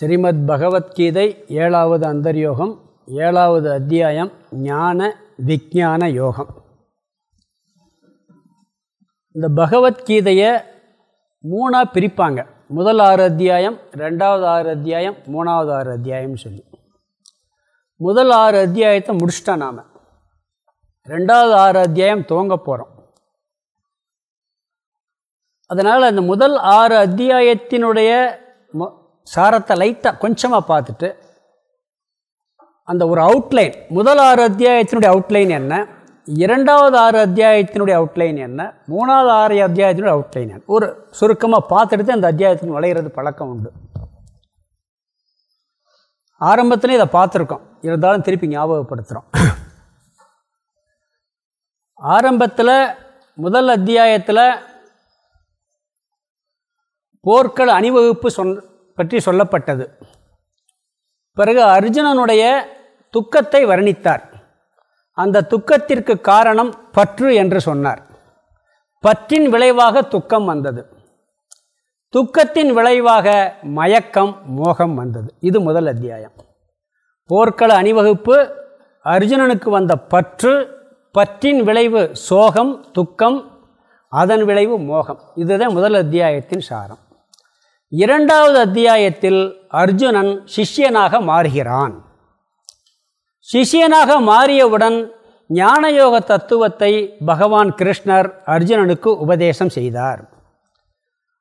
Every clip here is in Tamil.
ஸ்ரீமத் பகவத்கீதை ஏழாவது அந்தர்யோகம் ஏழாவது அத்தியாயம் ஞான விஜான யோகம். இந்த பகவத்கீதையை மூணாக பிரிப்பாங்க. முதல் ஆறு அத்தியாயம் ரெண்டாவது ஆறு அத்தியாயம் மூணாவது ஆறு அத்தியாயம்னு சொல்லி. முதல் ஆறு அத்தியாயத்தை முடிச்சிட்டோம் நாம். ரெண்டாவது ஆறு அத்தியாயம் துவங்க போகிறோம் அதனால் அந்த முதல் ஆறு அத்தியாயத்தினுடைய சாரத்தை லைட்டாக கொஞ்சமாக பார்த்துட்டு அந்த ஒரு அவுட்லைன் முதல் ஆறு அத்தியாயத்தினுடைய அவுட்லைன் என்ன? இரண்டாவது ஆறு அத்தியாயத்தினுடைய அவுட்லைன் என்ன? மூணாவது ஆறு அத்தியாயத்தினுடைய அவுட்லைன் என்ன? ஒரு சுருக்கமாக பார்த்துட்டு அந்த அத்தியாயத்தின் நுழையிறது பழக்கம் உண்டு. ஆரம்பத்திலே இதை பார்த்துருக்கோம். இருந்தாலும் திருப்பி ஞாபகப்படுத்துகிறோம் ஆரம்பத்தில் முதல் அத்தியாயத்தில் போர்க்கள் அணிவகுப்பு சொன் பற்றி சொல்லப்பட்டது. பிறகு அர்ஜுனனுடைய துக்கத்தை வர்ணித்தார். அந்த துக்கத்திற்கு காரணம் பற்று என்று சொன்னார். பற்றின் விளைவாக துக்கம் வந்தது. துக்கத்தின் விளைவாக மயக்கம் மோகம் வந்தது. இது முதல் அத்தியாயம். போர்க்கள அணிவகுப்பு அர்ஜுனனுக்கு வந்த பற்று பற்றின் விளைவு சோகம் துக்கம் அதன் விளைவு மோகம். இதுதான் முதல் அத்தியாயத்தின் சாரம். இரண்டாவது அத்தியாயத்தில் அர்ஜுனன் சிஷ்யனாக மாறுகிறான். சிஷ்யனாக மாறியவுடன் ஞானயோக தத்துவத்தை பகவான் கிருஷ்ணர் அர்ஜுனனுக்கு உபதேசம் செய்தார்.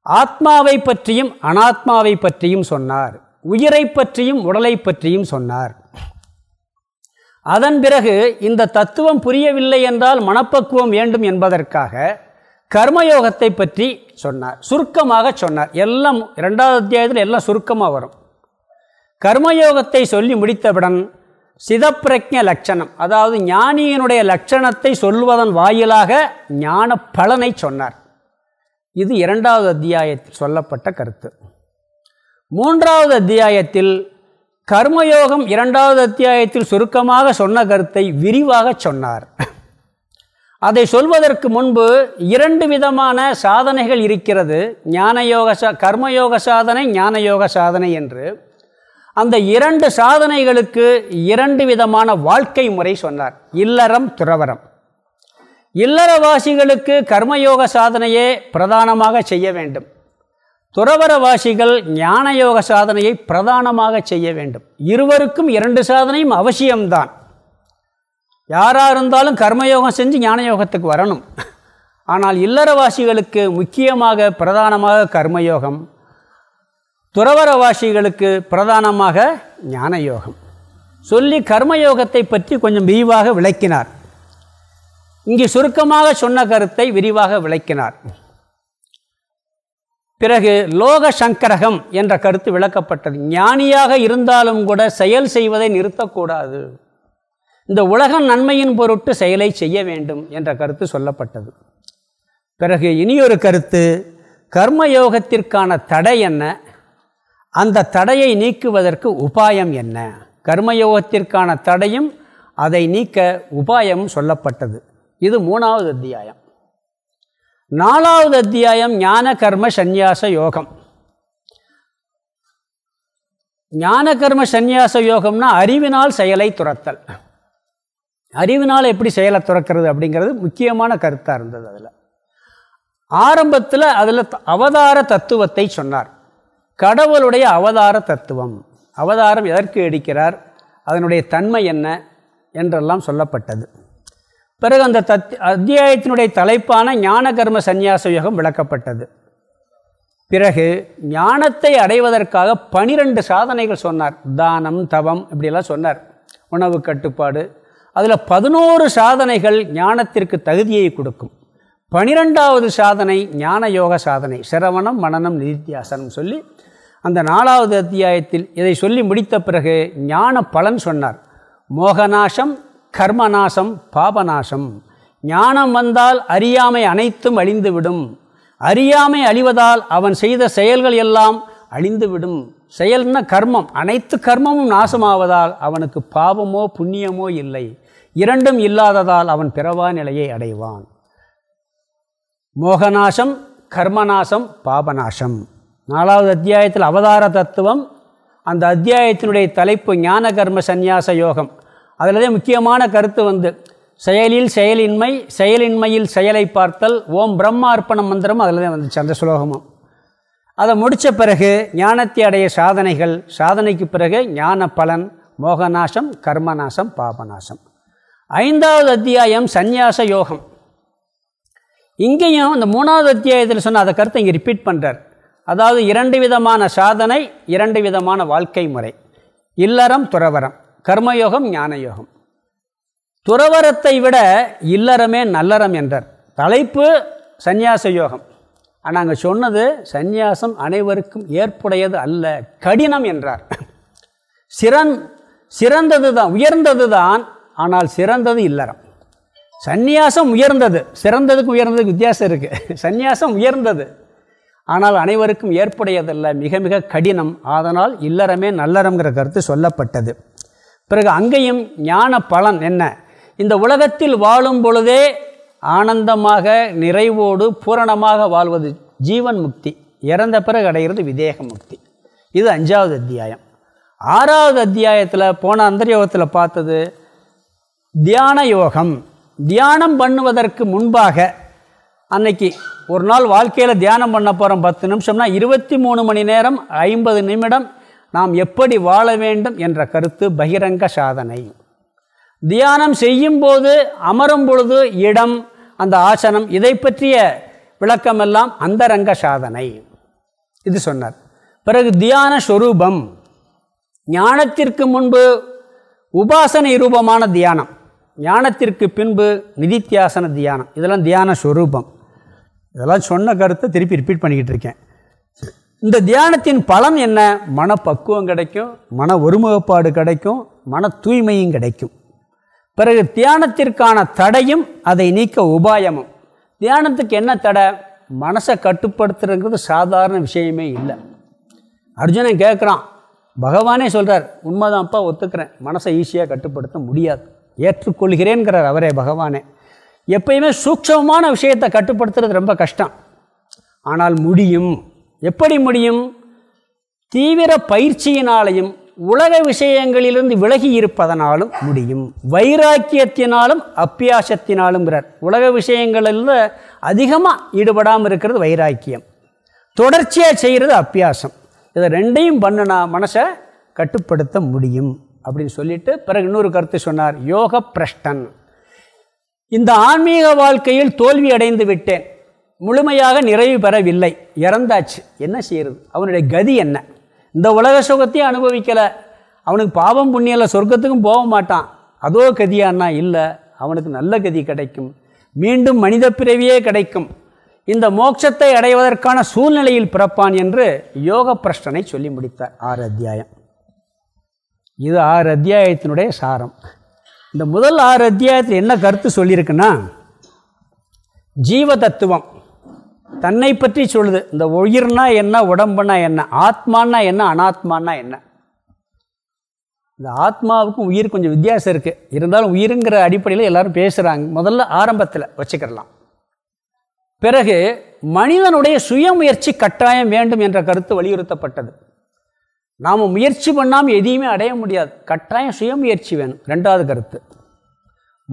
ஆத்மாவை பற்றியும் அனாத்மாவை பற்றியும் சொன்னார். உயிரை பற்றியும் உடலை பற்றியும் சொன்னார். அதன் பிறகு இந்த தத்துவம் புரியவில்லை என்றால் மனப்பக்குவம் வேண்டும் என்பதற்காக கர்மயோகத்தை பற்றி சொன்னார். சுருக்கமாக சொன்னார். எல்லாம் இரண்டாவது அத்தியாயத்தில் எல்லாம் சுருக்கமாக வரும். கர்மயோகத்தை சொல்லி முடித்தவுடன் சிதப்பிரஜ லட்சணம் அதாவது ஞானியினுடைய லட்சணத்தை சொல்வதன் வாயிலாக ஞான பலனை சொன்னார். இது இரண்டாவது அத்தியாயத்தில் சொல்லப்பட்ட கருத்து. மூன்றாவது அத்தியாயத்தில் கர்மயோகம் இரண்டாவது அத்தியாயத்தில் சுருக்கமாக சொன்ன கருத்தை விரிவாக சொன்னார். அதை சொல்வதற்கு முன்பு இரண்டு விதமான சாதனைகள் இருக்கிறது. ஞானயோக சா கர்மயோக சாதனை ஞானயோக சாதனை என்று. அந்த இரண்டு சாதனைகளுக்கு இரண்டு விதமான வாழ்க்கை முறை சொன்னார். இல்லறம் துறவரம் இல்லறவாசிகளுக்கு கர்மயோக சாதனையே பிரதானமாக செய்ய வேண்டும். துறவரவாசிகள் ஞானயோக சாதனையை பிரதானமாக செய்ய வேண்டும். இருவருக்கும் இரண்டு சாதனையும் அவசியம்தான். யாராக இருந்தாலும் கர்மயோகம் செஞ்சு ஞானயோகத்துக்கு வரணும். ஆனால் இல்லறவாசிகளுக்கு முக்கியமாக பிரதானமாக கர்மயோகம் துறவரவாசிகளுக்கு பிரதானமாக ஞானயோகம். சொல்லி கர்மயோகத்தை பற்றி கொஞ்சம் விரிவாக விளக்கினார். இங்கே சுருக்கமாக சொன்ன கருத்தை விரிவாக விளக்கினார். பிறகு லோக சங்கரகம் என்ற கருத்து விளக்கப்பட்டது. ஞானியாக இருந்தாலும் கூட செயல் செய்வதை நிறுத்தக்கூடாது. இந்த உலக நன்மையின் பொருட்டு செயலை செய்ய வேண்டும் என்ற கருத்து சொல்லப்பட்டது. பிறகு இனியொரு கருத்து கர்மயோகத்திற்கான தடை என்ன? அந்த தடையை நீக்குவதற்கு உபாயம் என்ன? கர்மயோகத்திற்கான தடையும் அதை நீக்க உபாயமும் சொல்லப்பட்டது. இது மூணாவது அத்தியாயம். நாலாவது அத்தியாயம் ஞான கர்ம சந்நியாச யோகம். ஞான கர்ம சந்நியாச யோகம்னா அறிவினால் செயலை துரத்தல் அறிவினால் எப்படி செயலை துறக்கிறது அப்படிங்கிறது முக்கியமான கருத்தாக இருந்தது அதில். ஆரம்பத்தில் அதில் அவதார தத்துவத்தை சொன்னார். கடவுளுடைய அவதார தத்துவம். அவதாரம் எதற்கு எடுக்கிறார்? அதனுடைய தன்மை என்ன? என்றெல்லாம் சொல்லப்பட்டது. பிறகு அந்த தத் அத்தியாயத்தினுடைய தலைப்பான ஞான கர்ம சந்நியாச யோகம் விளக்கப்பட்டது. பிறகு ஞானத்தை அடைவதற்காக பனிரெண்டு சாதனைகள் சொன்னார். தானம் தவம் இப்படியெல்லாம் சொன்னார். உணவு கட்டுப்பாடு அதில் பதினோரு சாதனைகள் ஞானத்திற்கு தகுதியை கொடுக்கும். பனிரெண்டாவது சாதனை ஞான யோக சாதனை சிரவணம் மனநம் நிதித்தியாசனம் சொல்லி அந்த நாலாவது அத்தியாயத்தில் இதை சொல்லி முடித்த பிறகு ஞான பலன் சொன்னார். மோகநாசம் கர்மநாசம் பாபநாசம். ஞானம் வந்தால் அறியாமை அனைத்தும் அழிந்துவிடும். அறியாமை அழிவதால் அவன் செய்த செயல்கள் எல்லாம் அழிந்துவிடும். செயல்னா கர்மம் அனைத்து கர்மமும் நாசமாவதால் அவனுக்கு பாவமோ புண்ணியமோ இல்லை. இரண்டும் இல்லாததால் அவன் பிறவா நிலையை அடைவான். மோகநாசம் கர்மநாசம் பாபநாசம். நாலாவது அத்தியாயத்தில் அவதார தத்துவம் அந்த அத்தியாயத்தினுடைய தலைப்பு ஞான கர்ம சந்நியாச யோகம். அதிலே முக்கியமான கருத்து வந்து செயலில் செயலின்மை செயலின்மையில் செயலை பார்த்தல் ஓம் பிரம்மா அர்ப்பணம் மந்திரம் அதில் தான் வந்துச்சு அந்த ஸ்லோகமும் அதை முடித்த பிறகு ஞானத்தை அடைய சாதனைகள் சாதனைக்கு பிறகு ஞான பலன் மோகநாசம் கர்மநாசம் பாபநாசம். ஐந்தாவது அத்தியாயம் சந்நியாச யோகம். இங்கேயும் இந்த மூணாவது அத்தியாயத்தில் சொன்ன அதை கருத்தை இங்கே ரிப்பீட் பண்ணுறார் அதாவது இரண்டு விதமான சாதனை இரண்டு விதமான வாழ்க்கை முறை. இல்லறம் துறவரம். கர்மயோகம் ஞானயோகம். துறவரத்தை விட இல்லறமே நல்லறம் என்றார். தலைப்பு சந்நியாச யோகம். ஆனால் அங்கே சொன்னது சந்நியாசம் அனைவருக்கும் ஏற்புடையது அல்ல கடினம் என்றார். சிறன் சிறந்தது தான் உயர்ந்தது தான் ஆனால் சிறந்தது இல்லறம். சந்நியாசம் உயர்ந்தது. சிறந்ததுக்கு உயர்ந்ததுக்கு வித்தியாசம் இருக்குது சந்நியாசம் உயர்ந்தது. ஆனால் அனைவருக்கும் ஏற்புடையதல்ல. மிக மிக கடினம். அதனால் இல்லறமே நல்லறங்கிற கருத்து சொல்லப்பட்டது. பிறகு அங்கேயும் ஞான பலன் என்ன? இந்த உலகத்தில் வாழும் பொழுதே ஆனந்தமாக நிறைவோடு பூரணமாக வாழ்வது ஜீவன் முக்தி. இறந்த பிறகு அடைகிறது விதேக முக்தி. இது அஞ்சாவது அத்தியாயம். ஆறாவது அத்தியாயத்தில் போன அந்தர்யோகத்தில் பார்த்தது தியான யோகம். தியானம் பண்ணுவதற்கு முன்பாக அன்னைக்கு ஒரு நாள் வாழ்க்கையில் தியானம் பண்ண போகிறோம் பத்து நிமிஷம்னா இருபத்தி மூணு மணி நேரம் ஐம்பது நிமிடம் நாம் எப்படி வாழ வேண்டும் என்ற கருத்து பகிரங்க சாதனை. தியானம் செய்யும்போது அமரும் பொழுது இடம் அந்த ஆசனம் இதை பற்றிய விளக்கமெல்லாம் அந்தரங்க சாதனை. இது சொன்னார். பிறகு தியான ஸ்வரூபம் ஞானத்திற்கு முன்பு உபாசனை ரூபமான தியானம். ஞானத்திற்கு பின்பு நிதித்தியாசன தியானம். இதெல்லாம் தியான ஸ்வரூபம் இதெல்லாம் சொன்ன கருத்தை திருப்பி ரிப்பீட் பண்ணிக்கிட்டு இருக்கேன். இந்த தியானத்தின் பலன் என்ன? மனப்பக்குவம் கிடைக்கும் மன ஒருமுகப்பாடு கிடைக்கும் மன தூய்மையும் கிடைக்கும். பிறகு தியானத்திற்கான தடையும் அதை நீக்க உபாயமும். தியானத்துக்கு என்ன தடை? மனசை கட்டுப்படுத்துறதுங்கிறது சாதாரண விஷயமே இல்லை. அர்ஜுனன் கேட்குறான் பகவானே சொல்கிறார் உண்மைதான்ப்பா ஒத்துக்கிறேன். மனசை ஈஸியாக கட்டுப்படுத்த முடியாது. ஏற்றுக்கொள்கிறேன்கிறார் அவரே பகவானே. எப்பயுமே சூட்சமான விஷயத்தை கட்டுப்படுத்துறது ரொம்ப கஷ்டம். ஆனால் முடியும். எப்படி முடியும்? தீவிர பயிற்சியினாலையும் உலக விஷயங்களிலிருந்து விலகி இருப்பதனாலும் முடியும். வைராக்கியத்தினாலும் அப்பியாசத்தினாலும்ங்கிறார் உலக விஷயங்களில் அதிகமாக ஈடுபடாமல் இருக்கிறது வைராக்கியம். தொடர்ச்சியாக செய்கிறது அப்பியாசம் இதை ரெண்டையும் பண்ணுனா மனசை கட்டுப்படுத்த முடியும். அப்படின்னு சொல்லிட்டு பிறகு இன்னொரு கருத்து சொன்னார் யோக பிரஷ்டன். இந்த ஆன்மீக வாழ்க்கையில் தோல்வி அடைந்து விட்டேன். முழுமையாக நிறைவு பெறவில்லை. இறந்தாச்சு. என்ன செய்யறது? அவனுடைய கதி என்ன? இந்த உலக சுகத்தையும் அனுபவிக்கலை. அவனுக்கு பாவம் புண்ணியில் சொர்க்கத்துக்கும் போக மாட்டான். அதோ கதியானா இல்லை அவனுக்கு நல்ல கதி கிடைக்கும். மீண்டும் மனித பிறவியே கிடைக்கும். இந்த மோட்சத்தை அடைவதற்கான சூழ்நிலையில் பிறப்பான் என்று யோக பிரஷ்டனை சொல்லி முடித்தார் ஆறு அத்தியாயம். இது ஆறு அத்தியாயத்தினுடைய சாரம். இந்த முதல் ஆறு அத்தியாயத்தில் என்ன கருத்து சொல்லியிருக்குன்னா ஜீவ தத்துவம் தன்னை பற்றி சொல்லுது. இந்த உயிர்னா என்ன உடம்புனா என்ன ஆத்மானா என்ன அனாத்மானா என்ன. இந்த ஆத்மாவுக்கும் உயிர் கொஞ்சம் வித்தியாசம் இருக்குது இருந்தாலும் உயிருங்கிற அடிப்படையில் எல்லோரும் பேசுகிறாங்க முதல்ல ஆரம்பத்தில் வச்சுக்கிடலாம் பிறகு மனிதனுடைய சுயமுயற்சி கட்டாயம் வேண்டும் என்ற கருத்து வலியுறுத்தப்பட்டது. நாம் முயற்சி பண்ணாமல் எதையுமே அடைய முடியாது. கட்டாயம் சுயமுயற்சி வேணும். ரெண்டாவது கருத்து.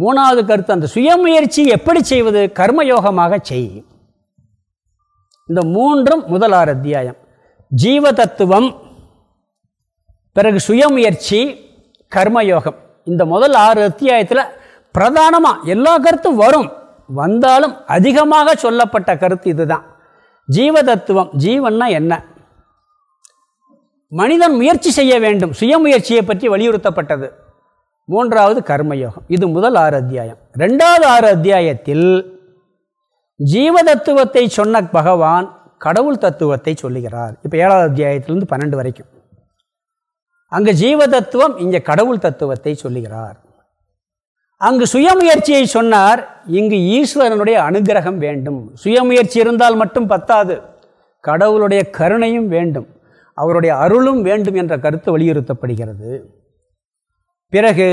மூணாவது கருத்து அந்த சுயமுயற்சி எப்படி செய்வது? கர்மயோகமாக செய்யும் இந்த மூன்றும் முதலாறு அத்தியாயம். ஜீவ தத்துவம் பிறகு சுயமுயற்சி கர்மயோகம். இந்த முதல் ஆறு அத்தியாயத்தில் பிரதானமாக எல்லா கருத்தும் வரும். வந்தாலும் அதிகமாக சொல்லப்பட்ட கருத்து இதுதான். ஜீவ தத்துவம் ஜீவன்னா என்ன? மனிதன் முயற்சி செய்ய வேண்டும். சுயமுயற்சியை பற்றி வலியுறுத்தப்பட்டது. மூன்றாவது கர்மயோகம். இது முதல் ஆறு அத்தியாயம். ரெண்டாவது ஆறு அத்தியாயத்தில் ஜீவ தத்துவத்தை சொன்ன பகவான் கடவுள் தத்துவத்தை சொல்லுகிறார். இப்போ ஏழாவது அத்தியாயத்திலிருந்து பன்னெண்டு வரைக்கும். அங்கு ஜீவ தத்துவம் இங்கே கடவுள் தத்துவத்தை சொல்லுகிறார். அங்கு சுயமுயற்சியை சொன்னார் இங்கு ஈஸ்வரனுடைய அனுகிரகம் வேண்டும். சுயமுயற்சி இருந்தால் மட்டும் பத்தாது. கடவுளுடைய கருணையும் வேண்டும். அவருடைய அருளும் வேண்டும் என்ற கருத்து வலியுறுத்தப்படுகிறது. பிறகு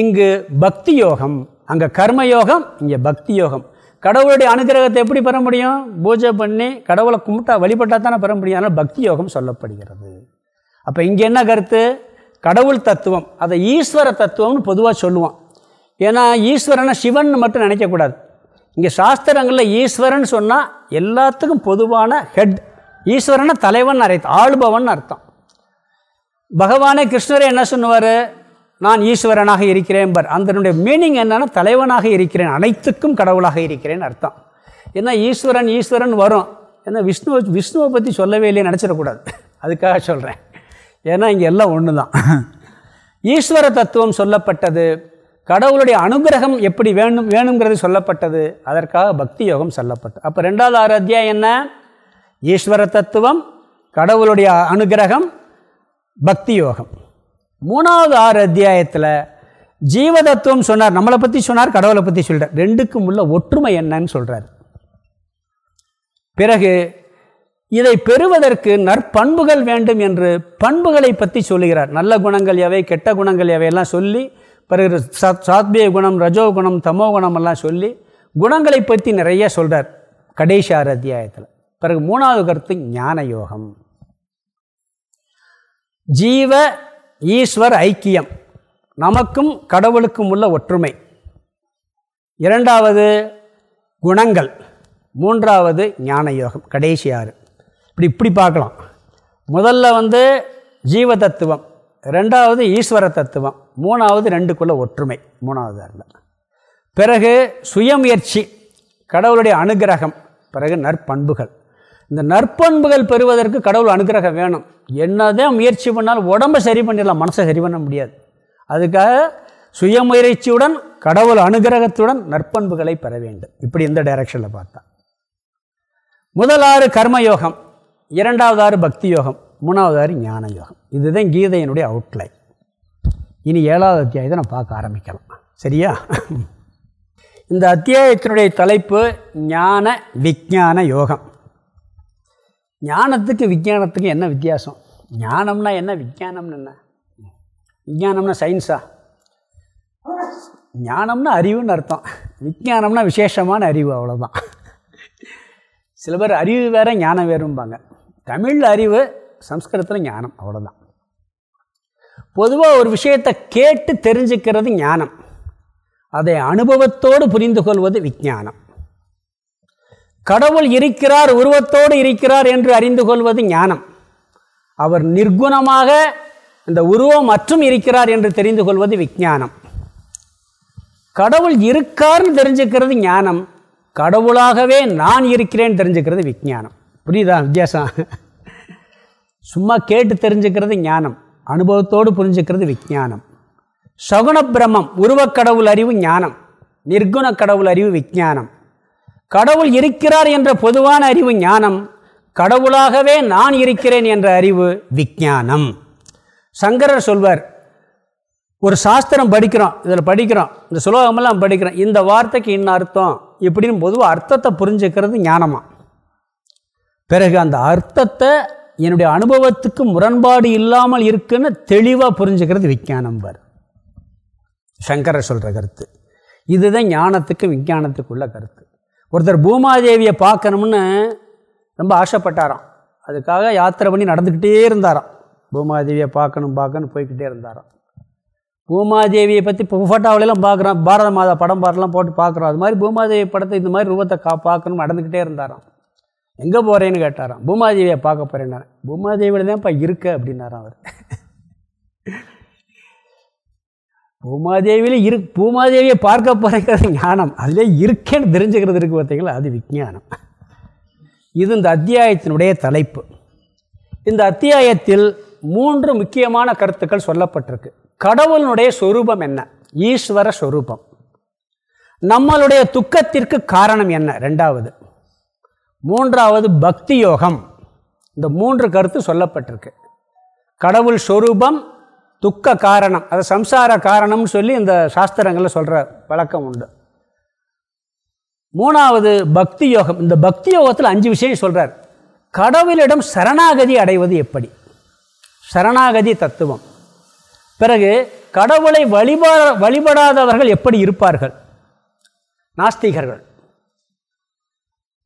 இங்கு பக்தி யோகம் அங்கே கர்மயோகம் இங்கே பக்தி யோகம். கடவுளுடைய அனுகிரகத்தை எப்படி பெற முடியும்? பூஜை பண்ணி கடவுளை கும்பிட்டா வழிபட்டால் தானே பெற முடியும்? அதனால் பக்தி யோகம் சொல்லப்படுகிறது. அப்போ இங்கே என்ன கருத்து? கடவுள் தத்துவம். அதை ஈஸ்வர தத்துவம்னு பொதுவாக சொல்லுவோம். ஏன்னா ஈஸ்வரனை சிவன் மட்டும் நினைக்கக்கூடாது. இங்கே சாஸ்திரங்களில் ஈஸ்வரன் சொன்னால் எல்லாத்துக்கும் பொதுவான ஹெட் ஈஸ்வரனை தலைவன் அரைத்து ஆளுபவன் அர்த்தம். பகவானே கிருஷ்ணரை என்ன சொன்னுவார் நான் ஈஸ்வரனாக இருக்கிறேன் பர். அதனுடைய மீனிங் என்னென்னா தலைவனாக இருக்கிறேன் அனைத்துக்கும் கடவுளாக இருக்கிறேன் அர்த்தம். ஏன்னா ஈஸ்வரன் ஈஸ்வரன் வரும். ஏன்னா விஷ்ணு விஷ்ணுவை பற்றி சொல்லவே இல்லையே நினச்சிடக்கூடாது. அதுக்காக சொல்கிறேன் ஏன்னா இங்கே எல்லாம் ஒன்று தான் ஈஸ்வர தத்துவம் சொல்லப்பட்டது கடவுளுடைய அனுகிரகம் எப்படி வேணும் வேணுங்கிறது சொல்லப்பட்டது அதற்காக பக்தி யோகம் சொல்லப்பட்டது. அப்போ ரெண்டாவது ஆறு அத்தியாயம் என்ன? ஈஸ்வர தத்துவம் கடவுளுடைய அனுகிரகம் பக்தி யோகம் மூணாவது ஆறு அத்தியாயத்தில் ஜீவ தத்துவம் சொன்னார். நம்மளை பற்றி சொன்னார் கடவுளை பற்றி சொல்கிறார் ரெண்டுக்கும் உள்ள ஒற்றுமை என்னன்னு சொல்கிறார் பிறகு இதை பெறுவதற்கு நற்பண்புகள் வேண்டும் என்று பண்புகளை பற்றி சொல்லுகிறார். நல்ல குணங்கள் எவை கெட்ட குணங்கள் எவையெல்லாம் சொல்லி பிறகு சாத்விய குணம் ரஜோ குணம் தமோ குணம் எல்லாம் சொல்லி குணங்களை பற்றி நிறைய சொல்கிறார் கடைசி ஆறு அத்தியாயத்தில். பிறகு மூணாவது கருத்து ஞான யோகம் ஜீவ ஈஸ்வர் ஐக்கியம். நமக்கும் கடவுளுக்கும் உள்ள ஒற்றுமை. இரண்டாவது குணங்கள். மூன்றாவது ஞான யோகம் கடைசி ஆறு. இப்படி இப்படி பார்க்கலாம். முதல்ல வந்து ஜீவ தத்துவம் ரெண்டாவது ஈஸ்வர தத்துவம். மூணாவது ரெண்டுக்குள்ள ஒற்றுமை. மூணாவது அறில பிறகு சுயமுயற்சி. கடவுளுடைய அனுகிரகம். பிறகு நற்பண்புகள். இந்த நற்பண்புகள் பெறுவதற்கு கடவுள் அனுகிரகம் வேணும். என்னதான் முயற்சி பண்ணாலும் உடம்பை சரி பண்ணிடலாம் மனசை சரி பண்ண முடியாது. அதுக்காக சுயமுயற்சியுடன் கடவுள் அனுகிரகத்துடன் நற்பண்புகளை பெற வேண்டும். இப்படி இந்த டைரக்ஷனில் பார்த்தா. முதலாறு கர்மயோகம் இரண்டாவது ஆறு பக்தி யோகம் மூணாவது ஆறு ஞான யோகம். இதுதான் கீதையினுடைய அவுட்லைன் இனி ஏழாவது அத்தியாயத்தை நான் பார்க்க ஆரம்பிக்கலாம். சரியா? இந்த அத்தியாயத்தினுடைய தலைப்பு ஞான விஜான யோகம். ஞானத்துக்கு விஜானத்துக்கு என்ன வித்தியாசம்? ஞானம்னா என்ன? விஜானம்னு என்ன? விஜானம்னா சயின்ஸா ஞானம்னா அறிவுன்னு அர்த்தம். விஜானம்னா விசேஷமான அறிவு அவ்வளோதான் சில பேர் அறிவு வேறு ஞானம் வேறும்பாங்க. தமிழ் அறிவு சம்ஸ்கிருதத்தில் ஞானம் அவ்வளோதான் பொதுவாக ஒரு விஷயத்தை கேட்டு தெரிஞ்சுக்கிறது ஞானம். அதை அனுபவத்தோடு புரிந்து கொள்வது விஞ்ஞானம். கடவுள் இருக்கிறார் உருவத்தோடு இருக்கிறார் என்று அறிந்து கொள்வது ஞானம். அவர் நிர்குணமாக இந்த உருவம் மற்றும் இருக்கிறார் என்று தெரிந்து கொள்வது விஞ்ஞானம். கடவுள் இருக்கார்னு தெரிஞ்சுக்கிறது ஞானம். கடவுளாகவே நான் இருக்கிறேன் தெரிஞ்சுக்கிறது விஞ்ஞானம். புரியுதா வித்தியாசம்? சும்மா கேட்டு தெரிஞ்சுக்கிறது ஞானம். அனுபவத்தோடு புரிஞ்சுக்கிறது விஞ்ஞானம். சகுண பிரம்மம் உருவக்கடவுள் அறிவு ஞானம். நிர்குண கடவுள் அறிவு விஞ்ஞானம். கடவுள் இருக்கிறார் என்ற பொதுவான அறிவு ஞானம் கடவுளாகவே நான் இருக்கிறேன் என்ற அறிவு விஞ்ஞானம். சங்கரர் சொல்வார் ஒரு சாஸ்திரம் படிக்கிறோம் இதில் படிக்கிறோம் இந்த சுலோகமெல்லாம் படிக்கிறோம் இந்த வார்த்தைக்கு இன்னும் அர்த்தம் இப்படின்னு பொதுவாக அர்த்தத்தை புரிஞ்சுக்கிறது ஞானமாக பிறகு அந்த அர்த்தத்தை என்னுடைய அனுபவத்துக்கு முரண்பாடு இல்லாமல் இருக்குன்னு தெளிவாக புரிஞ்சுக்கிறது விஞ்ஞானம் பார். சங்கரர் சொல்கிற கருத்து. இதுதான் ஞானத்துக்கு விஞ்ஞானத்துக்குள்ள கருத்து. ஒருத்தர் பூமாதேவியை பார்க்கணும்னு ரொம்ப ஆசைப்பட்டாராம். அதுக்காக யாத்திரை பண்ணி நடந்துக்கிட்டே இருந்தாராம். பூமாதேவியை பார்க்கணும் பார்க்கணும் போய்கிட்டே இருந்தாராம். பூமாதேவியை பற்றி இப்போ ஃபோட்டோவிலலாம் பார்க்குறோம். பாரத மாதா படம் பாடலாம் போட்டு பார்க்குறோம். அது மாதிரி பூமாதேவி படத்தை இந்த மாதிரி ரூபத்தை கா பார்க்கணும் நடந்துக்கிட்டே இருந்தாராம். எங்கே போகிறேன்னு கேட்டாராம். பூமாதேவியை பார்க்க போகிறேன்னாரு பூமாதேவியில் தான்ப்பா இருக்க அப்படின்னாராம் அவர். பூமாதேவியில் இரு பூமாதேவியை பார்க்க போகிறேங்கிறது ஞானம். அதிலே இருக்கேன்னு தெரிஞ்சுக்கிறது இருக்குது பார்த்தீங்களா? அது விஜானம் இது இந்த அத்தியாயத்தினுடைய தலைப்பு. இந்த அத்தியாயத்தில் மூன்று முக்கியமான கருத்துக்கள் சொல்லப்பட்டிருக்கு. கடவுளுடைய சொரூபம் என்ன? ஈஸ்வர சொரூபம். நம்மளுடைய துக்கத்திற்கு காரணம் என்ன? ரெண்டாவது. மூன்றாவது பக்தி யோகம் இந்த மூன்று கருத்து சொல்லப்பட்டிருக்கு. கடவுள் சொரூபம் துக்க காரணம். அதை சம்சார காரணம்னு சொல்லி இந்த சாஸ்திரங்களில் சொல்கிற பழக்கம் உண்டு. மூணாவது பக்தி யோகம். இந்த பக்தி யோகத்தில் அஞ்சு விஷயம் சொல்கிறார் கடவுளிடம் சரணாகதி அடைவது எப்படி? சரணாகதி தத்துவம். பிறகு கடவுளை வழிபா வழிபடாதவர்கள் எப்படி இருப்பார்கள்? நாஸ்திகர்கள்.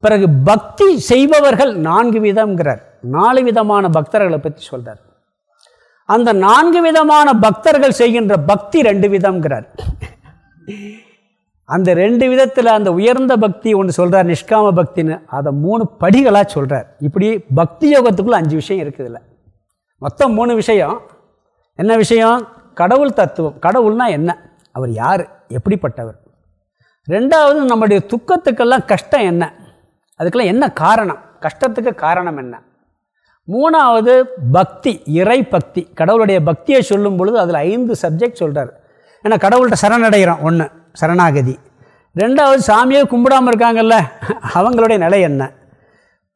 பிறகு பக்தி செய்பவர்கள் நான்கு விதம்ங்கிறார். நாலு விதமான பக்தர்களை பற்றி சொல்கிறார் அந்த நான்கு விதமான பக்தர்கள் செய்கின்ற பக்தி ரெண்டு விதம்ங்கிறார். அந்த ரெண்டு விதத்தில் அந்த உயர்ந்த பக்தி ஒன்று சொல்கிறார் நிஷ்காம பக்தின்னு. அதை மூணு படிகளாக சொல்கிறார் இப்படி பக்தி யோகத்துக்குள்ள அஞ்சு விஷயம் இருக்குதுல்ல மொத்தம் மூணு விஷயம். என்ன விஷயம்? கடவுள் தத்துவம். கடவுள்னா என்ன? அவர் யார்? எப்படிப்பட்டவர்? ரெண்டாவது நம்முடைய துக்கத்துக்கெல்லாம் கஷ்டம் என்ன? அதுக்கெல்லாம் என்ன காரணம்? கஷ்டத்துக்கு காரணம் என்ன? மூணாவது பக்தி இறை பக்தி. கடவுளுடைய பக்தியை சொல்லும் பொழுது அதில் ஐந்து சப்ஜெக்ட் சொல்கிறார் ஏன்னா கடவுள்கிட்ட சரணடைகிறோம் ஒன்று சரணாகதி. ரெண்டாவது சாமியே கும்பிடாமல் இருக்காங்கல்ல அவங்களுடைய நிலை என்ன?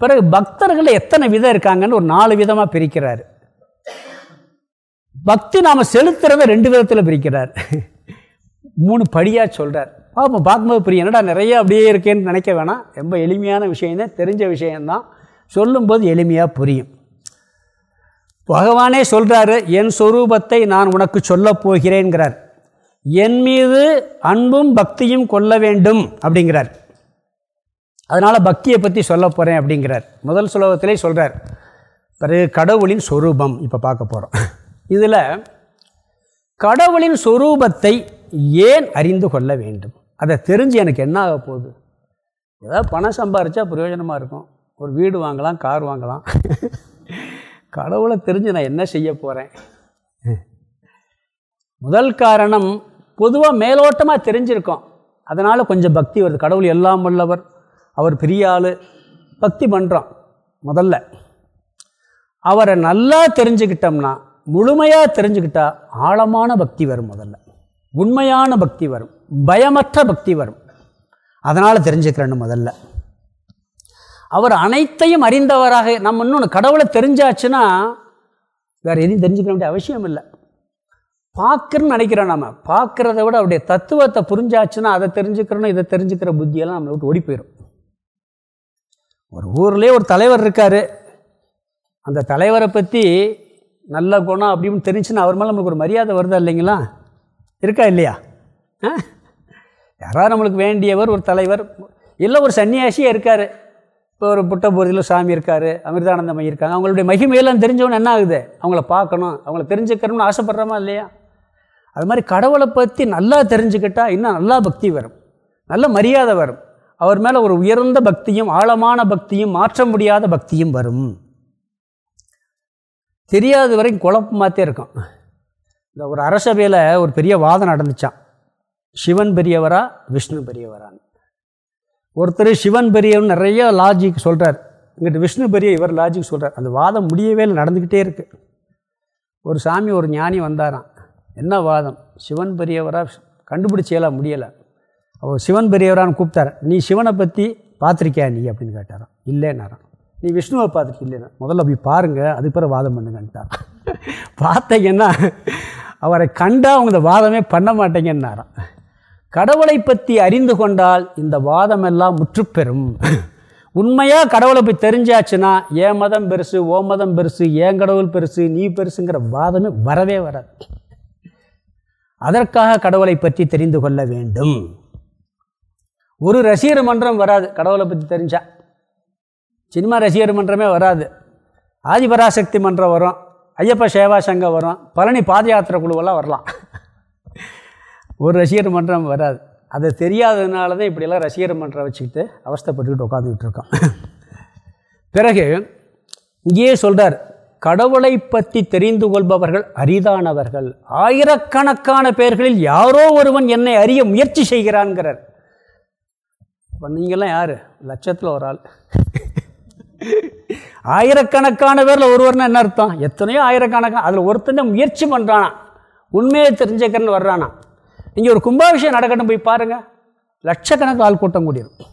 பிறகு பக்தர்கள் எத்தனை விதம் இருக்காங்கன்னு ஒரு நாலு விதமாக பிரிக்கிறார். பக்தி நாம் செலுத்துறத ரெண்டு விதத்தில் பிரிக்கிறார். மூணு படியாக சொல்கிறார் பார்ப்போம் பார்க்கும்போது புரியும். என்னடா நிறைய அப்படியே இருக்கேன்னு நினைக்க வேணாம். ரொம்ப எளிமையான விஷயம்தான் தெரிஞ்ச விஷயந்தான் சொல்லும்போது எளிமையாக புரியும். பகவானே சொல்கிறாரு என் சொரூபத்தை நான் உனக்கு சொல்லப் போகிறேங்கிறார் என் மீது அன்பும் பக்தியும் கொள்ள வேண்டும் அப்படிங்கிறார். அதனால் பக்தியை பற்றி சொல்ல போகிறேன் அப்படிங்கிறார். முதல் சுலோகத்திலே சொல்கிறார் பிறகு கடவுளின் சொரூபம் இப்போ பார்க்க போகிறோம் இதில் கடவுளின் சொரூபத்தை ஏன் அறிந்து கொள்ள வேண்டும்? அதை தெரிஞ்சு எனக்கு என்ன ஆக போகுது? ஏதாவது பணம் சம்பாரித்தா பிரயோஜனமாக இருக்கும். ஒரு வீடு வாங்கலாம் கார் வாங்கலாம். கடவுளை தெரிஞ்சு நான் என்ன செய்ய போகிறேன் முதல் காரணம் பொதுவாக மேலோட்டமாக தெரிஞ்சிருக்கோம். அதனால் கொஞ்சம் பக்தி வருது. கடவுள் எல்லாம் உள்ளவர் அவர் பெரிய ஆள். பக்தி பண்ணுறோம் முதல்ல. அவரை நல்லா தெரிஞ்சுக்கிட்டோம்னா முழுமையாக தெரிஞ்சுக்கிட்டா ஆழமான பக்தி வரும் முதல்ல. உண்மையான பக்தி வரும். பயமற்ற பக்தி வரும். அதனால் தெரிஞ்சுக்கிறேன்னு முதல்ல. அவர் அனைத்தையும் அறிந்தவராக நம்ம இன்னொன்று கடவுளை தெரிஞ்சாச்சுன்னா வேறு எதையும் தெரிஞ்சுக்க வேண்டிய அவசியம் இல்லை. பார்க்குறன்னு நினைக்கிறோம் நம்ம பார்க்குறத விட அவருடைய தத்துவத்தை புரிஞ்சாச்சுன்னா அதை தெரிஞ்சுக்கிறோன்னு இதை தெரிஞ்சுக்கிற புத்தியெல்லாம் நம்மளை விட்டு ஓடி போயிடும் ஒரு ஊர்லேயே ஒரு தலைவர் இருக்கார். அந்த தலைவரை பற்றி நல்ல குணம் அப்படின்னு தெரிஞ்சுன்னா அவர் மேலே நம்மளுக்கு ஒரு மரியாதை வருதா இல்லைங்களா? இருக்கா இல்லையா? யாராவது நம்மளுக்கு வேண்டியவர் ஒரு தலைவர். இல்லை ஒரு சன்னியாசியாக இருக்கார். இப்போ ஒரு புட்டபூர்த்தியில் சாமி இருக்கார் அமிர்தானந்தம் இருக்காங்க. அவங்களுடைய மகிமையெல்லாம் தெரிஞ்சவொன்னு என்ன ஆகுது? அவங்கள பார்க்கணும் அவங்கள தெரிஞ்சுக்கணும்னு ஆசைப்பட்றோமா இல்லையா? அது மாதிரி கடவுளை பற்றி நல்லா தெரிஞ்சுக்கிட்டால் இன்னும் நல்லா பக்தி வரும். நல்ல மரியாதை வரும். அவர் மேலே ஒரு உயர்ந்த பக்தியும் ஆழமான பக்தியும் மாற்ற முடியாத பக்தியும் வரும். தெரியாத வரைக்கும் குழப்பமாகத்தே இருக்கும். இந்த ஒரு அரசபையில் ஒரு பெரிய வாதம் நடந்துச்சான் சிவன் பெரியவரா விஷ்ணு பெரியவரான்னு. ஒருத்தர் சிவன் பெரியவன் நிறைய லாஜிக் சொல்கிறார் இங்கிட்டு விஷ்ணு பெரிய இவர் லாஜிக் சொல்கிறார் அந்த வாதம் முடியவே இல்லை நடந்துக்கிட்டே இருக்குது ஒரு சாமி ஒரு ஞானி வந்தாராம். என்ன வாதம்? சிவன் பெரியவராக கண்டுபிடிச்சேலாம் முடியலை. அவர் சிவன் பெரியவரான்னு கூப்பிட்டார். நீ சிவனை பற்றி பார்த்துருக்கியா நீ அப்படின்னு கேட்டாராம். இல்லைன்னாராம். நீ விஷ்ணுவை பார்த்துட்டு இல்லைன்னா? முதல்ல அப்படி பாருங்கள் அதுக்கு பிறகு வாதம் பண்ணுங்கன்ட்டார். பார்த்தீங்கன்னா அவரை கண்டா அவங்க இந்த வாதமே பண்ண மாட்டேங்கன்னாராம். கடவுளை பற்றி அறிந்து கொண்டால் இந்த வாதமெல்லாம் முற்றுப்பெறும். உண்மையாக கடவுளை போய் தெரிஞ்சாச்சுன்னா ஏன் மதம் பெருசு ஓ மதம் பெருசு ஏன் கடவுள் பெருசு நீ பெருசுங்கிற வாதமே வரவே வராது. அதற்காக கடவுளை பற்றி தெரிந்து கொள்ள வேண்டும். ஒரு ரசிகர் மன்றம் வராது கடவுளை பற்றி தெரிஞ்சா. சினிமா ரசிகர் மன்றமே வராது. ஆதிபராசக்தி மன்றம் வரும் ஐயப்ப சேவா சங்கம் வரும் பழனி பாத யாத்திரை குழுவெல்லாம் வரலாம். ஒரு ரசிகர் மன்றம் வராது. அது தெரியாததுனால தான் இப்படியெல்லாம் ரசிகர் மன்றம் வச்சுக்கிட்டு அவஸ்தப்பட்டுக்கிட்டு உட்காந்துக்கிட்டு இருக்கோம். பிறகு இங்கேயே சொல்கிறார் கடவுளை பற்றி தெரிந்து கொள்பவர்கள் அரிதானவர்கள். ஆயிரக்கணக்கான பேர்களில் யாரோ ஒருவன் என்னை அறிய முயற்சி செய்கிறான்கிறார். இப்போ நீங்களாம் யார்? லட்சத்தில் ஒரு ஆள். ஆயிரக்கணக்கான பேரில் ஒருவர்னா என்ன அர்த்தம்? எத்தனையோ ஆயிரக்கணக்கான அதில் ஒருத்தனை முயற்சி பண்ணுறானா உண்மையை தெரிஞ்சுக்கிறன்னு வர்றானா இங்கே ஒரு கும்பாபிஷேகம் நடக்கட்டும் போய் பாருங்கள் லட்சக்கணக்கு ஆள் கூட்டம் கூடியிருக்கும்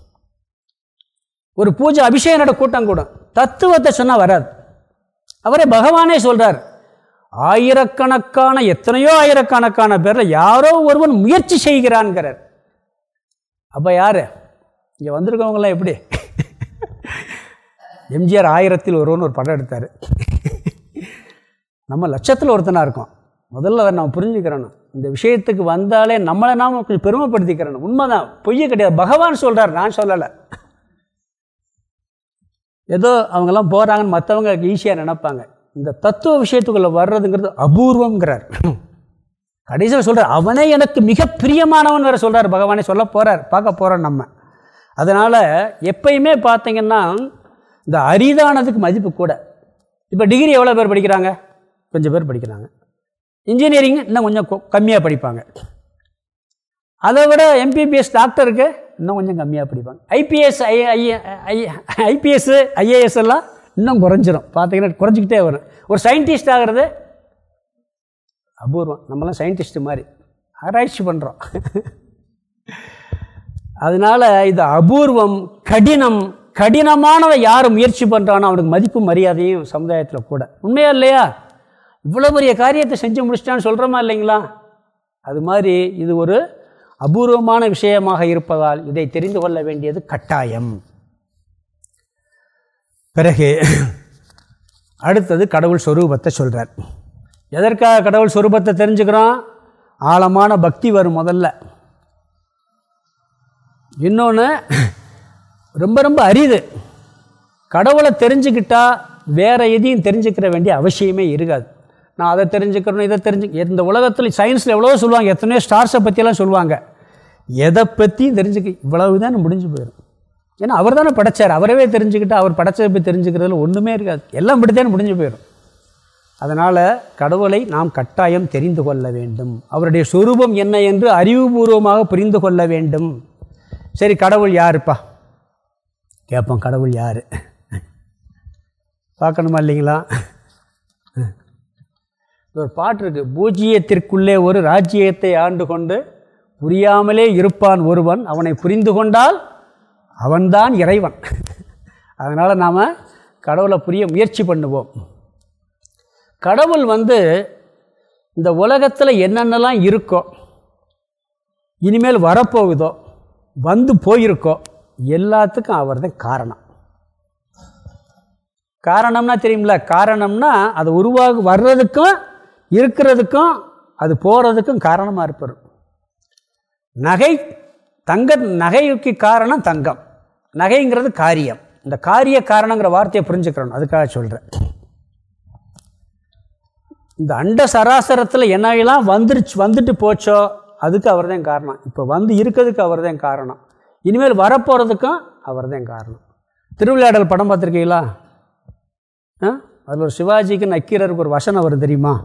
ஒரு பூஜை அபிஷேகம் நட கூட்டம் கூடும். தத்துவத்தை சொன்னால் வராது. அவரே பகவானே சொல்கிறார் ஆயிரக்கணக்கான எத்தனையோ ஆயிரக்கணக்கான பேரில் யாரோ ஒருவன் முயற்சி செய்கிறான்கிறார். அப்போ யார்? இங்கே வந்திருக்கவங்களாம் எப்படி? எம்ஜிஆர் ஆயிரத்தில் ஒருவன் ஒரு படம் எடுத்தார். நம்ம லட்சத்தில் ஒருத்தனாக இருக்கோம். முதல்ல அதை நம்ம புரிஞ்சுக்கிறோம் இந்த விஷயத்துக்கு வந்தாலே நம்மளை நாம் கொஞ்சம் பெருமைப்படுத்திக்கிறோம் உண்மைதான். பொய்ய கிடையாது. பகவான் சொல்கிறார் நான் சொல்லலை. ஏதோ அவங்கெல்லாம் போகிறாங்கன்னு மற்றவங்க ஈஸியாக நினப்பாங்க. இந்த தத்துவ விஷயத்துக்குள்ளே வர்றதுங்கிறது அபூர்வங்கிறார் கடைசியில் சொல்கிறார் அவனே எனக்கு மிக பிரியமானவன் வேறு சொல்கிறார் பகவானே சொல்ல போகிறார் பார்க்க போகிறோம் நம்ம. அதனால் எப்பயுமே பார்த்தீங்கன்னா இந்த அரிதானதுக்கு மதிப்பு கூட. இப்போ டிகிரி எவ்வளோ பேர் படிக்கிறாங்க? கொஞ்சம் பேர் படிக்கிறாங்க. இன்ஜினியரிங் இன்னும் கொஞ்சம் கம்மியாக படிப்பாங்க. அதை விட எம்பிபிஎஸ் டாக்டருக்கு இன்னும் கொஞ்சம் கம்மியாக படிப்பாங்க. IPS I I IPS IAS எல்லாம் இன்னும் குறைஞ்சிரும். பார்த்தீங்கன்னா குறைஞ்சிக்கிட்டே வரும். ஒரு சயின்டிஸ்ட் ஆகிறது அபூர்வம். நம்மளாம் சயின்டிஸ்ட் மாதிரி ஆராய்ச்சி பண்ணுறோம் அதனால் இது அபூர்வம் கடினம். கடினமானதை யார் முயற்சி பண்ணுறானோ அவனுக்கு மதிப்பு மரியாதையும் சமுதாயத்தில் கூட. உண்மையா இல்லையா? இவ்வளோ பெரிய காரியத்தை செஞ்சு முடிச்சிட்டான்னு சொல்கிறோமா இல்லைங்களா? அது மாதிரி இது ஒரு அபூர்வமான விஷயமாக இருப்பதால் இதை தெரிந்து கொள்ள வேண்டியது கட்டாயம். பிறகு அடுத்தது கடவுள் சொரூபத்தை சொல்கிறார் எதற்காக கடவுள் சொரூபத்தை தெரிஞ்சுக்கிறோம்? ஆழமான பக்தி வரும் முதல்ல. இன்னொன்று ரொம்ப ரொம்ப அரிது. கடவுளை தெரிஞ்சுக்கிட்டால் வேறு எதையும் தெரிஞ்சுக்கிற வேண்டிய அவசியமே இருக்காது. நான் அதை தெரிஞ்சுக்கிறேன் இதை தெரிஞ்சு இந்த உலகத்தில் சயின்ஸில் எவ்வளோ சொல்லுவாங்க எத்தனையோ ஸ்டார்ஸை பற்றியெல்லாம் சொல்லுவாங்க. எதை பற்றியும் தெரிஞ்சுக்க இவ்வளவு தான் முடிஞ்சு போயிடும் ஏன்னா அவர் தானே படைச்சார். அவரவே தெரிஞ்சுக்கிட்டு அவர் படைச்சதை போய் தெரிஞ்சுக்கிறதுல ஒன்றுமே இருக்காது. எல்லாம் இப்படித்தானே முடிஞ்சு போயிடும் அதனால் கடவுளை நாம் கட்டாயம் தெரிந்து கொள்ள வேண்டும். அவருடைய சுரூபம் என்ன என்று அறிவுபூர்வமாக புரிந்து கொள்ள வேண்டும். சரி கடவுள் யாருப்பா? கேட்போம் கடவுள் யார்? பார்க்கணுமா இல்லைங்களா? ஒரு பாட்டு இருக்குது பூஜ்ஜியத்திற்குள்ளே ஒரு ராஜ்யத்தை ஆண்டு கொண்டு புரியாமலே இருப்பான் ஒருவன். அவனை புரிந்து கொண்டால் அவன்தான் இறைவன். அதனால் நாம் கடவுளை புரிய முயற்சி பண்ணுவோம். கடவுள் வந்து இந்த உலகத்தில் என்னென்னலாம் இருக்கோ இனிமேல் வரப்போகுதோ வந்து போயிருக்கோ எல்லாத்துக்கும் அவர் தான் காரணம். காரணம்னா தெரியுமில்ல காரணம்னா அது உருவாக வர்றதுக்கும் இருக்கிறதுக்கும் அது போகிறதுக்கும் காரணமாக இருப்பார். நகை தங்க நகைக்கு காரணம் தங்கம். நகைங்கிறது காரியம். இந்த காரிய காரணங்கிற வார்த்தையை புரிஞ்சுக்கிறோம். அதுக்காக சொல்கிறேன் இந்த அண்ட சராசரத்தில் என்னெல்லாம் வந்துருச்சு வந்துட்டு போச்சோ அதுக்கு அவர் தான் காரணம். இப்போ வந்து இருக்கிறதுக்கு அவர் தான் காரணம். இனிமேல் வரப்போகிறதுக்கும் அவர் தான் காரணம். திருவிளையாடல் படம் பார்த்துருக்கீங்களா? ஆ? அதில் ஒரு சிவாஜிக்கு நக்கீரருக்கு ஒரு வசனம் வரும் தெரியுமா?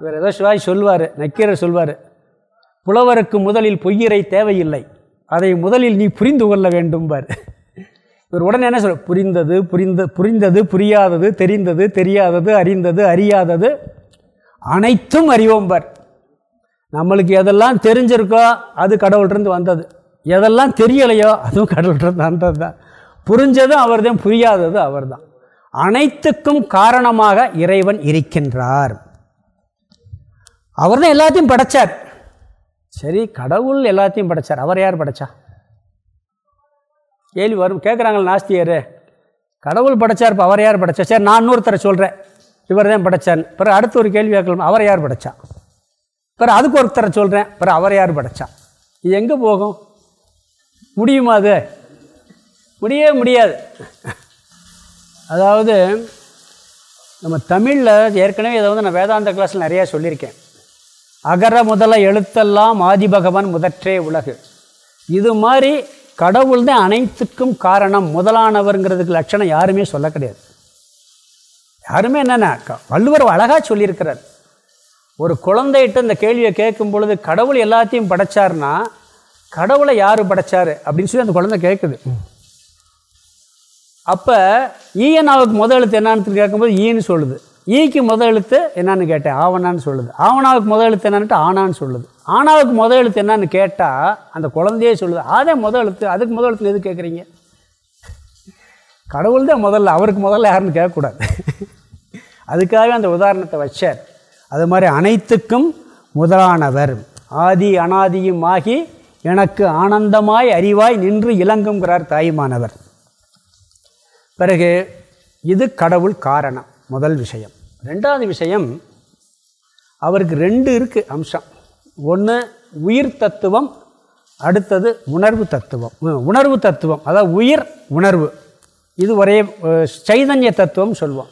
இவர் ஏதோ சிவாஜி சொல்வார் நக்கீரர் சொல்வார் புலவருக்கு முதலில் பொய்யரை தேவையில்லை அதை முதலில் நீ புரிந்து கொள்ள வேண்டும்பார். இவர் உடனே என்ன சொல் புரிந்தது புரிந்த புரிந்தது புரியாதது தெரிந்தது தெரியாதது அறிந்தது அறியாதது அனைத்தும் அறிவோம்பார். நம்மளுக்கு எதெல்லாம் தெரிஞ்சிருக்கோ அது கடவுள்கிட்டருந்து வந்தது. எதெல்லாம் தெரியலையோ அதுவும் கடவுள்கிட்டருந்து வந்தது தான் புரிஞ்சதும் அவர் தான் புரியாதது அவர் தான் அனைத்துக்கும் காரணமாக இறைவன் இருக்கின்றார். அவர் தான் எல்லாத்தையும் படைச்சார். சரி கடவுள் எல்லாத்தையும் படைச்சார். அவர் யார் படைச்சா? கேள்வி வரும். கேட்குறாங்களே நாஸ்தியர் கடவுள் படைச்சார் இப்போ அவர் யார் படைச்சா? சரி நான் இன்னொருத்தரை சொல்கிறேன் இவர் தான் படைச்சான் பிறகு அடுத்து ஒரு கேள்வி கேட்கலாம். அவர் யார் படைச்சா? பிறகு அதுக்கு ஒருத்தரை சொல்கிறேன் பிறகு அவர் யார் படைச்சா? இது எங்கே போகும்? முடியுமா அது? முடியவே முடியாது. அதாவது நம்ம தமிழில் ஏற்கனவே இதை வந்து நான் வேதாந்த கிளாஸில் நிறையா சொல்லியிருக்கேன். அகர முதல எழுத்தெல்லாம் ஆதிபகவன் முதற்றே உலகு. இது மாதிரி கடவுள் தான் அனைத்துக்கும் காரணம் முதலானவருங்கிறதுக்கு லட்சணம் யாருமே சொல்ல கிடையாது. யாருமே என்னென்ன வள்ளுவர் அழகாக சொல்லியிருக்கிறார். ஒரு குழந்தைகிட்ட இந்த கேள்வியை கேட்கும் பொழுது கடவுள் எல்லாத்தையும் படைச்சார்னா கடவுளை யார் படைச்சார் அப்படின்னு சொல்லி அந்த குழந்தை கேட்குது. அப்போ ஈயனாவுக்கு முதல் எழுத்து என்னான்னு கேட்கும்போது ஈன்னு சொல்லுது. ஈக்கு முத எழுத்து என்னன்னு கேட்டேன் ஆவணான்னு சொல்லுது. ஆவணாவுக்கு முதல் எழுத்து என்னன்ட்டு ஆனான்னு சொல்லுது. ஆனாவுக்கு முதல் எழுத்து என்னன்னு கேட்டால் அந்த குழந்தையே சொல்லுது. அதே முதல் எழுத்து அதுக்கு முதல் எழுத்து எது கேட்குறீங்க கடவுள் தான் முதல்ல அவருக்கு முதல்ல யாருன்னு கேட்கக்கூடாது. அதுக்காகவே அந்த உதாரணத்தை வச்சார். அது மாதிரி அனைத்துக்கும் முதலானவர். ஆதி அனாதியும் ஆகி எனக்கு ஆனந்தமாய் அறிவாய் நின்று இலங்குங்கிறார் தாயுமானவர். பிறகு இது கடவுள் காரணம். முதல் விஷயம். ரெண்டாவது விஷயம் அவருக்கு ரெண்டு இருக்குது அம்சம். ஒன்று உயிர் தத்துவம் அடுத்தது உணர்வு தத்துவம். உணர்வு தத்துவம் அதாவது உயிர் உணர்வு. இது ஒரே சைதன்ய தத்துவம் சொல்லுவோம்.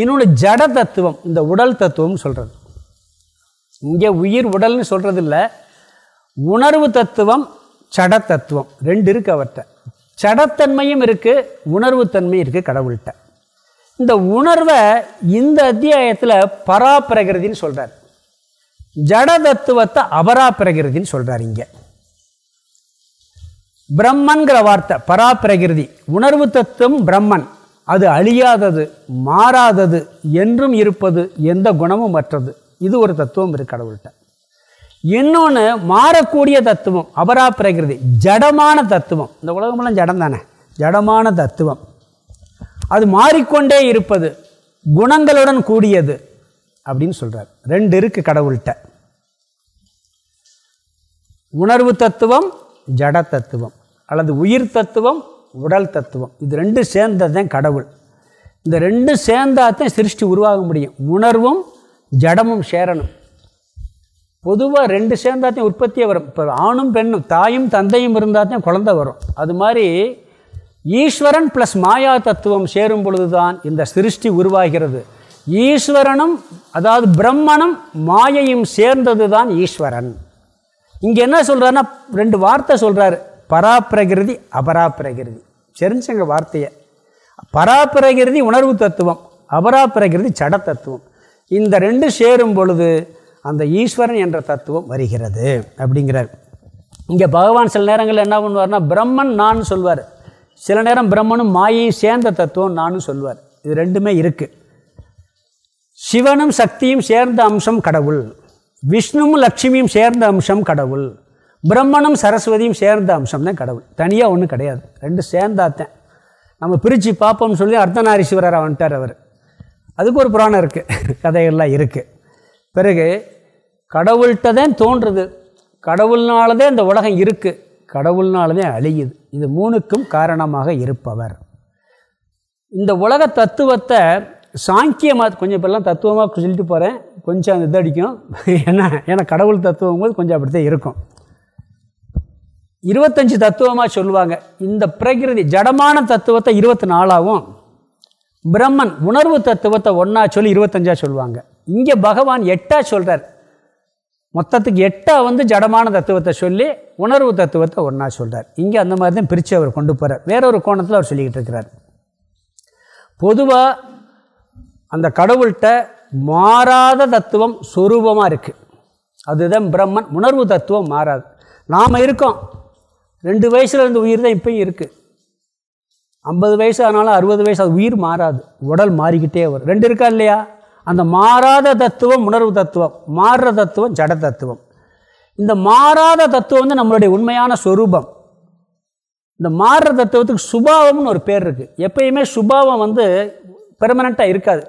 இன்னொன்று ஜட தத்துவம் இந்த உடல் தத்துவம் சொல்கிறது இங்கே உயிர் உடல்னு சொல்கிறது இல்லை உணர்வு தத்துவம் சட தத்துவம். ரெண்டு இருக்குது அவர்கிட்ட சடத்தன்மையும் இருக்குது உணர்வு தன்மையும் இருக்குது கடவுள்கிட்ட. இந்த உணர்வை இந்த அத்தியாயத்தில் பராப்பிரகிருதின்னு சொல்கிறார் ஜட தத்துவத்தை அபராப்பிரகிருதின்னு சொல்கிறார் இங்கே. பிரம்மன்கிற வார்த்தை பராப்பிரகிருதி. உணர்வு தத்துவம் பிரம்மன். அது அழியாதது மாறாதது என்றும் இருப்பது எந்த குணமும் மற்றது இது ஒரு தத்துவம் இருக்கு கடவுள்கிட்ட. இன்னொன்று மாறக்கூடிய தத்துவம் அபராப்பிரகிருதி. ஜடமான தத்துவம். இந்த உலகமெல்லாம் ஜடம் தானே ஜடமான தத்துவம். அது மாறிக்கொண்டே இருப்பது குணங்களுடன் கூடியது அப்படின்னு சொல்கிறார் ரெண்டு இருக்குது கடவுள்கிட்ட. உணர்வு தத்துவம் ஜட தத்துவம் அல்லது உயிர் தத்துவம் உடல் தத்துவம். இது ரெண்டு சேர்ந்தது தான் கடவுள். இந்த ரெண்டும் சேர்ந்தாதான் சிருஷ்டி உருவாக முடியும். உணர்வும் ஜடமும் சேரணும். பொதுவாக ரெண்டு சேர்ந்தாத்தையும் உற்பத்தியே வரும். இப்போ ஆணும் பெண்ணும் தாயும் தந்தையும் இருந்தால் குழந்தை வரும். அது மாதிரி ஈஸ்வரன் ப்ளஸ் மாயா தத்துவம் சேரும் பொழுது தான் இந்த சிருஷ்டி உருவாகிறது. ஈஸ்வரனும் அதாவது பிரம்மனும் மாயையும் சேர்ந்தது தான் ஈஸ்வரன். இங்கே என்ன சொல்கிறாருன்னா ரெண்டு வார்த்தை சொல்கிறாரு பராப்பிரகிருதி அபராப்பிரகிருதி. தெரிஞ்சுங்க வார்த்தையை. பராப்பிரகிருதி உணர்வு தத்துவம் அபராப்பிரகிருதி சட தத்துவம். இந்த ரெண்டு சேரும் பொழுது அந்த ஈஸ்வரன் என்ற தத்துவம் வருகிறது அப்படிங்கிறார். இங்கே பகவான் சில நேரங்களில் என்ன பண்ணுவார்னா பிரம்மன் நான் சொல்வார். சில நேரம் பிரம்மனும் மாயையும் சேர்ந்த தத்துவம் நானும் சொல்வார் இது ரெண்டுமே இருக்குது சிவனும் சக்தியும் சேர்ந்த அம்சம் கடவுள். விஷ்ணுவும் லட்சுமியும் சேர்ந்த அம்சம் கடவுள். பிரம்மனும் சரஸ்வதியும் சேர்ந்த அம்சம் தான் கடவுள். தனியாக ஒன்றும் கிடையாது. ரெண்டு சேர்ந்தாத்தேன். நம்ம பிரித்து பார்ப்போம்னு சொல்லி அர்த்தநாரீஸ்வரர் வந்துட்டார் அவர். அதுக்கு ஒரு புராணம் இருக்குது கதைகள்லாம் இருக்குது பிறகு கடவுள்கிட்ட தான் தோன்றுறது தான் இந்த உலகம் இருக்குது கடவுள்னாலுமே அழியுது. இது மூணுக்கும் காரணமாக இருப்பவர். இந்த உலக தத்துவத்தை சாங்கியமாக கொஞ்சம் இப்போல்லாம் தத்துவமாக சொல்லிட்டு போகிறேன் கொஞ்சம் அந்த அடிக்கும். ஏன்னா ஏன்னா கடவுள் தத்துவம் போது கொஞ்சம் அப்படித்தான் இருக்கும். இருபத்தஞ்சி தத்துவமாக சொல்லுவாங்க. இந்த பிரகிருதி ஜடமான தத்துவத்தை இருபத்தி நாலாவும் பிரம்மன் உணர்வு தத்துவத்தை ஒன்றா சொல்லி இருபத்தஞ்சா சொல்லுவாங்க. இங்கே பகவான் எட்டாக சொல்கிறார் மொத்தத்துக்கு எட்டாக வந்து ஜடமான தத்துவத்தை சொல்லி உணர்வு தத்துவத்தை ஒன்றா சொல்கிறார் இங்கே அந்த மாதிரி தான் பிரித்து அவர் கொண்டு போகிறார் வேறொரு கோணத்தில் அவர் சொல்லிக்கிட்டு இருக்கிறார். பொதுவாக அந்த கடவுள்கிட்ட மாறாத தத்துவம் சொரூபமாக இருக்குது அதுதான் பிரம்மன். உணர்வு தத்துவம் மாறாது. நாம் இருக்கோம். ரெண்டு வயசில் இருந்த உயிர் தான் இப்போயும் இருக்குது ஐம்பது வயசு ஆனாலும் அறுபது வயசு அது உயிர் மாறாது. உடல் மாறிக்கிட்டே வரும். ரெண்டு இருக்கா இல்லையா? அந்த மாறாத தத்துவம் உணர்வு தத்துவம் மாறுற தத்துவம் ஜட தத்துவம். இந்த மாறாத தத்துவம் வந்து நம்மளுடைய உண்மையான ஸ்வரூபம் இந்த மாறுற தத்துவத்துக்கு சுபாவம்னு ஒரு பேர் இருக்குது எப்பயுமே சுபாவம் வந்து பெர்மனண்ட்டாக இருக்காது.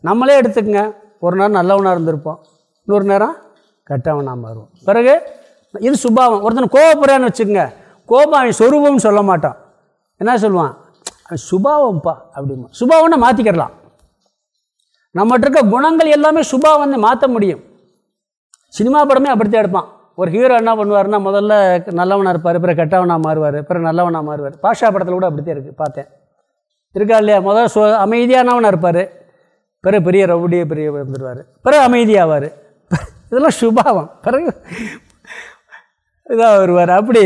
நம்மளே எடுத்துக்கங்க. ஒரு நேரம் நல்லவனாக இருந்திருப்போம். இன்னொரு நேரம் கெட்டவனாக மாறுவோம். பிறகு இது சுபாவம். ஒருத்தன் கோவப்படுறான்னு வச்சுக்கோங்க. கோபம் அவன் சொரூபம்னு சொல்ல மாட்டான். என்ன சொல்லுவான்? அவன் சுபாவம்ப்பா அப்படிமா சுபாவம்னா மாற்றிக்கிடலாம் நம்மகிட்ட இருக்க குணங்கள் எல்லாமே சுபாவம் மாற்ற முடியும். சினிமா படமே அப்படித்தான் எடுப்பான். ஒரு ஹீரோ என்ன பண்ணுவார்னா முதல்ல நல்லவனாக இருப்பார் பிறகு கெட்டவனாக மாறுவார் பிறகு நல்லவனாக மாறுவார். பாஷா படத்தில் கூட அப்படித்தான் இருக்குது பார்த்தேன். இருக்கா இல்லையா? முதல்ல சொ அமைதியானவனாக இருப்பார் பிறகு பெரிய ரவுடியே பெரிய வந்துடுவார் பிறகு அமைதியாவார். இதெல்லாம் சுபாவம். பிறகு இதாக வருவார் அப்படி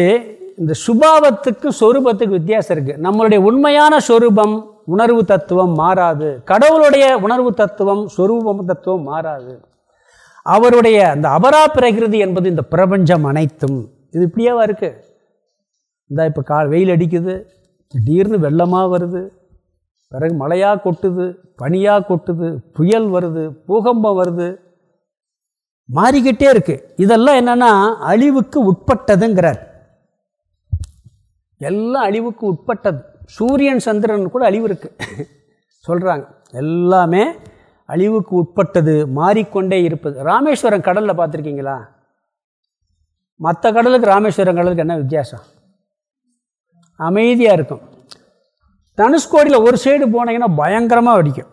இந்த சுபாவத்துக்கும் சொரூபத்துக்கு வித்தியாசம் இருக்குது நம்மளுடைய உண்மையான சொரூபம் உணர்வு தத்துவம் மாறாது. கடவுளுடைய உணர்வு தத்துவம் சொரூபம் தத்துவம் மாறாது. அவருடைய அந்த அபரா பிரகிருதி என்பது இந்த பிரபஞ்சம் அனைத்தும். இது இப்படியாவா இருக்குது இந்த இப்போ கா வெயில் அடிக்குது திடீர்னு வெள்ளமாக வருது பிறகு மழையாக கொட்டுது பனியாக கொட்டுது புயல் வருது பூகம்பம் வருது. மாறிக்கிட்டே இருக்குது இதெல்லாம் என்னென்னா அழிவுக்கு உட்பட்டதுங்கிறார். எல்லாம் அழிவுக்கு உட்பட்டது. சூரியன் சந்திரன் கூட அழிவு இருக்குது சொல்கிறாங்க எல்லாமே அழிவுக்கு உட்பட்டது மாறிக்கொண்டே இருப்பது. ராமேஸ்வரம் கடலில் பார்த்துருக்கீங்களா? மற்ற கடலுக்கு ராமேஸ்வரம் கடலுக்கு என்ன வித்தியாசம்? அமைதியாக இருக்கும். தனுஷ்கோடியில் ஒரு சைடு போனீங்கன்னா பயங்கரமாக அடிக்கும்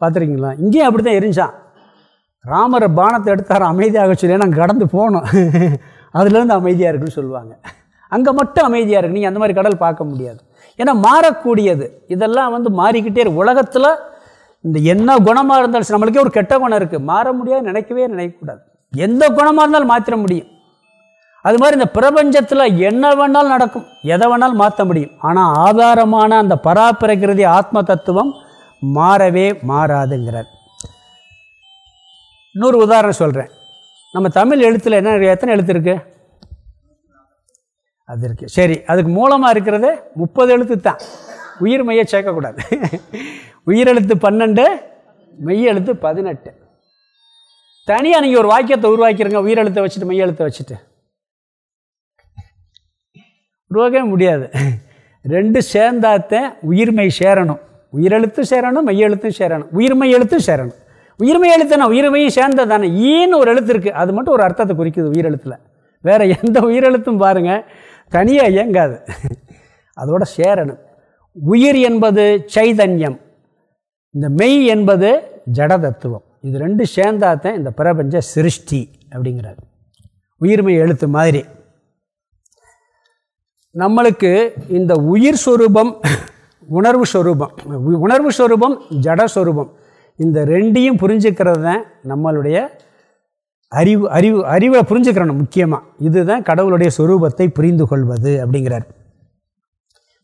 பார்த்துருக்கீங்களா? இங்கேயும் அப்படி தான் எரிஞ்சான். ராமர் பானத்தை எடுத்தார் அமைதியாக சொல்லி நாங்கள் கடந்து போனோம் அதுலேருந்து அமைதியாக இருக்குன்னு சொல்லுவாங்க. அங்கே மட்டும் அமைதியாக இருக்கு. நீங்கள் அந்த மாதிரி கடல் பார்க்க முடியாது. ஏன்னா மாறக்கூடியது. இதெல்லாம் வந்து மாறிக்கிட்டே இருக்கு. உலகத்தில் இந்த என்ன குணமாக இருந்தாலும் நம்மளுக்கே ஒரு கெட்ட குணம் இருக்குது மாற முடியாது நினைக்கவே நினைக்கக்கூடாது. எந்த குணமாக இருந்தாலும் மாற்றிட முடியும். அது மாதிரி இந்த பிரபஞ்சத்தில் என்ன வேணாலும் நடக்கும். எதை வேணாலும் மாற்ற முடியும். ஆனால் ஆதாரமான அந்த பராப்பிரகிருதி ஆத்ம தத்துவம் மாறவே மாறாதுங்கிறார். இன்னொரு உதாரணம் சொல்கிறேன் நம்ம தமிழ் எழுத்தில் என்ன எத்தனை எழுத்து இருக்குது அது இருக்குது சரி அதுக்கு மூலமாக இருக்கிறது முப்பது எழுத்து தான் உயிர் மைய சேர்க்கக்கூடாது. உயிரெழுத்து பன்னெண்டு மெய் எழுத்து பதினெட்டு. தனியாக நீங்கள் ஒரு வாக்கியத்தை உருவாக்கிருங்க உயிரெழுத்தை வச்சுட்டு மெய் எழுத்தை வச்சுட்டு. உருவாக்கவே முடியாது. ரெண்டு சேர்ந்தாத்தான் உயிர்மை சேரணும். உயிரெழுத்தும் சேரணும் மெய்யெழுத்தும் சேரணும். உயிர்மை எழுத்தும் சேரணும். உயிர்மை எழுத்துனா உயிர்மையும் சேர்ந்தது தானே ஈன்னு ஒரு எழுத்து இருக்குது அது மட்டும் ஒரு அர்த்தத்தை குறிக்குது உயிரெழுத்தில். வேறு எந்த உயிரெழுத்தும் பாருங்கள் தனியாக இயங்காது. அதோட சேரணும். உயிர் என்பது சைதன்யம். இந்த மெய் என்பது ஜட தத்துவம் இது ரெண்டு சேர்ந்தாத்தான் இந்த பிரபஞ்ச சிருஷ்டி அப்படிங்கிறார். உயிர்மை எழுத்து மாதிரி. நம்மளுக்கு இந்த உயிர் சொரூபம் உணர்வு சொரூபம் உணர்வு சொரூபம் ஜட சொரூபம் இந்த ரெண்டையும் புரிஞ்சுக்கிறது தான் நம்மளுடைய அறிவு அறிவு அறிவை புரிஞ்சுக்கிறணும் முக்கியமாக இதுதான் கடவுளுடைய சுரூபத்தை புரிந்து கொள்வது அப்படிங்கிறார்.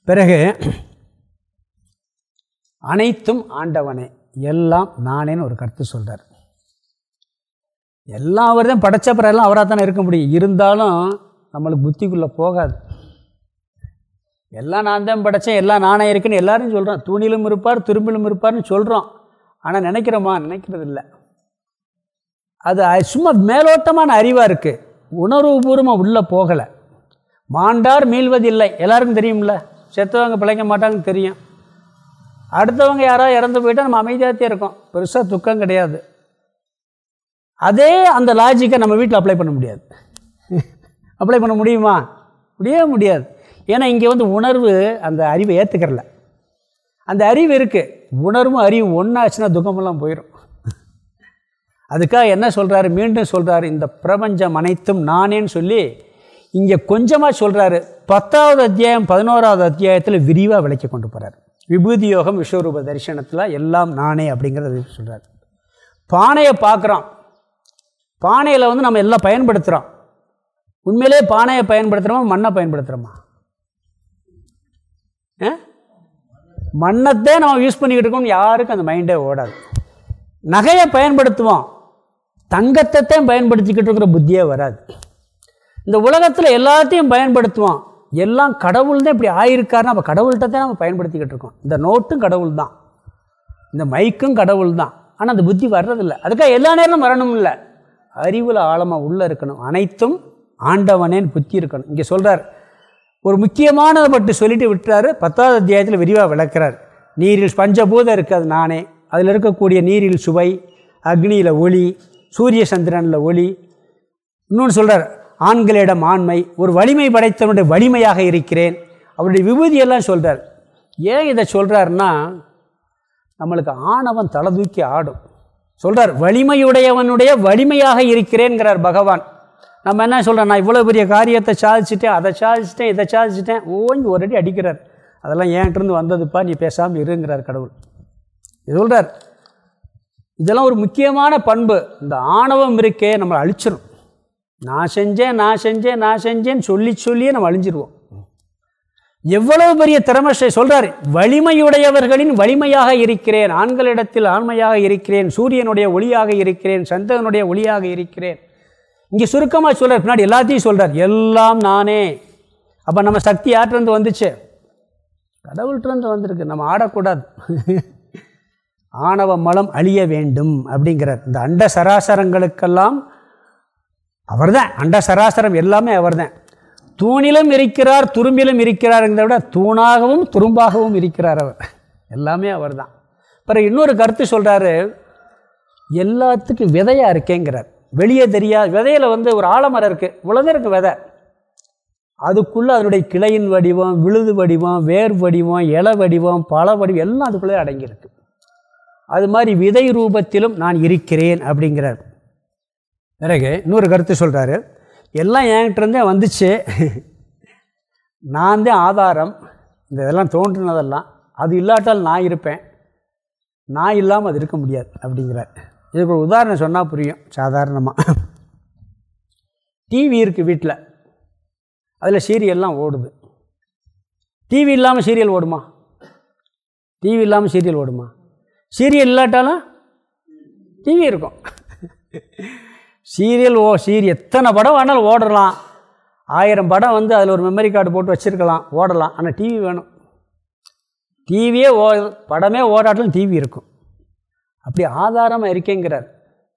பிறகு அனைத்தும் ஆண்டவனே எல்லாம் நானேன்னு ஒரு கருத்து சொல்கிறார் எல்லாம் அவர் தான் படைச்ச பிறகுலாம் அவராக தானே இருக்க முடியும். இருந்தாலும் நம்மளுக்கு புத்திக்குள்ளே போகாது. எல்லாம் நான் தான் படைச்சேன் எல்லாம் நானே இருக்குன்னு எல்லாரும் சொல்கிறோம் தூணிலும் இருப்பார் திரும்பிலும் இருப்பார்னு சொல்கிறோம் ஆனால் நினைக்கிறோமா? நினைக்கிறது இல்லை அது சும்மா மேலோட்டமான அறிவாக இருக்குது உணர்வுபூர்வமாக உள்ளே போகலை. மாண்டார் மீள்வதில்லை எல்லாருக்கும் தெரியும்ல? செத்தவங்க பிழைக்க மாட்டாங்கன்னு தெரியும். அடுத்தவங்க யாராவது இறந்து போயிட்டால் நம்ம அமைதியாகத்தே இருக்கோம். பெருசாக துக்கம் கிடையாது. அதே அந்த லாஜிக்கை நம்ம வீட்டில் அப்ளை பண்ண முடியாது. அப்ளை பண்ண முடியுமா? முடியவே முடியாது. ஏன்னா இங்கே வந்து உணர்வு அந்த அறிவை ஏற்றுக்கிறல அந்த அறிவு இருக்குது உணர்வும் அறிவு ஒன்றாச்சுன்னா துக்கமெல்லாம் போயிடும் அதுக்காக என்ன சொல்கிறாரு மீண்டும் சொல்கிறாரு இந்த பிரபஞ்சம் அனைத்தும் நானேன்னு சொல்லி இங்கே கொஞ்சமாக சொல்கிறாரு பத்தாவது அத்தியாயம் பதினோராவது அத்தியாயத்தில் விரிவாக விளக்கி கொண்டு போகிறார் விபூதி யோகம் விஸ்வரூப தரிசனத்தில் எல்லாம் நானே அப்படிங்கிறத சொல்கிறார் பானையை பார்க்குறோம் பானையில் வந்து நம்ம எல்லாம் பயன்படுத்துகிறோம் உண்மையிலே பானையை பயன்படுத்துகிறோமா மண்ணை பயன்படுத்துகிறோமா ஆ? மண்ணத்தை நம்ம யூஸ் பண்ணிக்கிட்டு இருக்கோம்னு யாருக்கும் அந்த மைண்டே ஓடாது. நகையை பயன்படுத்துவோம். தங்கத்தை தான் பயன்படுத்திக்கிட்டு இருக்கிற புத்தியே வராது. இந்த உலகத்தில் எல்லாத்தையும் பயன்படுத்துவோம் எல்லாம் கடவுள் தான் இப்படி ஆயிருக்காருன்னா அப்போ கடவுள்கிட்ட தான் நம்ம பயன்படுத்திக்கிட்டு இருக்கோம். இந்த நோட்டும் கடவுள் தான் இந்த மைக்கும் கடவுள் தான் ஆனால் அந்த புத்தி வர்றதில்லை. அதுக்காக எல்லா நேரமும் வரணும் இல்லை. அறிவில் ஆழமாக உள்ளே இருக்கணும். அனைத்தும் ஆண்டவனேன்னு புத்தி இருக்கணும். இங்கே சொல்கிறார் ஒரு முக்கியமானதை மட்டும் சொல்லிட்டு விட்டுறாரு. பத்தாவது அத்தியாயத்தில் விரிவாக விளக்குறார். நீரில் பஞ்சபூதம் இருக்குது நானே. அதில் இருக்கக்கூடிய நீரில் சுவை அக்னியில் ஒளி சூரிய சந்திரனில் ஒளி. இன்னொன்று சொல்கிறார் ஆண்களிடம் ஆண்மை ஒரு வலிமை படைத்தவனுடைய வலிமையாக இருக்கிறேன். அவருடைய விபூதியெல்லாம் சொல்கிறார் ஏன் இதை சொல்கிறாருன்னா நம்மளுக்கு ஆணவன் தலை தூக்கி ஆடும். சொல்கிறார் வலிமையுடையவனுடைய வலிமையாக இருக்கிறேன்கிறார் பகவான். நம்ம என்ன சொல்கிறோம் நான் இவ்வளோ பெரிய காரியத்தை சாதிச்சிட்டேன் அதை சாதிச்சிட்டேன் இதை சாதிச்சிட்டேன் ஓங்கி ஒரு அடி அடிக்கிறார். அதெல்லாம் ஏன்ட்டிருந்து வந்ததுப்பா நீ பேசாமல் இருங்கிறார் கடவுள். இது சொல்கிறார் இதெல்லாம் ஒரு முக்கியமான பண்பு. இந்த ஆணவம் இருக்கே நம்மளை அழிச்சிடும் நான் செஞ்சேன் நான் செஞ்சேன் நான் செஞ்சேன்னு சொல்லி சொல்லியே நம்ம அழிஞ்சிருவோம். எவ்வளவு பெரிய திறமை சொல்கிறார் வலிமையுடையவர்களின் வலிமையாக இருக்கிறேன் ஆண்களிடத்தில் ஆண்மையாக இருக்கிறேன் சூரியனுடைய ஒளியாக இருக்கிறேன் சந்திரனுடைய ஒளியாக இருக்கிறேன். இங்கே சுருக்கமாக சொல்கிறார் பின்னாடி எல்லாத்தையும் சொல்கிறார் எல்லாம் நானே. அப்போ நம்ம சக்தி யார்கிட்டருந்து வந்துச்சு? கடவுள்கிட்டருந்து வந்திருக்கு. நம்ம ஆடக்கூடாது. ஆணவ மலம் அழிய வேண்டும் அப்படிங்கிறார் இந்த அண்ட சராசரங்களுக்கெல்லாம் அவர்தான். அண்ட சராசரம் எல்லாமே அவர்தான். தூணிலும் இருக்கிறார் துரும்பிலும் இருக்கிறாருங்கிறத விட தூணாகவும் துரும்பாகவும் இருக்கிறார் அவர். எல்லாமே அவர் தான் பிறகு இன்னொரு கருத்து சொல்கிறாரு எல்லாத்துக்கும் விதையாக இருக்கேங்கிறார். வெளியே தெரியாது விதையில் வந்து ஒரு ஆலமரம் இருக்குது இவ்வளோதான் விதை. அதுக்குள்ளே அதனுடைய கிளையின் வடிவம் விழுது வடிவம் வேர் வடிவம் இலை வடிவம் பழ வடிவம் எல்லாம் அதுக்குள்ளே அடங்கியிருக்கு. அது மாதிரி விதை ரூபத்திலும் நான் இருக்கிறேன் அப்படிங்கிறார். பிறகு இன்னொரு கருத்து சொல்கிறாரு எல்லாம் என்கிட்டருந்தே வந்துச்சு. நான் தான் ஆதாரம். இந்த இதெல்லாம் தோன்றினதெல்லாம் அது இல்லாட்டால் நான் இருப்பேன். நான் இல்லாமல் அது இருக்க முடியாது அப்படிங்கிறார். இதுக்கு ஒரு உதாரணம் சொன்னால் புரியும் சாதாரணமாக டிவி இருக்குது வீட்டில் அதில் சீரியல்லாம் ஓடுது. டிவி இல்லாமல் சீரியல் ஓடுமா? டிவி இல்லாமல் சீரியல் ஓடுமா? சீரியல் இல்லாட்டாலும் டிவி இருக்கும். சீரியல் ஓ சீரி எத்தனை படம் வேணாலும் ஓடலாம். ஆயிரம் படம் வந்து அதில் ஒரு மெமரி கார்டு போட்டு வச்சுருக்கலாம் ஓடலாம். ஆனால் டிவி வேணும். டிவியே ஓ படமே ஓடாட்டிலும் டிவி இருக்கும். அப்படி ஆதாரமாக இருக்கேங்கிறார்.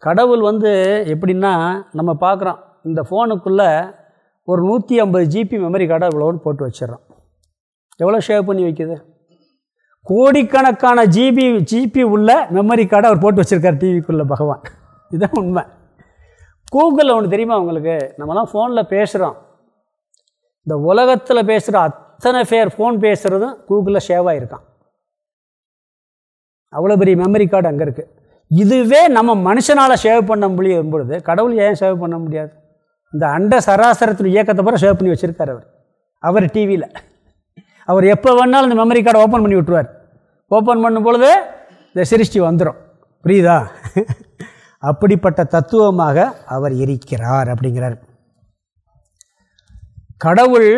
கடவுள் வந்து எப்படின்னா நம்ம பார்க்குறோம் இந்த ஃபோனுக்குள்ளே ஒரு நூற்றி ஐம்பது ஜிபி மெமரி கார்டை இவ்வளோன்னு போட்டு வச்சிடறோம். எவ்வளோ ஷேவ் பண்ணி வைக்கிது? கோடிக்கணக்கான ஜிபி ஜிபி உள்ள மெமரி கார்டை அவர் போட்டு வச்சுருக்கார் டிவிக்குள்ளே பகவான். இதுதான் உண்மை. கூகுளில் ஒன்று தெரியுமா உங்களுக்கு? நம்மலாம் ஃபோனில் பேசுகிறோம் இந்த உலகத்தில் பேசுகிற அத்தனை பேர் ஃபோன் பேசுகிறதும் கூகுளில் சேவ் ஆகிருக்கான் அவ்வளோ பெரிய மெமரி கார்டு அங்கே இருக்குது இதுவே நம்ம மனுஷனால் சேவ் பண்ண முடியும் பொழுது கடவுள் ஏன் சேவ் பண்ண முடியாது? இந்த அண்ட சராசரத்தின் இயக்கத்தை பூரா சேவ் பண்ணி வச்சுருக்கார் அவர். அவர் டிவியில் அவர் எப்போ வேணாலும் இந்த மெமரி கார்டை ஓப்பன் பண்ணி விட்டுருவார். ஓப்பன் பண்ணும் பொழுது இந்த சிருஷ்டி வந்துடும் புரியுதா? அப்படிப்பட்ட தத்துவமாக அவர் இருக்கிறார் அப்படிங்கிறார். கடவுள்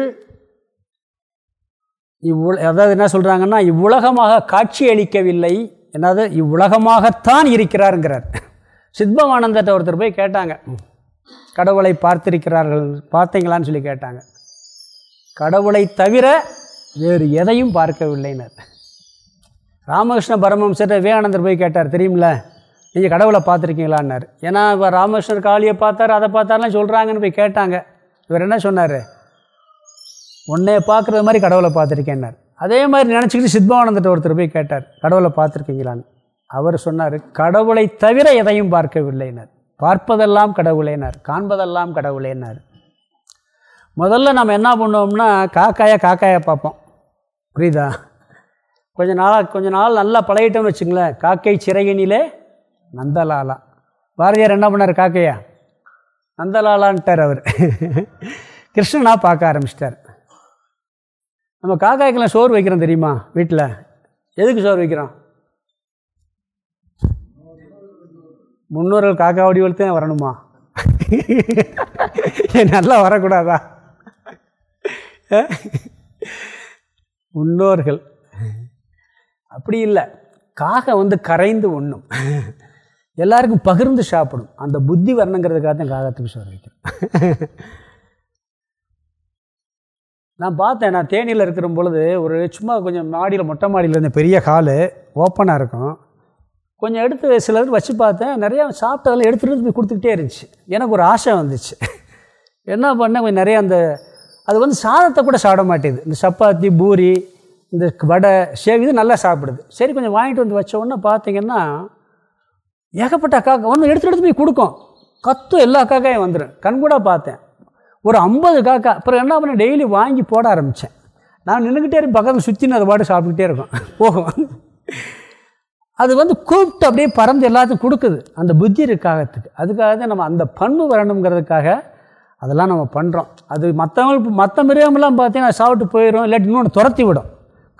இவ்வுல அதாவது என்ன சொல்கிறாங்கன்னா இவ்வுலகமாக காட்சி அளிக்கவில்லை என்னது? இவ்வுலகமாகத்தான் இருக்கிறாருங்கிறார். சித்பவானந்தத்தை ஒருத்தர் போய் கேட்டாங்க. கடவுளை பார்த்திருக்கிறார்கள் பார்த்தீங்களான்னு சொல்லி கேட்டாங்க. கடவுளை தவிர வேறு எதையும் பார்க்கவில்லைனர். ராமகிருஷ்ண பரமம்சர் விவேகானந்தர் போய் கேட்டார் தெரியுமில்ல நீங்கள் கடவுளை பார்த்துருக்கீங்களான்னார். ஏன்னா இப்போ ராமகிருஷ்ணர் காளியை பார்த்தார் அதை பார்த்தாருலாம் சொல்கிறாங்கன்னு போய் கேட்டாங்க. இவர் என்ன சொன்னார்? உன்னை பார்க்குறது மாதிரி கடவுளை பார்த்துருக்கேன்னார். அதே மாதிரி நினச்சிக்கிட்டு சித்பவானந்தர் ஒருத்தர் போய் கேட்டார் கடவுளை பார்த்துருக்கீங்களான்னு. அவர் சொன்னார் கடவுளை தவிர எதையும் பார்க்கவில்லைனார் பார்ப்பதெல்லாம் கடவுளேனார் காண்பதெல்லாம் கடவுளேனார் முதல்ல நம்ம என்ன பண்ணுவோம்னா காக்காயை காக்காயை பார்ப்போம். புரியுதா? கொஞ்ச நாளாக கொஞ்ச நாள் நல்லா பழகிட்டோம்னு வச்சுங்களேன் காக்கை சிறகினிலே நந்தலாலா. பாரதியார் என்ன பண்ணார் காக்கையா? நந்தலாலான்ட்டார் அவர். கிருஷ்ணனா பார்க்க ஆரம்பிச்சிட்டார். நம்ம காக்காய்க்கெல்லாம் சோறு வைக்கிறோம் தெரியுமா வீட்டில் எதுக்கு சோறு வைக்கிறோம்? முன்னோர்கள் காக்கா வடிவத்தில் வரணுமா? நல்லா வரக்கூடாதா? முன்னோர்கள். அப்படி இல்லை. காகை வந்து கரைந்து ஒன்றும் எல்லாருக்கும் பகிர்ந்து சாப்பிடும். அந்த புத்தி வரணுங்கிறதுக்காக தான் காகத்துக்கு சோறு வைக்கிறோம். நான் பார்த்தேன் நான் தேனியில் இருக்கிற பொழுது ஒரு சும்மா கொஞ்சம் மாடியில் மொட்டை மாடியில் இருந்த பெரிய ஹாலு ஓப்பனாக இருக்கும். கொஞ்சம் எடுத்து சிலர் வச்சு பார்த்தேன் நிறையா சாப்பிட்டதெல்லாம் எடுத்துகிட்டு போய் கொடுத்துக்கிட்டே இருந்துச்சு. எனக்கு ஒரு ஆசை வந்துச்சு. என்ன பண்ணேன் கொஞ்சம் நிறையா அந்த அது வந்து சாதத்தை கூட சாப்பிட மாட்டேது இந்த சப்பாத்தி பூரி இந்த வடை சேவ் இது நல்லா சாப்பிடுது. சரி கொஞ்சம் வாங்கிட்டு வந்து வச்ச உடனே பார்த்தீங்கன்னா ஏகப்பட்ட காக்கா ஒன்று எடுத்து எடுத்து போய் கொடுக்கும். கத்தும் எல்லா காக்காயும் வந்துடும் கண் கூட பார்த்தேன். ஒரு ஐம்பது காக்கா அப்புறம் என்ன பண்ண டெய்லி வாங்கி போட ஆரம்பித்தேன் நான் நின்றுக்கிட்டே இருப்பேன் பக்கத்தில் சுற்றினு அதை பாட்டு சாப்பிட்டுக்கிட்டே இருக்கும். போகும். அது வந்து கூப்பிட்டு அப்படியே பறந்து எல்லாத்துக்கும் கொடுக்குது. அந்த புத்தி இருக்காகத்துக்கு. அதுக்காக தான் நம்ம அந்த பண்பு வரணுங்கிறதுக்காக அதெல்லாம் நம்ம பண்ணுறோம் அது மற்றவங்களுக்கு மற்ற மிருகமெல்லாம் பார்த்தீங்கன்னா சாப்பிட்டு போயிடும் இல்லாட்டி இன்னொன்று துரத்தி விடும்.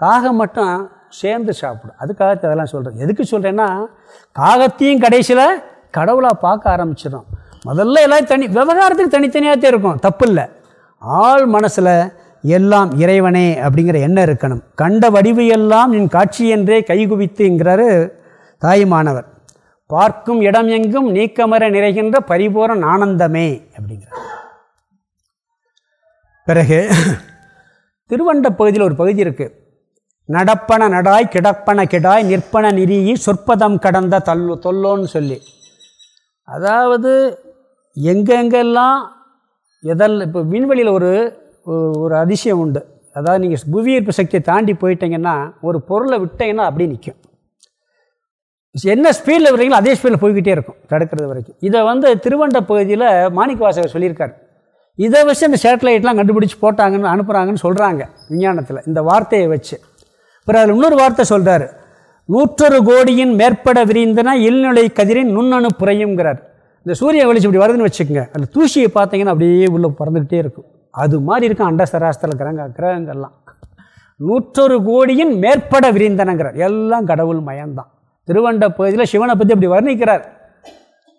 காகம் மட்டும் சேர்ந்து சாப்பிடும். அதுக்காக அதெல்லாம் சொல்கிறேன் எதுக்கு சொல்கிறேன்னா காகத்தையும் கடைசியில் கடவுளாக பார்க்க ஆரம்பிச்சிடும் முதல்ல எல்லாம் தனி விவகாரத்துக்கு தனித்தனியாகத்தே இருக்கும். தப்பு இல்லை ஆள் மனசில் எல்லாம் இறைவனே அப்படிங்கிற எண்ணம் இருக்கணும். கண்ட வடிவு எல்லாம் என் காட்சி என்றே கைகுவித்துங்கிறாரு தாயுமானவர் பார்க்கும் இடம் எங்கும் நீக்கமர நிறைகின்ற பரிபூரண ஆனந்தமே அப்படிங்கிறார். பிறகு திருவண்ட பகுதியில் ஒரு பகுதி இருக்குது நடப்பன நடாய் கிடப்பன கிடாய் நிற்பன நிறியி சொற்பதம் கடந்த தல்லு தொல்லோன்னு சொல்லி. அதாவது எங்கெங்கெல்லாம் எதல் இப்போ விண்வெளியில் ஒரு ஒரு அதிசயம் உண்டு. அதாவது நீங்கள் புவி ஈர்ப்பு சக்தியை தாண்டி போயிட்டீங்கன்னா ஒரு பொருளை விட்டீங்கன்னா அப்படியே நிற்கும் என்ன ஸ்பீடில் விடுறீங்களோ அதே ஸ்பீடில் போய்கிட்டே இருக்கும் தடுக்கிறது வரைக்கும். இதை வந்து திருவண்ட பகுதியில் மாணிக்க வாசகர் சொல்லியிருக்கார். இதை வச்சு அந்த சேட்டலைட்லாம் கண்டுபிடிச்சி போட்டாங்கன்னு அனுப்புகிறாங்கன்னு சொல்கிறாங்க விஞ்ஞானத்தில் இந்த வார்த்தையை வச்சு. அப்புறம் அதில் இன்னொரு வார்த்தை சொல்கிறார் நூற்றொரு கோடியின் மேற்பட விரிந்தன இல்நிலை கதிரின் நுண்ணணு புறையுங்கிறார் இந்த சூரிய வெளிச்சம் இப்படி வருதுன்னு வச்சுக்கோங்க. அந்த தூசியை பார்த்தீங்கன்னா அப்படியே உள்ளே பறந்துக்கிட்டே இருக்கும். அது மாதிரி இருக்கும் அண்ட சராஸ்திரத்தில் கிரக கிரகங்கள்லாம். நூற்றொரு கோடியின் மேற்பட விரிந்தனங்கிறார். எல்லாம் கடவுள் மயம்தான். திருவண்ட பகுதியில் சிவனை பற்றி அப்படி வர்ணிக்கிறார்.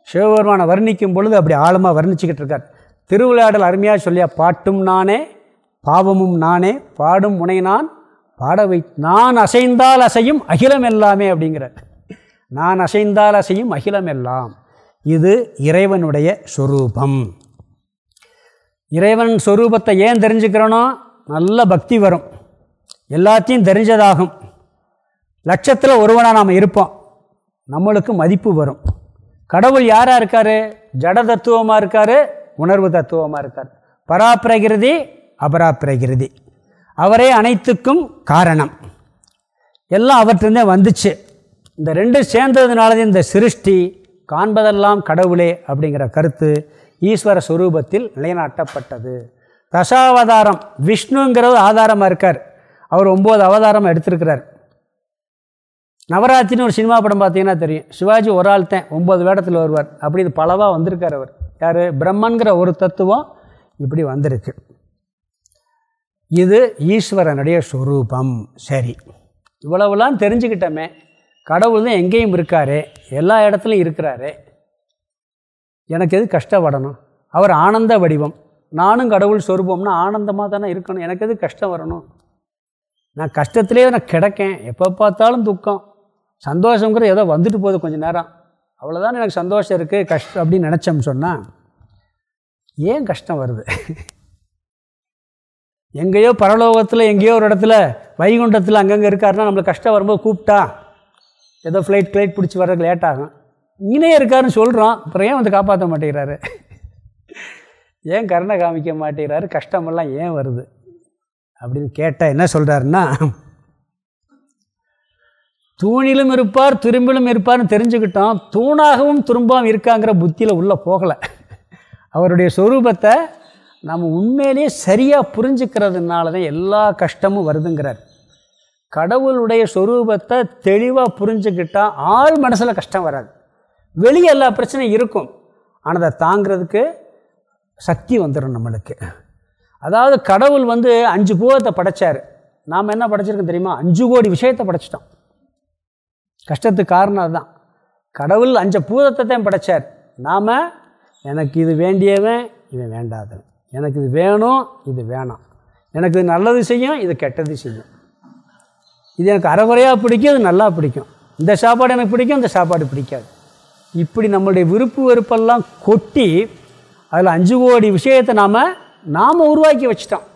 சிவபெருமானை வர்ணிக்கும் பொழுது அப்படி ஆழமாக வர்ணிச்சுக்கிட்டு இருக்கார். திருவிளையாடல் அருமையாக சொல்லியா பாட்டும் நானே பாவமும் நானே பாடும் முனை நான் பாட வை நான் அசைந்தால் அசையும் அகிலம் எல்லாமே அப்படிங்கிறார். நான் அசைந்தால் அசையும் அகிலம் எல்லாம். இது இறைவனுடைய சொரூபம். இறைவன் சொரூபத்தை ஏன் தெரிஞ்சுக்கிறனோ நல்ல பக்தி வரும். எல்லாத்தையும் தெரிஞ்சதாகும். லட்சத்தில் ஒருவனாக நாம் இருப்போம். நம்மளுக்கு மதிப்பு வரும். கடவுள் யாராக இருக்கார்? ஜட தத்துவமாக இருக்கார் உணர்வு தத்துவமாக இருக்கார். பராப்பிரகிருதி அபராப்பிரகிருதி. அவரே அனைத்துக்கும் காரணம். எல்லாம் அவற்றிருந்தே வந்துச்சு. இந்த ரெண்டும் சேர்ந்ததுனால இந்த சிருஷ்டி காண்பதெல்லாம் கடவுளே அப்படிங்கிற கருத்து ஈஸ்வர சுரூபத்தில் நிலைநாட்டப்பட்டது. தசாவதாரம் விஷ்ணுங்கிறது ஆதாரமாக இருக்கார். அவர் ஒம்பது அவதாரம் எடுத்திருக்கிறார். நவராத்திரின்னு ஒரு சினிமா படம் பார்த்தீங்கன்னா தெரியும். சிவாஜி ஒரு ஆள் தான் ஒம்பது வேடத்தில் வருவார். அப்படி இது பலவாக வந்திருக்கார் அவர். யார்? பிரம்மன்கிற ஒரு தத்துவம் இப்படி வந்திருக்கு. இது ஈஸ்வரனுடைய ஸ்வரூபம் சரி. இவ்வளவுலாம் தெரிஞ்சுக்கிட்டோமே கடவுள் தான் எங்கேயும் இருக்காரு எல்லா இடத்துலையும் இருக்கிறாரு. எனக்கு எது கஷ்டப்படணும்? அவர் ஆனந்த வடிவம். நானும் கடவுள் சொரூபம்னா ஆனந்தமாக தானே இருக்கணும்? எனக்கு எது கஷ்டம் வரணும்? நான் கஷ்டத்துலேயே நான் கிடக்கேன். எப்போ பார்த்தாலும் துக்கம். சந்தோஷங்கிறது ஏதோ வந்துட்டு போகுது கொஞ்சம் நேரம். அவ்வளோதான் எனக்கு சந்தோஷம் இருக்குது கஷ்டம் அப்படின்னு நினச்சோம் சொன்னால் ஏன் கஷ்டம் வருது? எங்கேயோ பரலோகத்தில் எங்கேயோ ஒரு இடத்துல வைகுண்டத்தில் அங்கங்கே இருக்காருன்னா நம்மளுக்கு கஷ்டம் வரும்போது கூப்பிட்டா ஏதோ ஃப்ளைட் ஃப்ளைட் பிடிச்சி வர்றதுக்கு லேட் ஆகும். இங்கேயே இருக்காருன்னு சொல்கிறோம் அப்புறம் ஏன் வந்து காப்பாற்ற மாட்டேங்கிறாரு? ஏன் கருணை காமிக்க மாட்டேங்கிறாரு? கஷ்டமெல்லாம் ஏன் வருது? அப்படின்னு கேட்டால் என்ன சொல்கிறாருன்னா தூணிலும் இருப்பார் துரும்பிலும் இருப்பார்னு தெரிஞ்சுக்கிட்டோம் தூணாகவும் துரும்பாகவும் இருக்காங்கிற புத்தியில் உள்ளே போகலை. அவருடைய சொரூபத்தை நம்ம உண்மையிலேயே சரியாக புரிஞ்சுக்கிறதுனால தான் எல்லா கஷ்டமும் வருதுங்கிறார். கடவுளுடைய சொரூபத்தை தெளிவாக புரிஞ்சுக்கிட்டால் ஆள் மனசில் கஷ்டம் வராது. வெளியே எல்லா பிரச்சனையும் இருக்கும். ஆனால் அதை தாங்கிறதுக்கு சக்தி வந்துடும் நம்மளுக்கு. அதாவது கடவுள் வந்து அஞ்சு பூவத்தை படைச்சார். நாம் என்ன படைச்சிருக்கோம் தெரியுமா? அஞ்சு கோடி விஷயத்தை படைச்சிட்டோம். கஷ்டத்துக்கு காரணம் அதுதான். கடவுள் அஞ்சு பூதத்தை தான் படைச்சார். நாம் எனக்கு இது வேண்டியவன் இது வேண்டாதவன். எனக்கு இது வேணும் இது வேணாம். எனக்கு இது நல்லது செய்யும் இது கெட்டது செய்யும். இது எனக்கு அறகுறையாக பிடிக்கும் இது நல்லா பிடிக்கும். இந்த சாப்பாடு எனக்கு பிடிக்கும் இந்த சாப்பாடு பிடிக்காது. இப்படி நம்மளுடைய விருப்பு வெறுப்பெல்லாம் கொட்டி அதில் அஞ்சு கோடி விஷயத்தை நாம் நாம் உருவாக்கி வச்சிட்டோம்.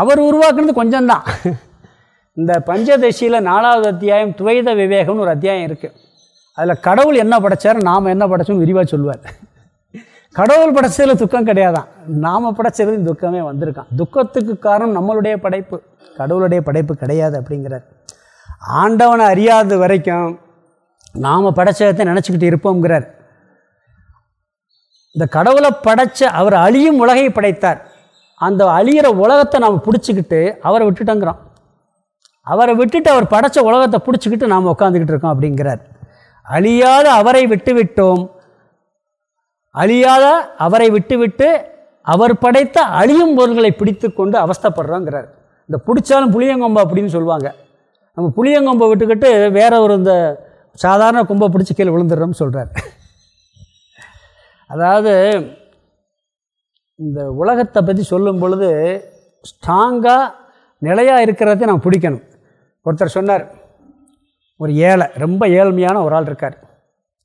அவர் உருவாக்குனது கொஞ்சம்தான். இந்த பஞ்சதசியில் நாலாவது அத்தியாயம் துவைத விவேகம்னு ஒரு அத்தியாயம் இருக்குது அதில் கடவுள் என்ன படைச்சார் நாம் என்ன படைச்சோம்னு விரிவாக சொல்லுவார். கடவுள் படைச்சதில் துக்கம் கிடையாதான். நாம் படைச்சது துக்கமே வந்திருக்கான். துக்கத்துக்கு காரணம் நம்மளுடைய படைப்பு. கடவுளுடைய படைப்பு கிடையாது அப்படிங்கிறார். ஆண்டவனை அறியாத வரைக்கும் நாம் படைச்சதை நினச்சிக்கிட்டு இருப்போங்கிறார் இந்த கடவுளை படைச்ச அவர் அழியும் உலகை படைத்தார். அந்த அழியிற உலகத்தை நாம் பிடிச்சிக்கிட்டு அவரை விட்டுட்டோங்கிறோம். அவரை விட்டுட்டு அவர் படைச்ச உலகத்தை பிடிச்சிக்கிட்டு நாம் உட்காந்துக்கிட்டு இருக்கோம் அப்படிங்கிறார். அழியாத அவரை விட்டு விட்டோம் அழியாத அவரை விட்டுவிட்டு அவர் படைத்த அழியும் பொருள்களை பிடித்து கொண்டு அவஸ்தப்படுறோங்கிறார். இந்த பிடிச்சாலும் புளியங்கொம்பை அப்படின்னு சொல்லுவாங்க. நம்ம புளியங்கொம்பை விட்டுக்கிட்டு வேற ஒரு இந்த சாதாரண கொம்பை பிடிச்சி கீழே விழுந்துடுறோம்னு சொல்கிறார் அதாவது இந்த உலகத்தை பற்றி சொல்லும் பொழுது ஸ்ட்ராங்காக நிலையாக இருக்கிறதே நான் பிடிக்கணும். ஒருத்தர் சொன்னார் ஒரு ஏழை ரொம்ப ஏழ்மையான ஒரு ஆள் இருக்கார்.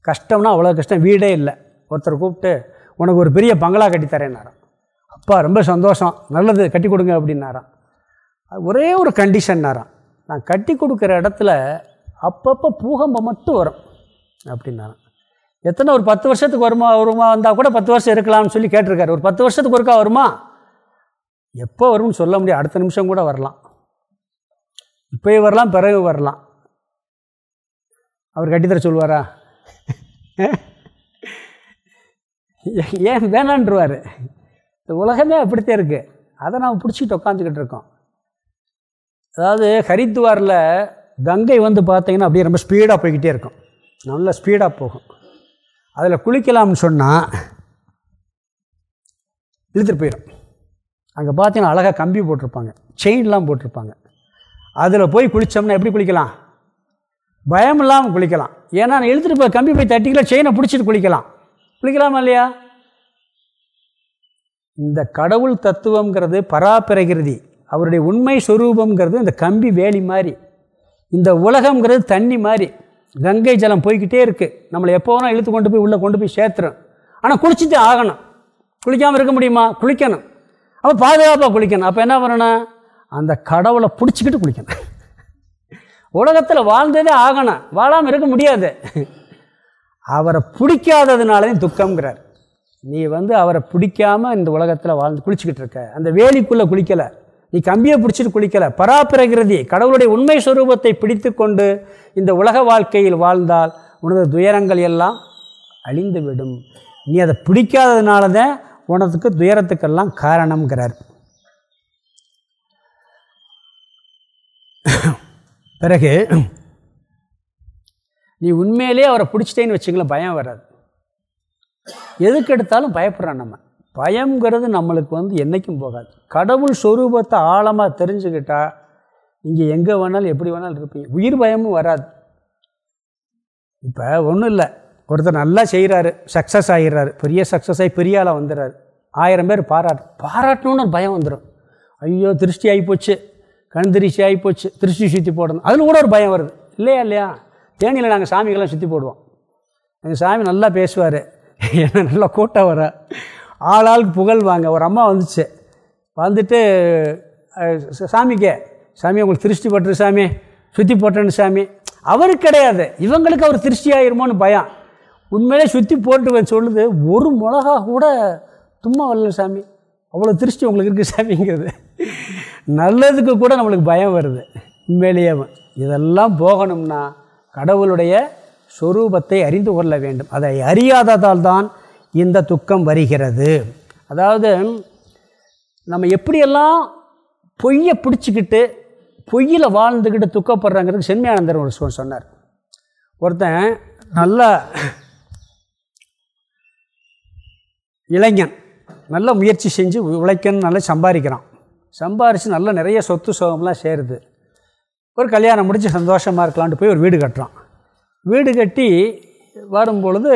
கஷ்டம்னா அவ்வளோ கஷ்டம் வீடே இல்லை. ஒருத்தர் கூப்பிட்டு உனக்கு ஒரு பெரிய பங்களா கட்டித்தரேன்னாராம் அப்பா ரொம்ப சந்தோஷம். நல்லது கட்டி கொடுங்க அப்படின்னாராம். ஒரே ஒரு கண்டிஷன்னாராம். நான் கட்டி கொடுக்குற இடத்துல அப்பப்போ பூகம்பம் மட்டும் வரும் அப்படின்னாராம். எத்தனை ஒரு பத்து வருஷத்துக்கு வருமா வருமா வந்தால் கூட பத்து வருஷம் இருக்கலாம்னு சொல்லி கேட்டிருக்காரு. ஒரு பத்து வருஷத்துக்கு ஒருக்கா வருமா? எப்போ வரும்னு சொல்ல முடியாது. அடுத்த நிமிஷம் கூட வரலாம். இப்போயே வரலாம் பிறகு வரலாம். அவர் கட்டித்தர சொல்லுவாரா? ஏன் வேணான்ருவார் இந்த உலகமே அப்படித்தான் இருக்குது அதை நாம் பிடிச்சிட்டு உட்காந்துக்கிட்டு இருக்கோம். அதாவது ஹரித்வாரில் கங்கை வந்து பார்த்திங்கன்னா அப்படியே ரொம்ப ஸ்பீடாக போய்கிட்டே இருக்கும். நல்ல ஸ்பீடாக போகும். அதில் குளிக்கலாம்னு சொன்னால் இழுத்துட்டு போயிடும். அங்கே பார்த்தீங்கன்னா அழகாக கம்பி போட்டிருப்பாங்க. செயின்லாம் போட்டிருப்பாங்க. அதில் போய் குளித்தோம்னா எப்படி குளிக்கலாம்? பயம் இல்லாமல் குளிக்கலாம். ஏன்னா நான் இழுத்துட்டு போய் கம்பி போய் தட்டிக்கலாம் செயினை பிடிச்சிட்டு குளிக்கலாம். குளிக்கலாமா இல்லையா? இந்த கடவுள் தத்துவங்கிறது பராப்பிரகிருதி. அவருடைய உண்மை சொரூபங்கிறது இந்த கம்பி வேலி மாதிரி. இந்த உலகங்கிறது தண்ணி மாதிரி. கங்கை ஜலம் போய்கிட்டே இருக்குது நம்மளை எப்போ வேணால் இழுத்து கொண்டு போய் உள்ளே கொண்டு போய் சேர்த்துறோம் ஆனால் குளிச்சுட்டு ஆகணும். குளிக்காமல் இருக்க முடியுமா? குளிக்கணும். அப்போ பாதுகாப்பாக குளிக்கணும். அப்போ என்ன பண்ணணும்? அந்த கடவுளை பிடிச்சிக்கிட்டு குளிக்கணும். உலகத்தில் வாழ்ந்ததே ஆகணும். வாழாமல் இருக்க முடியாது. அவரை பிடிக்காததுனாலதான் துக்கம்ங்கிறார். நீ வந்து அவரை பிடிக்காம இந்த உலகத்தில் வாழ்ந்து குளிச்சுக்கிட்டு இருக்க. அந்த வேலிக்குள்ளே குளிக்கலை. நீ கம்பியை பிடிச்சிட்டு குளிக்கலை. பராப்பிரகிருதி கடவுளுடைய உண்மை சுரூபத்தை பிடித்து கொண்டு இந்த உலக வாழ்க்கையில் வாழ்ந்தால் உனது துயரங்கள் எல்லாம் அழிந்துவிடும். நீ அதை பிடிக்காததுனால தான் உனதுக்கு துயரத்துக்கெல்லாம் காரணம்ங்கிறார். பிறகு நீ உண்மையிலே அவரை பிடிச்சிட்டேன்னு வச்சுங்களேன் பயம் வராது. எதுக்கு எடுத்தாலும் பயப்படுறான் நம்ம. பயங்கிறது நம்மளுக்கு வந்து என்றைக்கும் போகாது. கடவுள் சொரூபத்தை ஆழமாக தெரிஞ்சுக்கிட்டா இங்கே எங்கே வேணாலும் எப்படி வேணாலும் இருப்பீங்க. உயிர் பயமும் வராது. இப்போ ஒன்றும் இல்லை. ஒருத்தர் நல்லா செய்கிறாரு சக்ஸஸ் ஆகிடுறாரு பெரிய சக்ஸஸ் ஆகி பெரிய ஆளாக வந்துடுறாரு. ஆயிரம் பேர் பாராட்டு பாராட்டணும்னு ஒரு பயம் வந்துடும் ஐயோ திருஷ்டி ஆகிப்போச்சு கண் திருஷ்டி ஆகிப்போச்சு திருஷ்டி சுற்றி போடணும். அதில் கூட ஒரு பயம் வருது. இல்லையா இல்லையா? தேனியில் நாங்கள் சாமிக்கெல்லாம் சுற்றி போடுவோம். எங்கள் சாமி நல்லா பேசுவார். என்ன நல்லா கூட்டம் வர. ஆளாளுக்கு புகழ் வாங்க. ஒரு அம்மா வந்துச்சு. வந்துட்டு சாமிக்கே. சாமி உங்களுக்கு திருஷ்டி போட்டுரு சாமி. சுற்றி போட்டேன்னு சாமி. அவருக்கு கிடையாது. இவங்களுக்கு அவர் திருஷ்டி ஆயிருமோன்னு பயம். உண்மையிலே சுற்றி போட்டு சொல்லுது. ஒரு மிளகா கூட தும்மா வரல சாமி. அவ்வளோ திருஷ்டி உங்களுக்கு இருக்குது சாமிங்கிறது. நல்லதுக்கு கூட நம்மளுக்கு பயம் வருது. உண்மையிலேயே இதெல்லாம் போகணும்னா கடவுளுடைய சொரூபத்தை அறிந்து கொள்ள வேண்டும். அதை அறியாததால் தான் இந்த துக்கம் வருகிறது. அதாவது நம்ம எப்படியெல்லாம் பொய்யை பிடிச்சிக்கிட்டு பொய்யில் வாழ்ந்துக்கிட்டு துக்கப்படுறாங்கிறது சென்மையானந்தர் ஒரு சொன்னார். ஒருத்தன் நல்லா இளைஞன் நல்ல முயற்சி செஞ்சு உழைக்கன்னு நல்லா சம்பாதிக்கிறான். சம்பாரித்து நல்ல நிறைய சொத்து சோகம்லாம் சேருது. ஒரு கல்யாணம் முடித்து சந்தோஷமாக இருக்கலான்ட்டு போய் ஒரு வீடு கட்டுறான். வீடு கட்டி வரும்பொழுது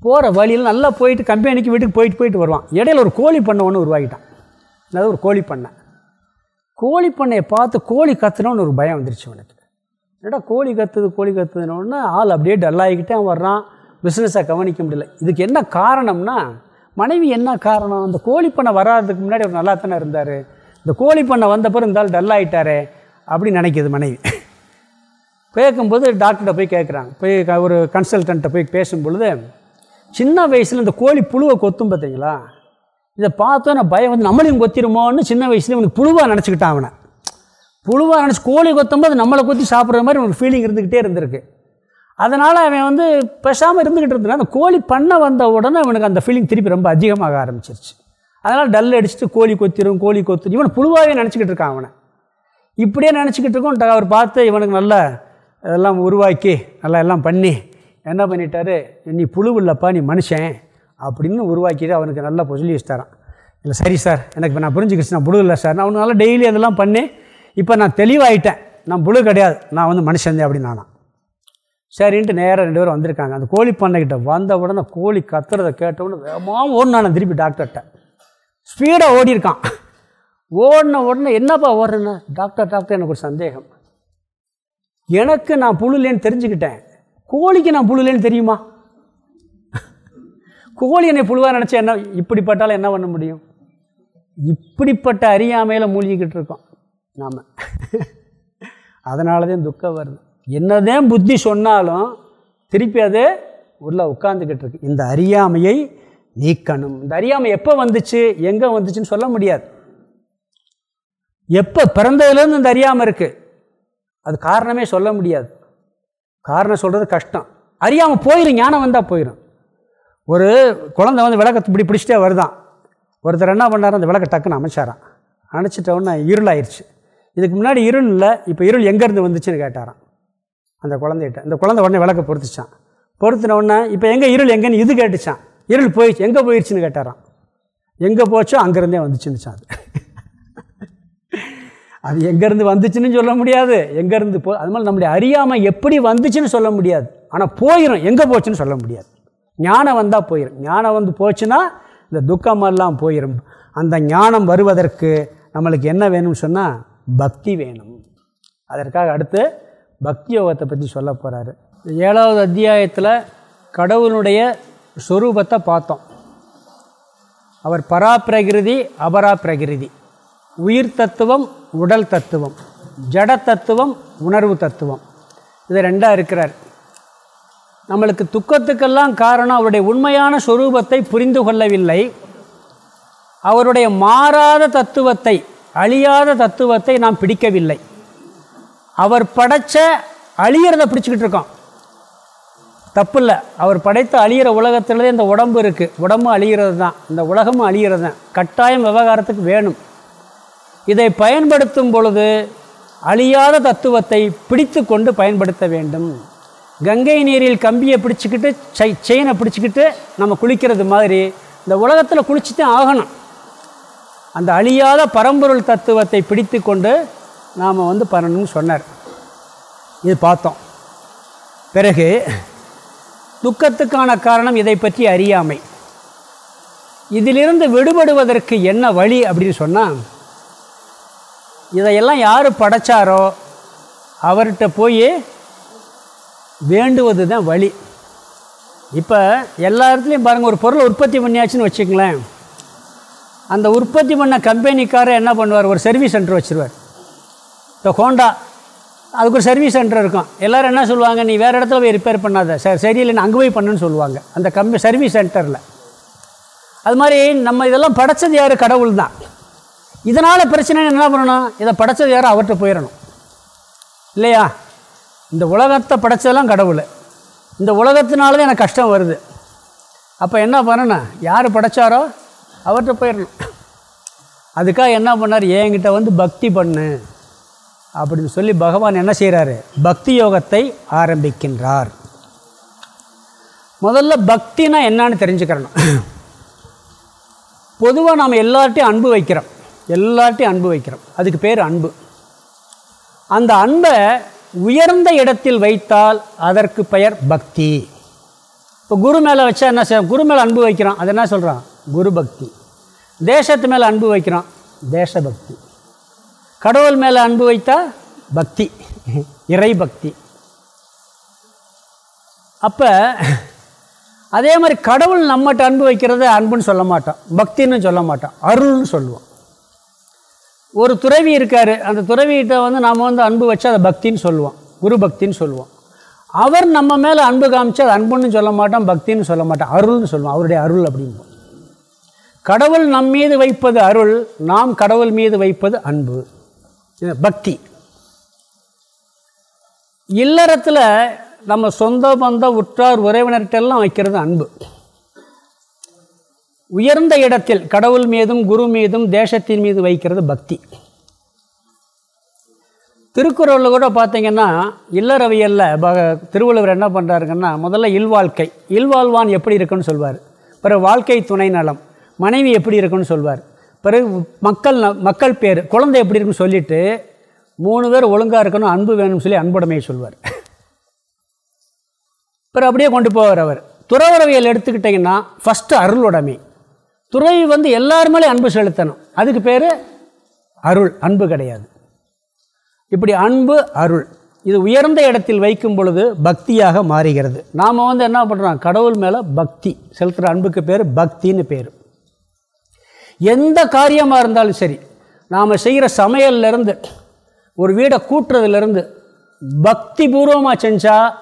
போகிற வழியில் நல்லா போயிட்டு கம்பெனிக்கு வீட்டுக்கு போயிட்டு போயிட்டு வருவான். இடையில ஒரு கோழி பண்ணை ஒன்று உருவாக்கிட்டான் அதாவது ஒரு கோழி பண்ணை. கோழி பண்ணையை பார்த்து கோழி கத்துனோன்னு ஒரு பயம் வந்துருச்சு அவனுக்கு. என்னடா கோழி கத்துது கோழி கத்துதுனோடனே ஆள் அப்படியே டல்லாகிக்கிட்டே வர்றான். பிஸ்னஸை கவனிக்க முடியல. இதுக்கு என்ன காரணம்னா மனைவி என்ன காரணம்? அந்த கோழி பண்ணை வராதுக்கு முன்னாடி அவர் நல்லா தானே இருந்தார்? இந்த கோழி பண்ணை வந்த பிறகு இருந்தாலும் டல்லாகிட்டாரே அப்படின்னு நினைக்கிது மனைவி. கேட்கும்போது டாக்டர்கிட்ட போய் கேட்குறாங்க போய் ஒரு கன்சல்டண்ட்டை போய் பேசும் பொழுது சின்ன வயசில் இந்த கோழி புழுவை கொத்தும் பார்த்தீங்களா இதை பார்த்தோன்னே பயம் வந்து நம்மளையும் கொத்திருமோன்னு சின்ன வயசுல இவனுக்கு புழுவாக நினச்சிக்கிட்டான் அவனை. புழுவாக நினச்சி கோழி கொத்தும்போது நம்மளை கொத்தி சாப்பிட்ற மாதிரி உனக்கு ஃபீலிங் இருந்துக்கிட்டே இருந்திருக்கு. அதனால் அவன் வந்து பேசாமல் இருந்துக்கிட்டு இருந்தான் அந்த கோழி பண்ண வந்த உடனே அவனுக்கு அந்த ஃபீலிங் திருப்பி ரொம்ப அதிகமாக ஆரம்பிச்சிருச்சு. அதனால் டல் அடிச்சுட்டு கோழி கொத்திரும் கோழி கொத்திரும். இவன் புழுவாகவே நினச்சிக்கிட்டு இருக்கான் அவனை. இப்படியே நினச்சிக்கிட்டு இருக்கோம். அவர் பார்த்து இவனுக்கு நல்லா இதெல்லாம் உருவாக்கி நல்லா எல்லாம் பண்ணி என்ன பண்ணிட்டாரு? நீ புழு இல்லைப்பா நீ மனுஷன் அப்படின்னு உருவாக்கிட்டு அவனுக்கு நல்லா சொல்லி வச்சுட்டாரான் இல்லை சரி சார் எனக்கு இப்போ நான் புரிஞ்சுக்கிச்சு நான் புழு இல்லை சார். நான் அவனுக்கு நல்லா டெய்லி அதெல்லாம் பண்ணி இப்போ நான் தெளிவாயிட்டேன். நான் புழு கிடையாது. நான் வந்து மனுஷன் அப்படின்னு நானா சரின்ட்டு நேராக ரெண்டு பேரும் வந்திருக்காங்க. அந்த கோழி பண்ணைக்கிட்ட வந்த உடனே கோழி கத்துறதை கேட்டவுடனே வேகமாக நான் திருப்பி டாக்டர்கிட்ட. ஸ்பீடாக ஓடிருக்கான் ஓடின உடனே என்னப்பா ஓடுறேன்னு? டாக்டர் டாக்டர் எனக்கு ஒரு சந்தேகம். எனக்கு நான் புழுலேன்னு தெரிஞ்சுக்கிட்டேன். கோழிக்கு நான் புழுலேன்னு தெரியுமா? கோழி என்னை புழுவாக நினச்சா என்ன இப்படிப்பட்டாலும் என்ன பண்ண முடியும்? இப்படிப்பட்ட அறியாமையில் மூழ்கிக்கிட்டு இருக்கோம் நாம். அதனால தான் துக்கம் வருது. என்னதான் புத்தி சொன்னாலும் திருப்பி அது உள்ளே உட்காந்துக்கிட்டு இருக்கு. இந்த அறியாமையை நீக்கணும். இந்த அறியாமை எப்போ வந்துச்சு எங்கே வந்துச்சுன்னு சொல்ல முடியாது. எப்போ பிறந்ததுலேருந்து இந்த அறியாமல் இருக்குது அது காரணமே சொல்ல முடியாது. காரணம் சொல்கிறது கஷ்டம். அறியாமல் போயிடும் ஞானம் வந்தால் போயிடும் ஒரு குழந்தை வந்து விளக்கத்தை இப்படி பிடிச்சிட்டே வருதான். ஒருத்தர் என்ன பண்ணார் அந்த விளக்கை டக்குன்னு அமைச்சாரான் அணைச்சிட்டவுன்னு இருள் ஆயிடுச்சு இதுக்கு முன்னாடி இருள் இல்லை இப்போ இருள் எங்கேருந்து வந்துச்சுன்னு கேட்டாரான் அந்த குழந்தைகிட்ட. இந்த குழந்தை உடனே விளக்க பொறுத்துச்சான் பொறுத்தின உடனே இப்போ எங்கே இருள் எங்கேன்னு இது கேட்டுச்சான். இருள் போயிடுச்சு. எங்கே போயிடுச்சுன்னு கேட்டாரான் எங்கே போச்சோ அங்கேருந்தே வந்துச்சுன்னுச்சான் அது அது எங்கேருந்து வந்துச்சுன்னு சொல்ல முடியாது. எங்கேருந்து போ அது மாதிரி நம்முடைய அறியாமல் எப்படி வந்துச்சுன்னு சொல்ல முடியாது. ஆனால் போயிடும் எங்கே போச்சுன்னு சொல்ல முடியாது. ஞானம் வந்தால் போயிடும் ஞானம் வந்து போச்சுன்னா இந்த துக்கமெல்லாம் போயிடும் அந்த ஞானம் வருவதற்கு நம்மளுக்கு என்ன வேணும்னு சொன்னால் பக்தி வேணும். அதற்காக அடுத்து பக்தி யோகத்தை பற்றி சொல்ல போகிறாரு ஏழாவது அத்தியாயத்தில் கடவுளுடைய சொரூபத்தை பார்த்தோம். அவர் பராப்பிரகிருதி அபராப்பிரகிருதி உயிர் தத்துவம் உடல் தத்துவம் ஜட தத்துவம் உணர்வு தத்துவம். இது ரெண்டாக இருக்கிறார். நம்மளுக்கு துக்கத்துக்கெல்லாம் காரணம் அவருடைய உண்மையான சொரூபத்தை புரிந்து கொள்ளவில்லை. அவருடைய மாறாத தத்துவத்தை அழியாத தத்துவத்தை நாம் பிடிக்கவில்லை. அவர் படைச்ச அழியிறத பிடிச்சிக்கிட்டு இருக்கோம். தப்பு இல்லை அவர் படைத்த அழியிற உலகத்திலே இந்த உடம்பு இருக்குது உடம்பு அழிகிறது தான் இந்த உலகமும் அழிகிறது தான் கட்டாயம் விவகாரத்துக்கு வேணும். இதை பயன்படுத்தும் பொழுது அழியாத தத்துவத்தை பிடித்து கொண்டு பயன்படுத்த வேண்டும். கங்கை நீரில் கம்பியை பிடிச்சிக்கிட்டு செய் செயினை பிடிச்சிக்கிட்டு நம்ம குளிக்கிறது மாதிரி இந்த உலகத்தில் குளிச்சுட்டு ஆகணும். அந்த அழியாத பரம்பொருள் தத்துவத்தை பிடித்து கொண்டு நாம் வந்து பண்ணணும்னு சொன்னார். இது பார்த்தோம். பிறகு துக்கத்துக்கான காரணம் இதை பற்றி அறியாமை. இதிலிருந்து விடுபடுவதற்கு என்ன வழி அப்படின்னு சொன்னால் இதையெல்லாம் யார் படைச்சாரோ அவர்கிட்ட போய் வேண்டுவது தான் வழி. இப்போ எல்லா இடத்துலையும் பாருங்கள் ஒரு பொருளை உற்பத்தி பண்ணியாச்சுன்னு வச்சுங்களேன் அந்த உற்பத்தி பண்ண கம்பெனிக்காரர் என்ன பண்ணுவார்? ஒரு சர்வீஸ் சென்டர் வச்சுருவார். இப்போ ஹோண்டா அதுக்கு ஒரு சர்வீஸ் சென்டர் இருக்கும். எல்லோரும் என்ன சொல்லுவாங்க? நீ வேறு இடத்துல போய் ரிப்பேர் பண்ணாத. சார் சரியில்லைன்னு அங்கே போய் பண்ணுன்னு சொல்லுவாங்க. அந்த கம்பெனி சர்வீஸ் சென்டரில் அது மாதிரி நம்ம இதெல்லாம் படைச்சது யார்? கடவுள் தான் இதனால் பிரச்சனை என்ன பண்ணணும்? இதை படைச்சது யாரும் அவர்கிட்ட போயிடணும். இல்லையா? இந்த உலகத்தை படைச்சதெல்லாம் கடவுள். இந்த உலகத்தினால தான் எனக்கு கஷ்டம் வருது. அப்போ என்ன பண்ணணும்? யார் படைச்சாரோ அவர்கிட்ட போயிடணும். அதுக்காக என்ன பண்ணார்? என்கிட்ட வந்து பக்தி பண்ணு. அப்படின்னு சொல்லி பகவான் என்ன செய்கிறாரு பக்தி யோகத்தை ஆரம்பிக்கின்றார். முதல்ல பக்தினா என்னன்னு தெரிஞ்சுக்கிறணும். பொதுவாக நாம் எல்லார்ட்டையும் அன்பு வைக்கிறோம். எல்லார்ட்டையும் அன்பு வைக்கிறோம். அதுக்கு பேர் அன்பு. அந்த அன்பை உயர்ந்த இடத்தில் வைத்தால் அதற்கு பெயர் பக்தி. இப்போ குரு மேலே வச்சா என்ன செய்ய குரு மேலே அன்பு வைக்கிறோம். அது என்ன சொல்கிறான் குரு பக்தி. தேசத்து மேலே அன்பு வைக்கிறோம். தேசபக்தி. கடவுள் மேலே அன்பு வைத்தா பக்தி. இறை பக்தி. அப்போ அதே மாதிரி கடவுள் நம்மகிட்ட அன்பு வைக்கிறத அன்புன்னு சொல்ல மாட்டோம் பக்தின்னு சொல்ல மாட்டோம் அருள்னு சொல்லுவோம் ஒரு துறவி இருக்கார் அந்த துறவிகிட்ட வந்து நாம் வந்து அன்பு வச்சு அதை பக்தின்னு சொல்லுவோம். குரு பக்தின்னு சொல்லுவோம். அவர் நம்ம மேலே அன்பு காமிச்சு அது அன்புன்னு சொல்ல மாட்டோம் பக்தின்னு சொல்ல மாட்டோம் அருள்னு சொல்லுவோம். அவருடைய அருள் அப்படின்போம் கடவுள் நம் மீது வைப்பது அருள் நாம் கடவுள் மீது வைப்பது அன்பு. பக்தி. இல்லறத்தில் நம்ம சொந்த பந்த உற்றார் உறவினர்கிட்டெல்லாம் வைக்கிறது அன்பு. உயர்ந்த இடத்தில் கடவுள் மீதும் குரு மீதும் தேசத்தின் மீது வைக்கிறது பக்தி. திருக்குறளில் கூட பார்த்தீங்கன்னா இல்லறவியலில் பக திருவள்ளுவர் என்ன பண்ணுறாருங்கன்னா முதல்ல இல்வாழ்க்கை. இல்வாழ்வான் எப்படி இருக்குன்னு சொல்வார். பிறகு வாழ்க்கை துணை நலம். மனைவி எப்படி இருக்குன்னு சொல்வார். பிறகு மக்கள் மக்கள் பேர். குழந்தை எப்படி இருக்குன்னு சொல்லிவிட்டு மூணு பேர் ஒழுங்காக இருக்கணும் அன்பு வேணும்னு சொல்லி அன்புடைமையை சொல்வார். பிறகு அப்படியே கொண்டு போவார் அவர். துறவுறவியல் எடுத்துக்கிட்டிங்கன்னா ஃபஸ்ட்டு அருளுடைமை. துறவி வந்து எல்லாருமே அன்பு செலுத்தணும். அதுக்கு பேர் அருள். அன்பு கிடையாது. இப்படி அன்பு அருள் இது உயர்ந்த இடத்தில் வைக்கும் பொழுது பக்தியாக மாறுகிறது. நாம் வந்து என்ன பண்ணுறோம் கடவுள் மேலே பக்தி செலுத்துகிற அன்புக்கு பேர் பக்தின்னு பேர். எந்த காரியமாக இருந்தாலும் சரி நாம் செய்கிற சமையல்லேருந்து ஒரு வீடை கூட்டுறதுலேருந்து பக்தி பூர்வமாக செஞ்சால்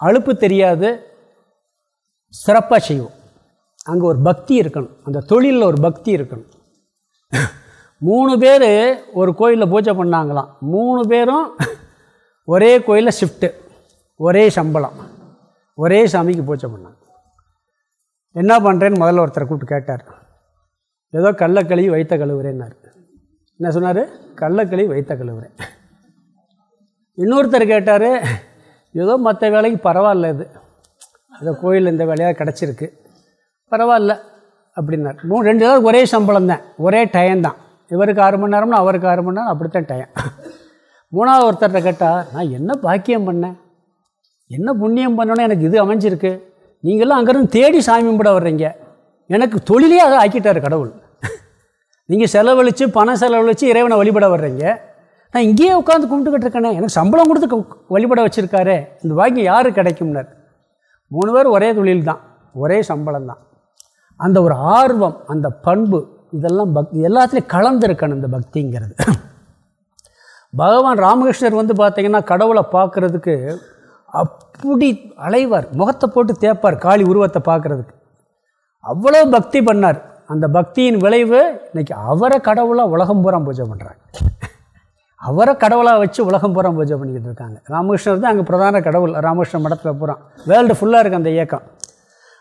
அழுப்பு தெரியாது சிறப்பாக செய்வோம். அங்கே ஒரு பக்தி இருக்கணும். அந்த தொழிலில் ஒரு பக்தி இருக்கணும். மூணு பேர் ஒரு கோயிலில் பூஜை பண்ணாங்களாம். மூணு பேரும் ஒரே கோயிலில் ஷிஃப்ட்டு ஒரே சம்பளம் ஒரே சாமிக்கு பூஜை பண்ணாங்க. என்ன பண்ணுறேன்னு முதல்ல ஒருத்தர் கூப்பிட்டு கேட்டார். ஏதோ கள்ளக்கழுவி வைத்த கழுவுறேன்னார். என்ன சொன்னார்? கள்ளக்கழுவி வைத்த கழுவுறேன். இன்னொருத்தர் கேட்டார் ஏதோ மற்ற வேலைக்கு பரவாயில்ல இது. அந்த கோயில் இந்த வேலையாக கிடச்சிருக்கு. பரவாயில்ல அப்படின்னார். மூணு ரெண்டு பேரும் ஒரே சம்பளம் தான் ஒரே டயம் தான் இவருக்கு ஆறு மணி நேரம்னா அவருக்கு ஆறு மணி நேரம் அப்படித்தான் டைம் மூணாவது ஒருத்தர்கிட்ட கேட்டால் நான் என்ன பாக்கியம் பண்ணேன் என்ன புண்ணியம் பண்ணோன்னே எனக்கு இது அமைஞ்சிருக்கு. நீங்கள்லாம் அங்கேருந்து தேடி சாமி கும்பிட வர்றீங்க. எனக்கு தொழிலே அதை ஆக்கிட்டார் கடவுள். நீங்கள் செலவழித்து பணம் செலவழித்து இறைவனை வழிபட வர்றீங்க. நான் இங்கேயே உட்காந்து கும்பிட்டுக்கிட்டு இருக்கேனே எனக்கு சம்பளம் கொடுத்து வழிபட வச்சுருக்காரு இந்த பாக்கியம் யார் கிடைக்கும்னார். மூணு பேர் ஒரே தொழில் தான் ஒரே சம்பளம் தான் அந்த ஒரு ஆர்வம் அந்த பண்பு இதெல்லாம் பக்தி எல்லாத்துலேயும் கலந்துருக்கணும் இந்த பக்திங்கிறது. பகவான் ராமகிருஷ்ணர் வந்து பார்த்திங்கன்னா கடவுளை பார்க்குறதுக்கு அப்படி அலைவார். முகத்தை போட்டு தேப்பார் காளி உருவத்தை பார்க்குறதுக்கு அவ்வளோ பக்தி பண்ணார். அந்த பக்தியின் விளைவு இன்றைக்கி அவரை கடவுளாக உலகம் பூரா பூஜை பண்ணுறாங்க அவரை கடவுளாக வச்சு உலகம் பூரா பூஜை பண்ணிக்கிட்டு இருக்காங்க. ராமகிருஷ்ணர் தான் அங்கே பிரதான கடவுள். ராமகிருஷ்ண மடத்தில் பூரா. வேர்ல்டு ஃபுல்லாக இருக்குது அந்த இயக்கம்.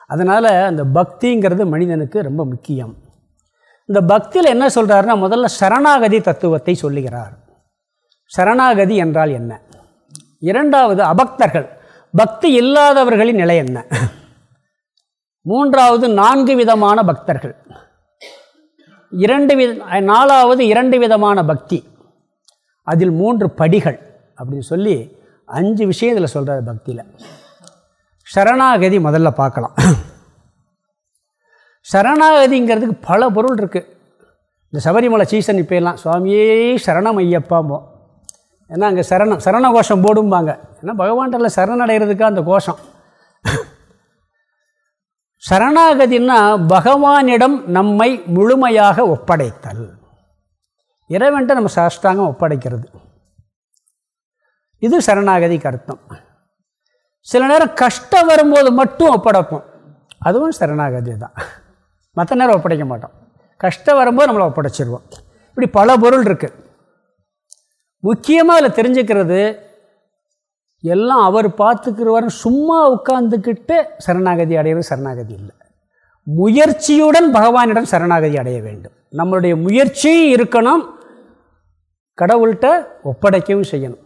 அதனால் அந்த பக்திங்கிறது மனிதனுக்கு ரொம்ப முக்கியம். இந்த பக்தியில் என்ன சொல்கிறாருன்னா முதல்ல சரணாகதி தத்துவத்தை சொல்லுகிறார். சரணாகதி என்றால் என்ன? இரண்டாவது அபக்தர்கள். பக்தி இல்லாதவர்களின் நிலை என்ன? மூன்றாவது நான்கு விதமான பக்தர்கள். இரண்டு வித நாலாவது இரண்டு விதமான பக்தி. அதில் மூன்று படிகள் அப்படின்னு சொல்லி அஞ்சு விஷயம் இதில் சொல்கிறார் பக்தியில். சரணாகதி முதல்ல பார்க்கலாம். சரணாகதிங்கிறதுக்கு பல பொருள் இருக்குது இந்த சபரிமலை சீசன் இப்போலாம் சுவாமியே சரணம் ஐயப்பாம்போ ஏன்னா அங்கே சரணம் சரண கோஷம் போடும்பாங்க. ஏன்னா பகவான்கிட்ட சரணடைகிறதுக்கு அந்த கோஷம். சரணாகதின்னா பகவானிடம் நம்மை முழுமையாக ஒப்படைத்தல். இறைவன்ட்ட நம்ம சாஷ்டாங்கம் ஒப்படைக்கிறது. இது சரணாகதிக்கு அர்த்தம். சில நேரம் கஷ்டம் வரும்போது மட்டும் ஒப்படைப்போம். அதுவும் சரணாகதி தான். மற்ற நேரம் ஒப்படைக்க மாட்டோம். கஷ்டம் வரும்போது நம்மளை ஒப்படைச்சிருவோம். இப்படி பல பொருள் இருக்குது முக்கியமாக அதில் தெரிஞ்சுக்கிறது எல்லாம் அவர் பார்த்துக்கிறவர் சும்மா உட்கார்ந்துக்கிட்டு சரணாகதி அடையவே சரணாகதி இல்லை. முயற்சியுடன் பகவானிடம் சரணாகதி அடைய வேண்டும். நம்மளுடைய முயற்சியும் இருக்கணும். கடவுள்கிட்ட ஒப்படைக்கவும் செய்யணும்.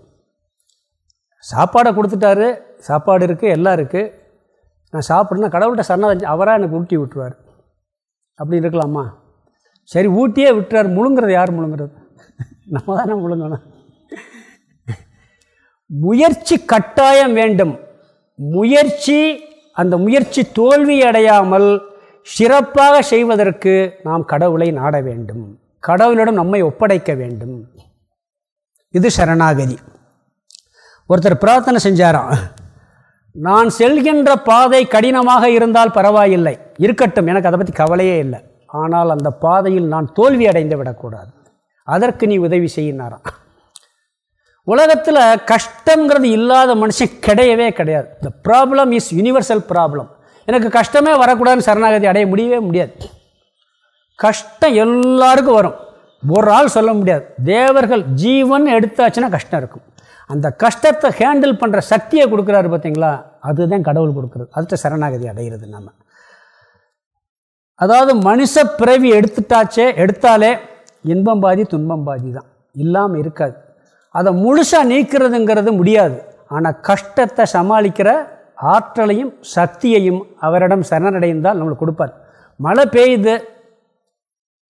சாப்பாடை கொடுத்துட்டாரு. சாப்பாடு இருக்குது எல்லாம் இருக்குது நான் சாப்பிட்றேன்னா கடவுள்கிட்ட சரணாகதி அவராக எனக்கு ஊட்டி விட்டுருவார். அப்படி இருக்கலாமா? சரி ஊட்டியே விட்டுறார். முழுங்கிறது யார் முழுங்கிறது? நம்ம தானே முழுங்கணும். முயற்சி கட்டாயம் வேண்டும். முயற்சி அந்த முயற்சி தோல்வி அடையாமல் சிறப்பாக செய்வதற்கு நாம் கடவுளை நாட வேண்டும். கடவுளிடம் நம்மை ஒப்படைக்க வேண்டும். இது சரணாகதி. ஒருத்தர் பிரார்த்தனை செஞ்சாராம். நான் செல்கின்ற பாதை கடினமாக இருந்தால் பரவாயில்லை. இருக்கட்டும் எனக்கு அதை பற்றி கவலையே இல்லை. ஆனால் அந்த பாதையில் நான் தோல்வி அடைந்து விடக்கூடாது. அதற்கு நீ உதவி செய்யினாராம். உலகத்தில் கஷ்டங்கிறது இல்லாத மனுஷன் கிடையவே கிடையாது. The problem is universal problem எனக்கு கஷ்டமே வரக்கூடாதுன்னு சரணாகதி அடைய முடியவே முடியாது. கஷ்டம் எல்லாருக்கும் வரும். ஒரு ஆள் சொல்ல முடியாது. தேவர்கள் ஜீவன் எடுத்தாச்சுன்னா கஷ்டம் இருக்கும். அந்த கஷ்டத்தை ஹேண்டில் பண்ணுற சக்தியை கொடுக்குறாரு பார்த்தீங்களா? அதுதான் கடவுள் கொடுக்குறது. அதுட்ட சரணாகதி அடைகிறது நம்ம அதாவது மனுஷ பிறவி எடுத்துட்டாச்சே எடுத்தாலே இன்பம் பாதி துன்பம் பாதி தான். இல்லாமல் இருக்காது. அதை முழுசாக நீக்கிறதுங்கிறது முடியாது. ஆனால் கஷ்டத்தை சமாளிக்கிற ஆற்றலையும் சக்தியையும் அவரிடம் சரணடைந்தால் நம்மளுக்கு கொடுப்பார். மழை பெய்யுது.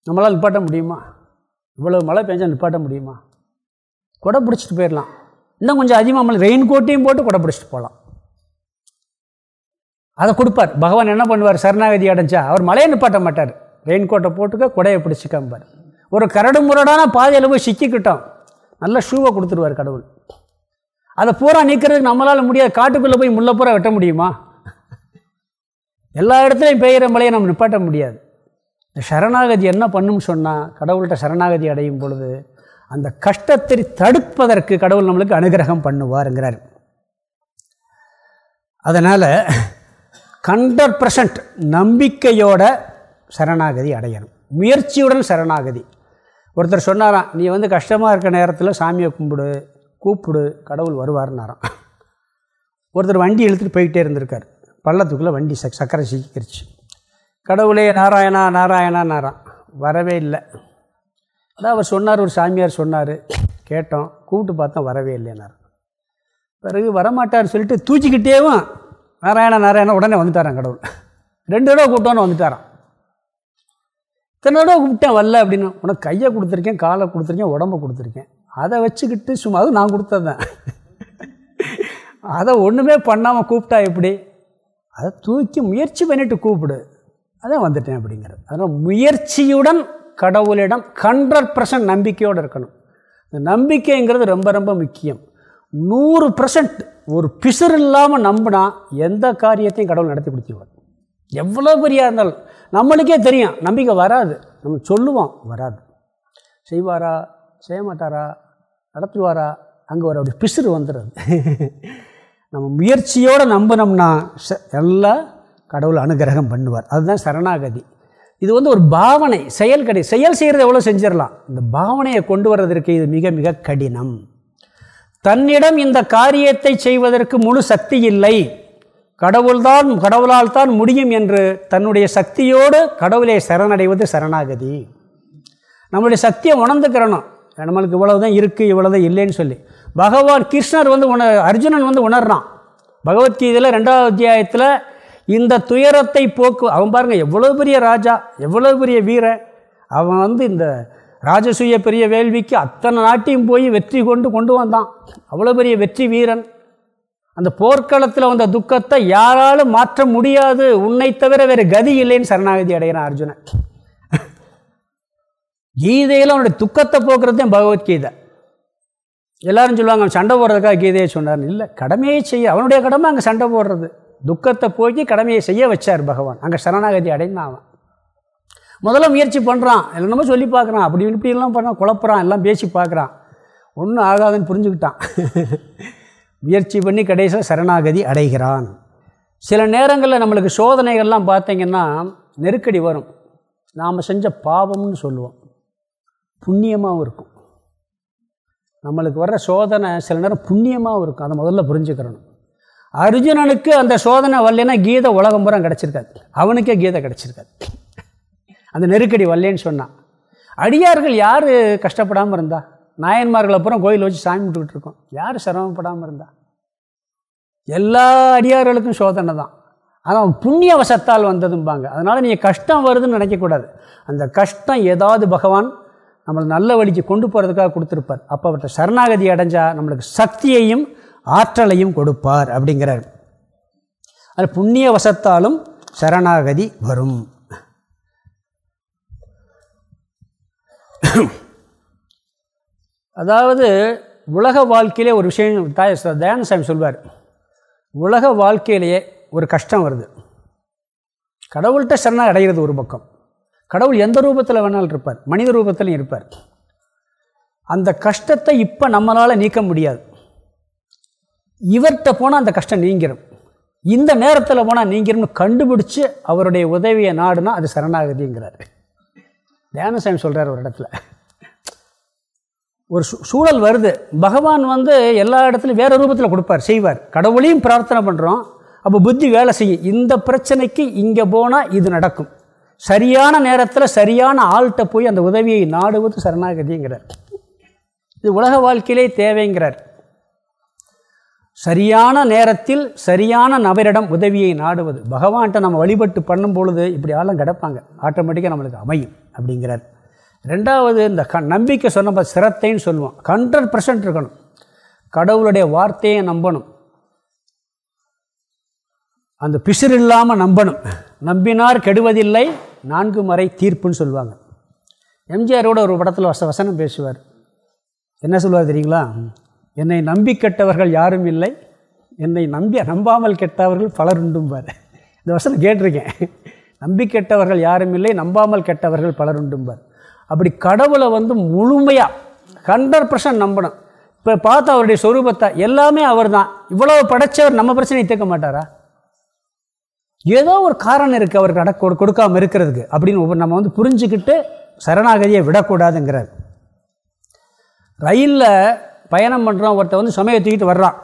நம்மளால் நிப்பாட்ட முடியுமா? இவ்வளோ மழை பெஞ்சால் நிப்பாட்ட முடியுமா? கொடை பிடிச்சிட்டு போயிடலாம். இன்னும் கொஞ்சம் அதிகமாக மழை ரெயின் கோட்டையும் போட்டு கொடை பிடிச்சிட்டு போகலாம் அதை கொடுப்பார். பகவான் என்ன பண்ணுவார்? சரணாகதி அடைஞ்சா அவர் மலையை நிப்பாட்ட மாட்டார். ரெயின் கோட்டை போட்டுக்க கொடையை பிடிச்சிக்காம்பார் ஒரு கரடு முரடான பாதையில் போய் சிக்கிக்கிட்டோம். நல்ல ஷூவை கொடுத்துருவார் கடவுள். அதை பூரா நீக்கிறதுக்கு நம்மளால் முடியாது. காட்டுக்குள்ளே போய் முல்லை பூரா வெட்ட முடியுமா? எல்லா இடத்துலையும் பெய்கிற மழையை நம்ம நிப்பாட்ட முடியாது. இந்த சரணாகதி என்ன பண்ணும்னு சொன்னால் கடவுள்கிட்ட சரணாகதி அடையும் பொழுது அந்த கஷ்டத்தை தடுப்பதற்கு கடவுள் நம்மளுக்கு அனுகிரகம் பண்ணுவாருங்கிறார். அதனால் ஹண்ட்ரட் பர்சன்ட் நம்பிக்கையோட சரணாகதி அடையணும். முயற்சியுடன் சரணாகதி. ஒருத்தர் சொன்னாராம் நீ வந்து கஷ்டமாக இருக்க நேரத்தில் சாமியை கும்பிடு கூப்பிடு கடவுள் வருவார்னாராம் ஒருத்தர் வண்டி இழுத்துட்டு போயிட்டே இருந்திருக்கார். பள்ளத்துக்குள்ளே வண்டி சக் சக்கரை சீக்கிரிச்சு. கடவுளே நாராயணா நாராயணா நாராம் வரவே இல்லை. அதான் அவர் சொன்னார் ஒரு சாமியார் சொன்னார். கேட்டோம். கூப்பிட்டு பார்த்தோம் வரவே இல்லைனார் பிறகு வரமாட்டார் சொல்லிட்டு தூச்சிக்கிட்டேவும் நாராயணா நாராயணா உடனே வந்துட்டாரான் கடவுள். ரெண்டு தடவை கூப்பிட்டோன்னு வந்துட்டாரான் இத்தனை தடவை கூப்பிட்டேன் வரல அப்படின்னு. உனக்கு கையை கொடுத்துருக்கேன் காலை கொடுத்துருக்கேன் உடம்பை கொடுத்துருக்கேன். அதை வச்சுக்கிட்டு சும்மா அது நான் கொடுத்தது தான். அதை ஒன்றுமே பண்ணாமல் கூப்பிட்டா எப்படி? அதை தூக்கி முயற்சி பண்ணிட்டு கூப்பிடு. அதான் வந்துட்டேன் அப்படிங்கிறது அதனால் முயற்சியுடன் கடவுளிடம் ஹண்ட்ரட் பர்சன்ட் நம்பிக்கையோடு இருக்கணும். இந்த நம்பிக்கைங்கிறது ரொம்ப ரொம்ப முக்கியம். நூறு பர்சன்ட் ஒரு பிசுறு இல்லாமல் நம்பினா எந்த காரியத்தையும் கடவுள் நடத்தி கொடுத்துருவார். எவ்வளோ பெரியா இருந்தாலும் நம்மளுக்கே தெரியும் நம்பிக்கை வராது. நம்ம சொல்லுவோம் வராது. செய்வாரா செய்ய மாட்டாரா நடத்துவாரா அங்கே ஒரு அப்படி பிசுறு வந்துடுது. நம்ம முயற்சியோடு நம்பினோம்னா எல்லாம் கடவுள் அனுகிரகம் பண்ணுவார். அதுதான் சரணாகதி. இது வந்து ஒரு பாவனை செயல் கடை செயல் செய்கிறது எவ்வளோ செஞ்சிடலாம்? இந்த பாவனையை கொண்டு வர்றதற்கு இது மிக மிக கடினம். தன்னிடம் இந்த காரியத்தை செய்வதற்கு முழு சக்தி இல்லை. கடவுள்தான் கடவுளால் தான் முடியும் என்று தன்னுடைய சக்தியோடு கடவுளை சரணடைவது சரணாகதி. நம்மளுடைய சக்தியை உணர்ந்துக்கிறணும். நம்மளுக்கு இவ்வளவுதான் இருக்குது இவ்வளோதான் இல்லைன்னு சொல்லி. பகவான் கிருஷ்ணர் வந்து உண அர்ஜுனன் வந்து உணர்றான். பகவத்கீதையில் ரெண்டாவது அத்தியாயத்தில் இந்த துயரத்தை போக்கு அவன் பாருங்கள் எவ்வளோ பெரிய ராஜா எவ்வளோ பெரிய வீரன். அவன் வந்து இந்த ராஜசூய பெரிய வேள்விக்கு அத்தனை நாட்டையும் போய் வெற்றி கொண்டு கொண்டு வந்தான். அவ்வளோ பெரிய வெற்றி வீரன். அந்த போர்க்களத்தில் வந்த துக்கத்தை யாராலும் மாற்ற முடியாது. உன்னை தவிர வேறு கதி இல்லைன்னு சரணாகதி அடைகிறான் அர்ஜுனன். கீதையில் அவனுடைய துக்கத்தை போக்குறது பகவத்கீதை. எல்லாரும் சொல்லுவாங்க அவன் சண்டை போடுறதுக்காக கீதையை சொன்னார் இல்லை கடமையே செய்ய அவனுடைய கடமை அங்கே சண்டை போடுறது. துக்கத்தை போக்கி கடமையை செய்ய வச்சார் பகவான். அங்கே சரணாகதி அடைந்தான் அவன். முதல்ல முயற்சி பண்ணுறான் என்னமோ சொல்லி பார்க்குறான். அப்படி இப்படிலாம் பண்ண குழப்புறான் எல்லாம் பேசி பார்க்குறான். ஒன்றும் ஆகாதுன்னு புரிஞ்சுக்கிட்டான். முயற்சி பண்ணி கடைசியில் சரணாகதி அடைகிறான். சில நேரங்களில் நம்மளுக்கு சோதனைகள்லாம் பார்த்திங்கன்னா நெருக்கடி வரும். நாம் செஞ்ச பாவம்னு சொல்லுவோம். புண்ணியமாகவும் இருக்கும். நம்மளுக்கு வர்ற சோதனை சில நேரம் புண்ணியமாகவும் இருக்கும். அதை முதல்ல புரிஞ்சுக்கிறணும். அர்ஜுனனுக்கு அந்த சோதனை வரலைன்னா கீதை உலகம் பூரா கிடச்சிருக்காது. அவனுக்கே கீதை கிடச்சிருக்காது. அந்த நெருக்கடி வரலேன்னு சொன்னான் அடியார்கள் யார் கஷ்டப்படாமல் இருந்தா? நாயன்மார்கள் அப்புறம் கோயில் வச்சு சாமி விட்டுக்கிட்டு இருக்கோம். யார் சிரமப்படாமல் இருந்தா? எல்லா அடியார்களுக்கும் சோதனை தான். ஆனால் புண்ணிய வசத்தால் வந்ததும்பாங்க. அதனால் நீங்கள் கஷ்டம் வருதுன்னு நினைக்கக்கூடாது. அந்த கஷ்டம் ஏதாவது பகவான் நம்மளை நல்ல வழிக்கு கொண்டு போகிறதுக்காக கொடுத்துருப்பார். அப்போ அவர்கிட்ட சரணாகதி அடைஞ்சால் நம்மளுக்கு சக்தியையும் ஆற்றலையும் கொடுப்பார் அப்படிங்கிறார். அது புண்ணிய வசத்தாலும் சரணாகதி வரும். அதாவது உலக வாழ்க்கையிலே ஒரு விஷயம் தாய் தயானசாமி சொல்வார் உலக வாழ்க்கையிலேயே ஒரு கஷ்டம் வருது. கடவுள்கிட்ட சரணாக அடைகிறது ஒரு பக்கம். கடவுள் எந்த ரூபத்தில் வேணாலும் இருப்பார் மனித ரூபத்திலையும் இருப்பார். அந்த கஷ்டத்தை இப்போ நம்மளால் நீக்க முடியாது. இவர்கிட்ட போனால் அந்த கஷ்டம் நீங்கிடும் இந்த நேரத்தில் போனால் நீங்கிரும்னு கண்டுபிடிச்சி அவருடைய உதவியை நாடுனா அது சரணாகதிங்கிறார். தியானசாமி சொல்கிறார் ஒரு இடத்துல. ஒரு சூழல் வருது. பகவான் வந்து எல்லா இடத்துலையும் வேறு ரூபத்தில் கொடுப்பார் செய்வார். கடவுளையும் பிரார்த்தனை பண்ணுறோம் அப்போ புத்தி வேலை செய்யும். இந்த பிரச்சனைக்கு இங்கே போனால் இது நடக்கும். சரியான நேரத்தில் சரியான ஆள்கிட்ட போய் அந்த உதவியை நாடுவது சரணாகதிங்கிறார். இது உலக வாழ்க்கையிலே தேவைங்கிறார். சரியான நேரத்தில் சரியான நபரிடம் உதவியை நாடுவது. பகவான்கிட்ட நம்ம வழிபட்டு பண்ணும் பொழுது இப்படி ஆளும் கிடப்பாங்க. ஆட்டோமேட்டிக்காக நம்மளுக்கு அமையும் அப்படிங்கிறார். ரெண்டாவது இந்த க நம்பிக்கை சொன்ன சிரத்தைன்னு சொல்லுவோம். ஹண்ட்ரட் பர்சன்ட் இருக்கணும். கடவுளுடைய வார்த்தையை நம்பணும். அந்த பிசிறு இல்லாமல் நம்பணும். நம்பினார் கெடுவதில்லை நான்கு மறை தீர்ப்புன்னு சொல்லுவாங்க. எம்ஜிஆரோட ஒரு படத்தில் வச வசனம் பேசுவார். என்ன சொல்லுவார் தெரியுங்களா? என்னை நம்பி கெட்டவர்கள் யாரும் இல்லை. என்னை நம்பி நம்பாமல் கெட்டவர்கள் பலர் உண்டும்பார் இந்த வசனம் கேட்டிருக்கேன். நம்பி கெட்டவர்கள் யாரும் இல்லை நம்பாமல் கெட்டவர்கள் பலர் உண்டும்பார் அப்படி கடவுளை வந்து முழுமையாக ஹண்ட்ரட் பர்சன்ட் நம்பணும். இப்போ பார்த்து அவருடைய சொரூபத்தை எல்லாமே அவர் தான் இவ்வளவு படைச்சவர் நம்ம பிரச்சனையை தீர்க்க மாட்டாரா? ஏதோ ஒரு காரணம் இருக்குது அவருக்கு அட கொடுக்காமல் இருக்கிறதுக்கு. அப்படின்னு நம்ம வந்து புரிஞ்சுக்கிட்டு சரணாகதியை விடக்கூடாதுங்கிறார். ரயிலில் பயணம் பண்ணுறோம் ஒருத்தர் வந்து சுமையை தூக்கிட்டு வர்றான்.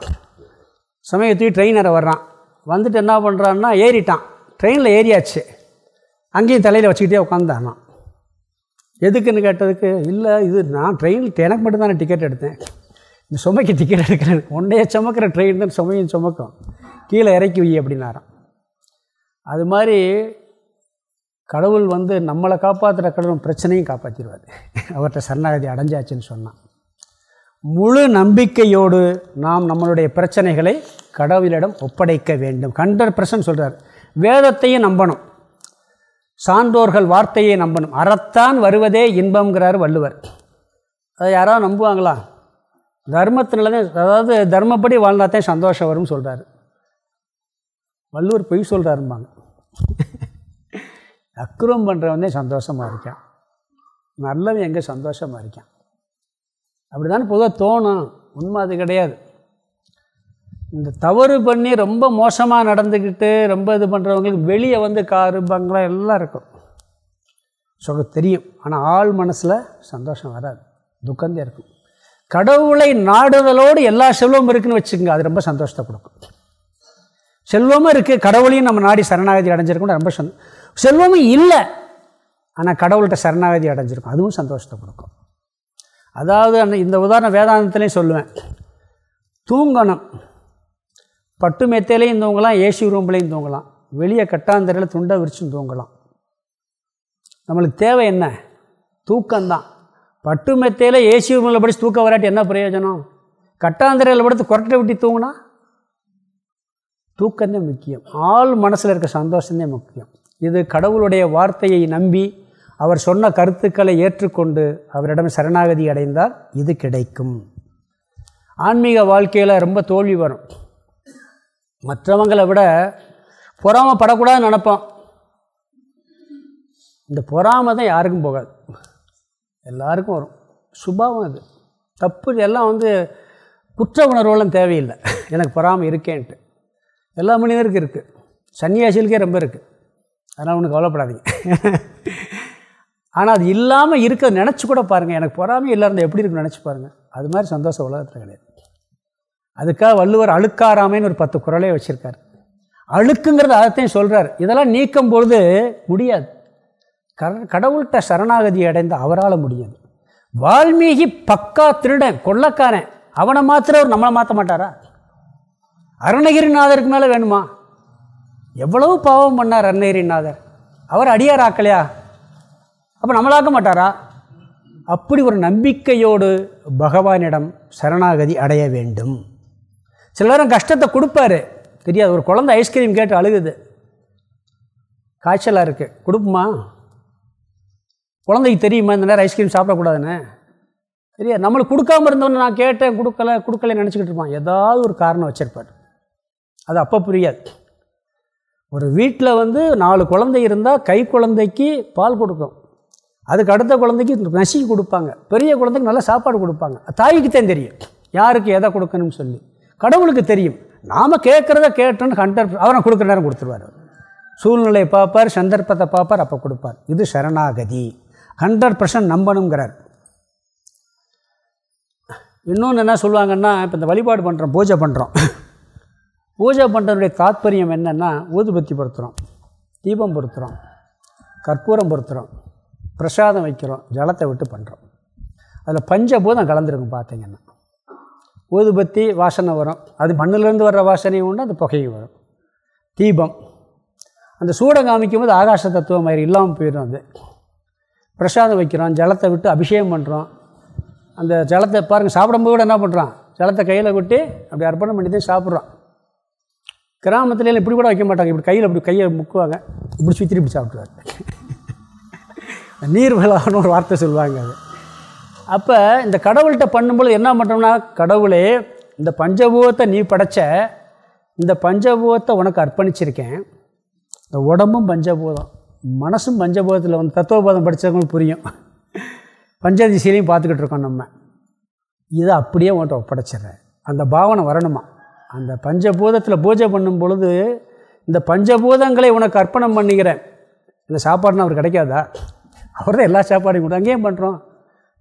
சுமையை தூக்கி ட்ரெயினரை வர்றான். வந்துட்டு என்ன பண்ணுறான்னா ஏறிட்டான். ட்ரெயினில் ஏறியாச்சு. அங்கேயும் தலையில் வச்சுக்கிட்டே உட்காந்தானா எதுக்குன்னு கேட்டதுக்கு இல்லை இது நான் ட்ரெயின் எனக்கு மட்டும் தானே டிக்கெட் எடுத்தேன். இந்த சுமைக்கு டிக்கெட் எடுக்கிறேன். ஒன்றைய சுமக்கிற ட்ரெயின் தான் சுமையும் சுமக்கும். கீழே இறக்கி வை அப்படின்னாராம். அது மாதிரி கடவுள் வந்து நம்மளை காப்பாற்றுற கடவுள் பிரச்சனையும் காப்பாற்றிடுவார் அவர்கிட்ட சரணாகதி அடைஞ்சாச்சுன்னு சொன்னான். முழு நம்பிக்கையோடு நாம் நம்மளுடைய பிரச்சனைகளை கடவுளிடம் ஒப்படைக்க வேண்டும். ஹண்ட்ரட் பர்சன்ட் சொல்கிறார் வேதத்தையும் நம்பணும். சான்றோர்கள் வார்த்தையை நம்பணும். அறத்தான் வருவதே இன்பம்ங்கிறார் வள்ளுவர். அதை யாராவது நம்புவாங்களா? தர்மத்தினால தான் அதாவது தர்மப்படி வாழ்ந்தாத்தான் சந்தோஷம் வரும்னு சொல்கிறார் வள்ளுவர் பொய் சொல்கிறாரும்பாங்க அக்குரம் பண்ணுறவன் தான் சந்தோஷமாக இருக்கான். நல்லவன் எங்கே சந்தோஷமாக இருக்கான்? அப்படிதான் பொதுவாக தோணும். உண்மை அது கிடையாது. இந்த தவறு பண்ணி ரொம்ப மோசமாக நடந்துக்கிட்டு ரொம்ப இது பண்ணுறவங்களுக்கு வெளியே வந்து காரு பங்களா எல்லாம் இருக்கும். சொல்ல தெரியும். ஆனால் ஆள் மனசில் சந்தோஷம் வராது. துக்கந்தே இருக்கும். கடவுளை நாடுதலோடு எல்லா செல்வமும் இருக்குன்னு வச்சுக்கோங்க அது ரொம்ப சந்தோஷத்தை கொடுக்கும். செல்வமும் இருக்குது கடவுளையும் நம்ம நாடி சரணாகதி அடைஞ்சிருக்கோம் ரொம்ப சந்தோ செல்வமும் இல்லை ஆனால் கடவுள்கிட்ட சரணாகதி அடைஞ்சிருக்கும். அதுவும் சந்தோஷத்தை கொடுக்கும். அதாவது அந்த இந்த உதாரணம் வேதாந்தத்துலேயும் சொல்லுவேன். தூங்கணும். பட்டு மெத்தையிலையும் தூங்கலாம் ஏசி ரூம்லேயும் தூங்கலாம். வெளியே கட்டாந்தரையில் துண்டை விரிச்சும் தூங்கலாம். நம்மளுக்கு தேவை என்ன? தூக்கம்தான். பட்டு மெத்தையில் ஏசி ரூமில் படித்து தூக்கம் வராட்டி என்ன பிரயோஜனம்? கட்டாந்தரையில் படுத்து குரட்டை விட்டி தூங்கினா? தூக்கம்தான் முக்கியம். ஆள் மனசில் இருக்க சந்தோஷம்தான் முக்கியம். இது கடவுளுடைய வார்த்தையை நம்பி அவர் சொன்ன கருத்துக்களை ஏற்றுக்கொண்டு அவரிடம் சரணாகதி அடைந்தால் இது கிடைக்கும். ஆன்மீக வாழ்க்கையில் ரொம்ப தோல்வி வரும். மற்றவங்களை விட பொறாமப்படக்கூடாதுன்னு நினப்போம். இந்த பொறாமை தான் யாருக்கும் போகாது. எல்லாருக்கும் வரும். சுபாவம் அது. தப்பு எல்லாம் வந்து குற்ற உணர்வுலாம் தேவையில்லை. எனக்கு பொறாமை இருக்கேன்ட்டு. எல்லா மனிதருக்கும் இருக்குது சன்னியாசிகளுக்கே ரொம்ப இருக்குது அதனால் ஒன்றும் கவலைப்படாதீங்க. ஆனால் அது இல்லாமல் இருக்க நினச்சி கூட பாருங்கள் எனக்கு பொறாமை இல்லாமல் எப்படி இருக்குன்னு நினச்சி பாருங்கள் அது மாதிரி சந்தோஷம் உலகத்தில் கிடையாது. அதுக்காக வள்ளுவர் அழுக்காராமைன்னு ஒரு பத்து குரலே வச்சுருக்கார். அழுக்குங்கிறது அதைத்தையும் சொல்கிறார் இதெல்லாம் நீக்கும் பொழுது முடியாது. கடவுள்கிட்ட சரணாகதி அடைந்த அவரால் முடியாது. வால்மீகி பக்கா திருடன் கொள்ளக்காரன். அவனை மாத்திர அவர் நம்மளை மாற்ற மாட்டாரா? அருணகிரிநாதருக்கு மேலே வேணுமா? எவ்வளவு பாவம் பண்ணார் அருணகிரிநாதர். அவர் அடியார் ஆக்கலையா? அப்போ நம்மளாக்க மாட்டாரா? அப்படி ஒரு நம்பிக்கையோடு பகவானிடம் சரணாகதி அடைய வேண்டும். சில நேரம் கஷ்டத்தை கொடுப்பாரு. தெரியாது ஒரு குழந்தை ஐஸ்கிரீம் கேட்டு அழுகுது. காய்ச்சலாக இருக்குது கொடுப்புமா? குழந்தைக்கு தெரியுமா இந்த நேரம் ஐஸ்கிரீம் சாப்பிடக்கூடாதுன்னு? தெரியாது. நம்மளுக்கு கொடுக்காம இருந்தவொன்னு நான் கேட்டேன் கொடுக்கல கொடுக்கலன்னு நினச்சிக்கிட்டு இருப்பான். ஏதாவது ஒரு காரணம் வச்சுருப்பார். அது அப்போ புரியாது. ஒரு வீட்டில் வந்து நாலு குழந்தை இருந்தால் கை குழந்தைக்கு பால் கொடுக்கும். அதுக்கு அடுத்த குழந்தைக்கு நசுக்கி கொடுப்பாங்க. பெரிய குழந்தைக்கு நல்லா சாப்பாடு கொடுப்பாங்க. தாய்க்கு தான் தெரியும். யாருக்கு எதை கொடுக்கணும்னு சொல்லி. கடவுளுக்கு தெரியும். நாம் கேட்குறத கேட்டோன்னு ஹண்ட்ரட் அவரை கொடுக்குற நேரம் கொடுத்துருவார் சூழ்நிலையை பார்ப்பார் சந்தர்ப்பத்தை பார்ப்பார் அப்போ கொடுப்பார். இது சரணாகதி. ஹண்ட்ரட் பர்சன்ட் நம்பணுங்கிறார். இன்னொன்று என்ன சொல்லுவாங்கன்னா இப்போ இந்த வழிபாடு பண்ணுறோம் பூஜை பண்ணுறோம் பூஜை பண்ணுறதுடைய தாத்பரியம் என்னென்னா ஊதுபத்தி பொருத்துகிறோம் தீபம் பொருத்துகிறோம் கற்பூரம் பொருத்துகிறோம் பிரசாதம் வைக்கிறோம் ஜலத்தை விட்டு பண்ணுறோம் அதில் பஞ்சபூதம் கலந்துருக்கும் பார்த்தீங்கன்னா ஊதுபத்தி வாசனை வரும். அது மண்ணிலேருந்து வர்ற வாசனையும் உண்டு அந்த புகையும் வரும். தீபம். அந்த சூடம் காமிக்கும் போது ஆகாச தத்துவம் மாதிரி இல்லாமல் போயிடும் அது. பிரசாதம் வைக்கிறோம் ஜலத்தை விட்டு அபிஷேகம் பண்ணுறோம் அந்த ஜலத்தை பாருங்கள் சாப்பிடும்போது கூட என்ன பண்ணுறான் ஜலத்தை கையில் விட்டு அப்படி அர்ப்பணம் பண்ணி தான் சாப்பிட்றோம் கிராமத்துலேயும் இப்படி கூட வைக்க மாட்டாங்க. இப்படி கையில் இப்படி கையை முக்குவாங்க. இப்படி சுற்றி இப்படி சாப்பிட்ருவார் நீர் ஒரு வார்த்தை சொல்லுவாங்க அது. அப்போ இந்த கடவுள்கிட்ட பண்ணும்போது என்ன பண்ணுறோம்னா கடவுளே இந்த பஞ்சபூதத்தை நீ படைச்ச இந்த பஞ்சபூதத்தை உனக்கு அர்ப்பணிச்சிருக்கேன். இந்த உடம்பும் பஞ்சபூதம் மனசும் பஞ்சபூதத்தில் வந்து தத்துவபோதம் படித்தவங்களுக்கு புரியும். பஞ்சதிசையிலையும் பார்த்துக்கிட்டு இருக்கோம் நம்ம. இதை அப்படியே உன்ட்ட ஒப்படைச்சிட்றேன். அந்த பாவனை வரணுமா? அந்த பஞ்சபூதத்தில் பூஜை பண்ணும் பொழுது இந்த பஞ்சபூதங்களை உனக்கு அர்ப்பணம் பண்ணிக்கிறேன். இந்த சாப்பாடுன்னு அவர் கிடைக்காதா? அவர் தான் எல்லா சாப்பாடையும் கொடு அங்கேயும் பண்ணுறோம்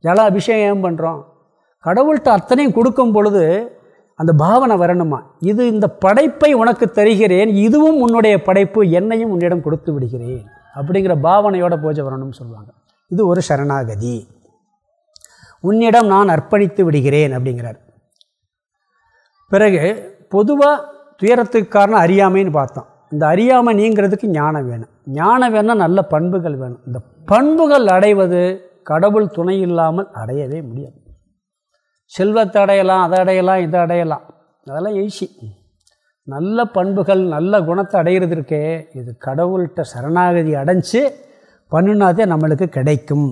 ஜல அபிஷேகம் ஏன் பண்ணுறோம் கடவுள்கிட்ட அத்தனையும் கொடுக்கும் பொழுது அந்த பாவனை வரணுமா? இது இந்த படைப்பை உனக்கு தருகிறேன். இதுவும் உன்னுடைய படைப்பு. என்னையும் உன்னிடம் கொடுத்து விடுகிறேன். அப்படிங்கிற பாவனையோட பூஜை வரணும்னு சொல்லுவாங்க. இது ஒரு சரணாகதி. உன்னிடம் நான் அர்ப்பணித்து விடுகிறேன் அப்படிங்கிறார். பிறகு பொதுவாக துயரத்துக்கு காரணம் அறியாமைன்னு பார்த்தோம். இந்த அறியாமை நீங்கிறதுக்கு ஞானம் வேணும். ஞானம் வேணால் நல்ல பண்புகள் வேணும். இந்த பண்புகள் அடைவது கடவுள் துணை இல்லாமல் அடையவே முடியாது. செல்வத்தை அடையலாம் அதை அடையலாம் இதை அடையலாம். அதெல்லாம் ஈஸி நல்ல பண்புகள் நல்ல குணத்தை அடைகிறதுக்கே இது கடவுள்கிட்ட சரணாகதி அடைஞ்சு பண்ணுனாதே நம்மளுக்கு கிடைக்கும்.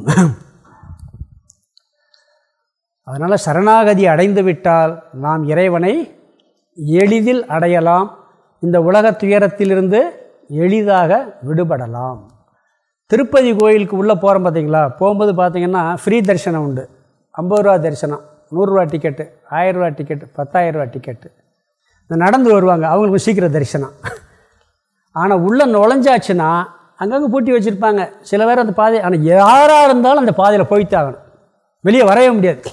அதனால் சரணாகதி அடைந்து விட்டால் நாம் இறைவனை எளிதில் அடையலாம். இந்த உலக துயரத்திலிருந்து எளிதாக விடுபடலாம். திருப்பதி கோயிலுக்கு உள்ளே போகிறோம் பார்த்தீங்களா போகும்போது பார்த்தீங்கன்னா ஃப்ரீ தரிசனம் உண்டு. ஐம்பது ரூபா தரிசனம் நூறுரூவா டிக்கெட்டு ஆயிரரூவா டிக்கெட்டு பத்தாயிரரூவா டிக்கெட்டு இந்த நடந்து வருவாங்க அவங்களுக்கு சீக்கிரம் தரிசனம். ஆனால் உள்ளே நுழைஞ்சாச்சுன்னா அங்கங்கே பூட்டி வச்சுருப்பாங்க. சில பேர் அந்த பாதை ஆனால் யாராக இருந்தாலும் அந்த பாதையில் போய்த்தாகணும் வெளியே வரவே முடியாது.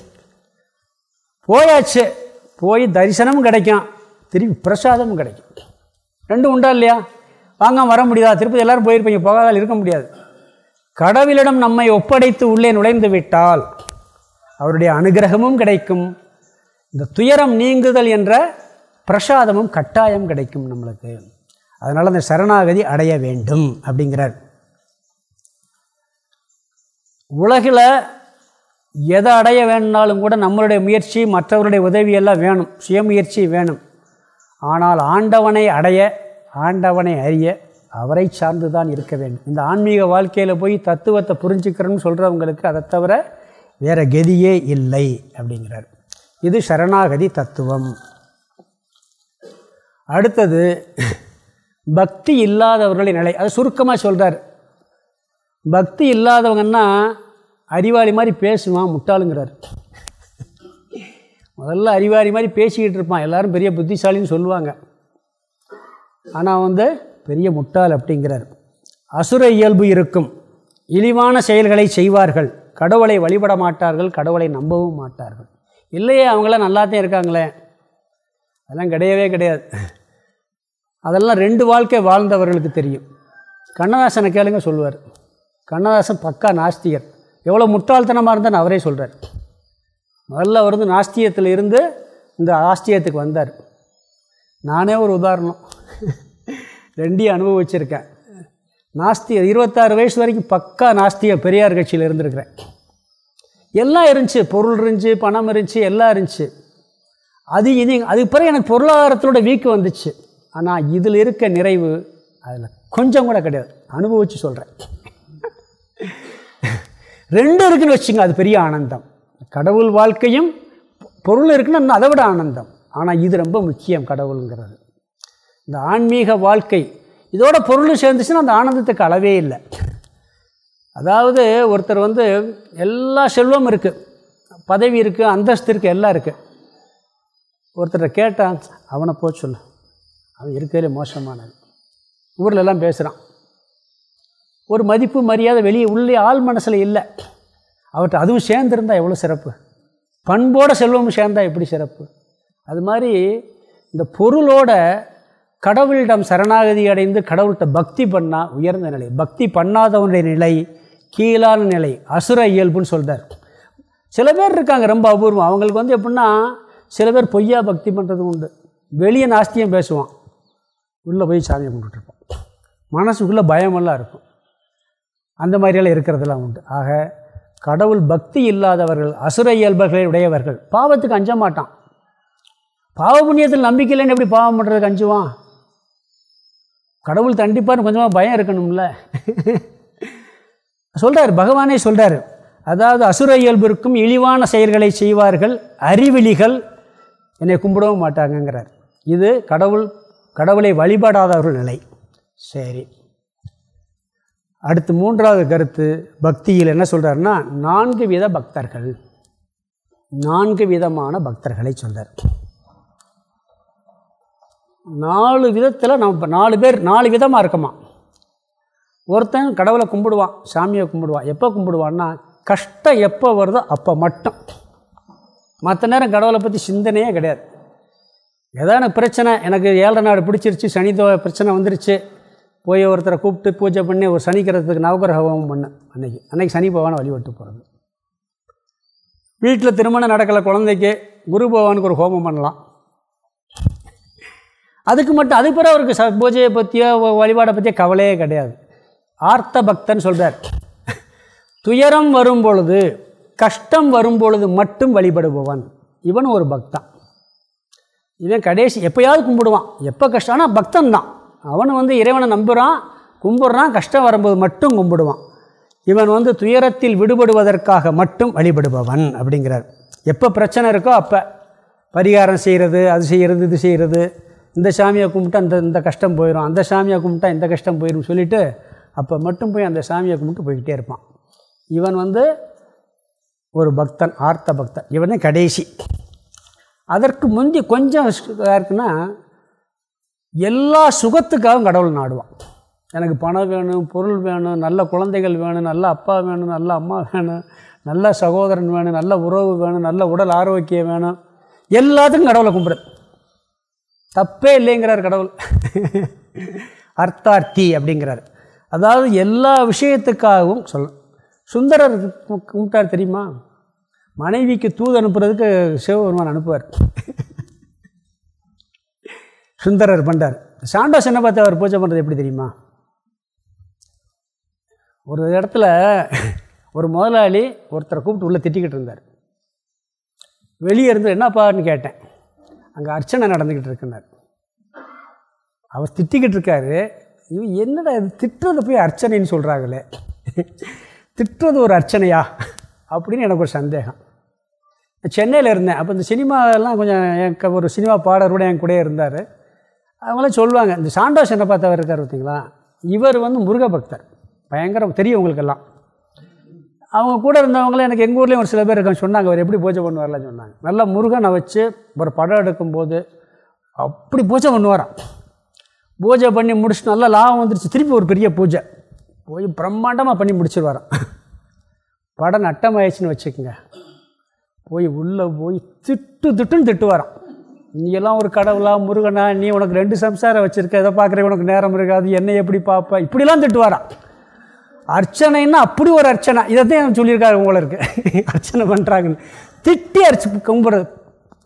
போயாச்சு போய் தரிசனமும் கிடைக்கும் திருப்பி பிரசாதமும் கிடைக்கும். ரெண்டும் உண்டா இல்லையா? வாங்க வர முடியாதா? திருப்பதி எல்லாரும் போயிருப்பீங்க போகாதால் இருக்க முடியாது. கடவுளிடம் நம்மை ஒப்படைத்து உள்ளே நுழைந்து விட்டால் அவருடைய அனுகிரகமும் கிடைக்கும். இந்த துயரம் நீங்குதல் என்ற பிரசாதமும் கட்டாயம் கிடைக்கும் நம்மளுக்கு. அதனால் அந்த சரணாகதி அடைய வேண்டும் அப்படிங்கிறார். உலகில் எதை அடைய வேணுனாலும் கூட நம்மளுடைய முயற்சி மற்றவருடைய உதவியெல்லாம் வேணும். சுயமுயற்சி வேணும். ஆனால் ஆண்டவனை அடைய ஆண்டவனை அறிய அவரை சார்ந்து தான் இருக்க வேண்டும். இந்த ஆன்மீக வாழ்க்கையில் போய் தத்துவத்தை புரிஞ்சுக்கிறேன்னு சொல்கிறவங்களுக்கு அதை தவிர வேறு கதியே இல்லை அப்படிங்கிறார். இது சரணாகதி தத்துவம். அடுத்தது பக்தி இல்லாதவர்களின் நிலை. அது சுருக்கமாக சொல்கிறார் பக்தி இல்லாதவங்கன்னா அறிவாளி மாதிரி பேசுவான் முட்டாளுங்கிறார். முதல்ல அறிவாரி மாதிரி பேசிக்கிட்டு இருப்பான். எல்லோரும் பெரிய புத்திசாலின்னு சொல்லுவாங்க. ஆனால் வந்து பெரிய முட்டாள் அப்படிங்கிறார். அசுர இயல்பு இருக்கும். இழிவான செயல்களை செய்வார்கள். கடவுளை வழிபட மாட்டார்கள். கடவுளை நம்பவும் மாட்டார்கள். இல்லையே அவங்களாம் நல்லாத்தான் இருக்காங்களே. அதெல்லாம் கிடையவே கிடையாது. அதெல்லாம் ரெண்டு வாழ்க்கை வாழ்ந்தவர்களுக்கு தெரியும். கண்ணதாசனை கேளுங்க சொல்லுவார். கண்ணதாசன் பக்கா நாஸ்திகர். எவ்வளோ முட்டாள்தனமாக இருந்தால் அவரே சொல்கிறார் முதல்ல அவர் வந்து நாஸ்தியத்தில் இருந்து இந்த ஆஸ்தியத்துக்கு வந்தார். நானே ஒரு உதாரணம். ரெண்டையும் அனுபவிச்சிருக்கேன். நாஸ்திய இருபத்தாறு வயசு வரைக்கும் பக்கா நாஸ்திய பெரியார் கட்சியில் இருந்திருக்கிறேன். எல்லாம் இருந்துச்சு. பொருள் இருந்துச்சு பணம் இருந்துச்சு எல்லாம் இருந்துச்சு. அது இது அதுக்கு பிறகு எனக்கு பொருளாதாரத்தோட வீக்கு வந்துச்சு. ஆனால் இதில் இருக்க நிறைவு அதில் கொஞ்சம் கூட கிடையாது. அனுபவித்து சொல்கிறேன் ரெண்டு இருக்குன்னு வச்சுங்க அது பெரிய ஆனந்தம். கடவுள் வாழ்க்கையும் பொருள் இருக்குன்னா அதை விட ஆனந்தம். ஆனால் இது ரொம்ப முக்கியம் கடவுளுங்கிறது. இந்த ஆன்மீக வாழ்க்கை இதோட பொருள் சேர்ந்துச்சுன்னா அந்த ஆனந்தத்துக்கு அளவே இல்லை. அதாவது ஒருத்தர் வந்து எல்லா செல்வம் இருக்குது பதவி இருக்குது அந்தஸ்து இருக்குது எல்லாம் இருக்குது ஒருத்தரை கேட்டான் அவனை போக சொல்லு. அவன் இருக்கிறதே மோசமானது ஊரில் எல்லாம் பேசுகிறான் ஒரு மதிப்பு மரியாதை வெளியே உள்ளே ஆள் மனசில் இல்லை. அவர்கிட்ட அதுவும் சேர்ந்துருந்தால் எவ்வளோ சிறப்பு? பண்போட செல்வமும் சேர்ந்தால் எப்படி சிறப்பு? அது மாதிரி இந்த பொருளோட கடவுளிடம் சரணாகதி அடைந்து கடவுள்கிட்ட பக்தி பண்ணால் உயர்ந்த நிலை. பக்தி பண்ணாதவனுடைய நிலை கீழான நிலை அசுர இயல்புன்னு சொல்கிறார் சில பேர் இருக்காங்க ரொம்ப அபூர்வம். அவங்களுக்கு வந்து எப்படின்னா சில பேர் பொய்யா பக்தி பண்ணுறதும் உண்டு. வெளியே நாஸ்தியம் பேசுவான். உள்ளே போய் சாமியை கும்பிட்டுருப்பான் மனசுக்குள்ளே பயமெல்லாம் இருக்கும். அந்த மாதிரியெல்லாம் இருக்கிறதெல்லாம் உண்டு. ஆக கடவுள் பக்தி இல்லாதவர்கள் அசுர இயல்பர்களை உடையவர்கள். பாவத்துக்கு அஞ்ச மாட்டான். பாவ புண்ணியத்தில் நம்பிக்கை இல்லைன்னு எப்படி பாவம் பண்ணுறதுக்கு அஞ்சுவான்? கடவுள் தண்டிப்பார்னு கொஞ்சமாக பயம் இருக்கணும்ல. சொல்கிறார் பகவானே சொல்கிறார் அதாவது அசுர இயல்பிற்கும் இழிவான செயல்களை செய்வார்கள் அறிவிலிகள் என்னை கும்பிடவும் மாட்டாங்கங்கிறார். இது கடவுள் கடவுளை வழிபடாதவர்கள் நிலை. சரி. அடுத்து மூன்றாவது கருத்து பக்தியில் என்ன சொல்கிறாருன்னா நான்கு வித பக்தர்கள். நான்கு விதமான பக்தர்களை சொல்கிறார் நாலு விதத்தில் நம்ம நாலு பேர் நாலு விதமாக இருக்கமா? ஒருத்தன் கடவுளை கும்பிடுவான் சாமியை கும்பிடுவான். எப்போ கும்பிடுவான்னா கஷ்டம் எப்போ வருதோ அப்போ மட்டும். மற்ற நேரம் கடவுளை பற்றி சிந்தனையே கிடையாது. ஏதோ எனக்கு பிரச்சனை எனக்கு ஏழரை நாடு பிடிச்சிருச்சு சனி பிரச்சனை வந்துருச்சு போய் ஒருத்தரை கூப்பிட்டு பூஜை பண்ணி ஒரு சனிக்கிறதுக்கு நவகிரக ஹோமம் பண்ணேன் அன்னைக்கு அன்னைக்கு சனி பகவானை வழிபட்டு போகிறது வீட்டில் திருமணம் நடக்கலை குழந்தைக்கு குரு பகவானுக்கு ஒரு ஹோமம் பண்ணலாம். அதுக்கு மட்டும் அதுக்கு பிறகு அவருக்கு ச பூஜையை பற்றியோ வழிபாடை பற்றியோ கவலையே கிடையாது. ஆர்த்த பக்தன் சொல்கிறார் துயரம் வரும் பொழுது கஷ்டம் வரும் பொழுது மட்டும் வழிபடுபவன். இவன் ஒரு பக்தன். இவன் கடைசி எப்போயாவது கும்பிடுவான். எப்போ கஷ்டம் ஆனால் பக்தன் தான் அவன் வந்து இறைவனை நம்புகிறான் கும்பிட்றான் கஷ்டம் வரும்போது மட்டும் கும்பிடுவான். இவன் வந்து துயரத்தில் விடுபடுவதற்காக மட்டும் வழிபடுபவன் அப்படிங்கிறார். எப்போ பிரச்சனை இருக்கோ அப்போ. பரிகாரம் செய்கிறது அது செய்கிறது இது செய்கிறது இந்த சாமியை கும்பிட்டா அந்த இந்த கஷ்டம் போயிடும் அந்த சாமியை கும்பிட்டா இந்த கஷ்டம் போயிடும் சொல்லிவிட்டு அப்போ மட்டும் போய் அந்த சாமியை கும்பிட்டு போய்கிட்டே இருப்பான். இவன் வந்து ஒரு பக்தன் ஆர்த்த பக்தன். இவனே கடைசி. அதற்கு முந்தி கொஞ்சம் இருக்குன்னா எல்லா சுகத்துக்காகவும் கடவுள் நாடுவான். எனக்கு பணம் வேணும் பொருள் வேணும் நல்ல குழந்தைகள் வேணும் நல்ல அப்பா வேணும் நல்ல அம்மா வேணும் நல்ல சகோதரன் வேணும் நல்ல உறவு வேணும் நல்ல உடல் ஆரோக்கியம் வேணும். எல்லாத்துக்கும் கடவுளை கும்பிடு. தப்பே இல்லைங்கிறார் கடவுள். அர்த்தார்த்தி அப்படிங்கிறார். அதாவது எல்லா விஷயத்துக்காகவும் சொல்லணும். சுந்தரர் கும்பிட்டார் தெரியுமா? மனைவிக்கு தூது அனுப்புறதுக்கு சிவபெருமான் அனுப்புவார். சுந்தரர் பண்ணார் சாண்டோஸ் சின்ன பார்த்து அவர் பூஜை பண்ணுறது எப்படி தெரியுமா? ஒரு இடத்துல ஒரு முதலாளி ஒருத்தரை கூப்பிட்டு உள்ளே திட்டிக்கிட்டு இருந்தார். வெளியே இருந்து என்னப்பான்னு கேட்டேன். அங்கே அர்ச்சனை நடந்துக்கிட்டு இருக்குன்னார். அவர் திட்டிக்கிட்டு இருக்காரு. இவன் என்னடா இது? திட்டுறது போய் அர்ச்சனைன்னு சொல்கிறாங்களே திட்டுறது ஒரு அர்ச்சனையா? அப்படின்னு எனக்கு ஒரு சந்தேகம். சென்னையில் இருந்தேன். அப்போ இந்த சினிமாலாம் கொஞ்சம் எனக்கு ஒரு சினிமா பாடர் கூட என் கூடயே இருந்தார். அவங்களாம் சொல்லுவாங்க இந்த சாண்டா சென்னை பார்த்தவர் இருக்கார் பார்த்தீங்களா? இவர் வந்து முருக பக்தர் பயங்கரம் தெரியும் உங்களுக்கெல்லாம். அவங்க கூட இருந்தவங்களே எனக்கு எங்கள் ஊர்லேயும் ஒரு சில பேர் இருக்காங்க சொன்னாங்க அவர் எப்படி பூஜை பண்ணுவார்லாம் சொன்னாங்க. நல்லா முருகனை வச்சு ஒரு படம் எடுக்கும்போது அப்படி பூஜை பண்ணுவாராம். பூஜை பண்ணி முடிச்சுட்டு நல்லா லாபம் வந்துருச்சு. திருப்பி ஒரு பெரிய பூஜை. போய் பிரம்மாண்டமாக பண்ணி முடிச்சிருவாராம். படம் நட்டமாயிடுச்சுன்னு வச்சுக்கோங்க. போய் உள்ளே போய் திட்டு திட்டுன்னு திட்டுவாராம். நீ எல்லாம் ஒரு கடவுளா முருகனா நீ உனக்கு ரெண்டு சம்சாரம் வச்சுருக்க எதை பார்க்குற உனக்கு நேரம் இருக்காது என்னை எப்படி பார்ப்ப? இப்படிலாம் திட்டுவாரா? அர்ச்சனைன்னா அப்படி ஒரு அர்ச்சனை. இதை தான் சொல்லியிருக்காரு உங்களுக்கு அர்ச்சனை பண்ணுறாங்கன்னு திட்டி அரிச்சு கும்பிட்றது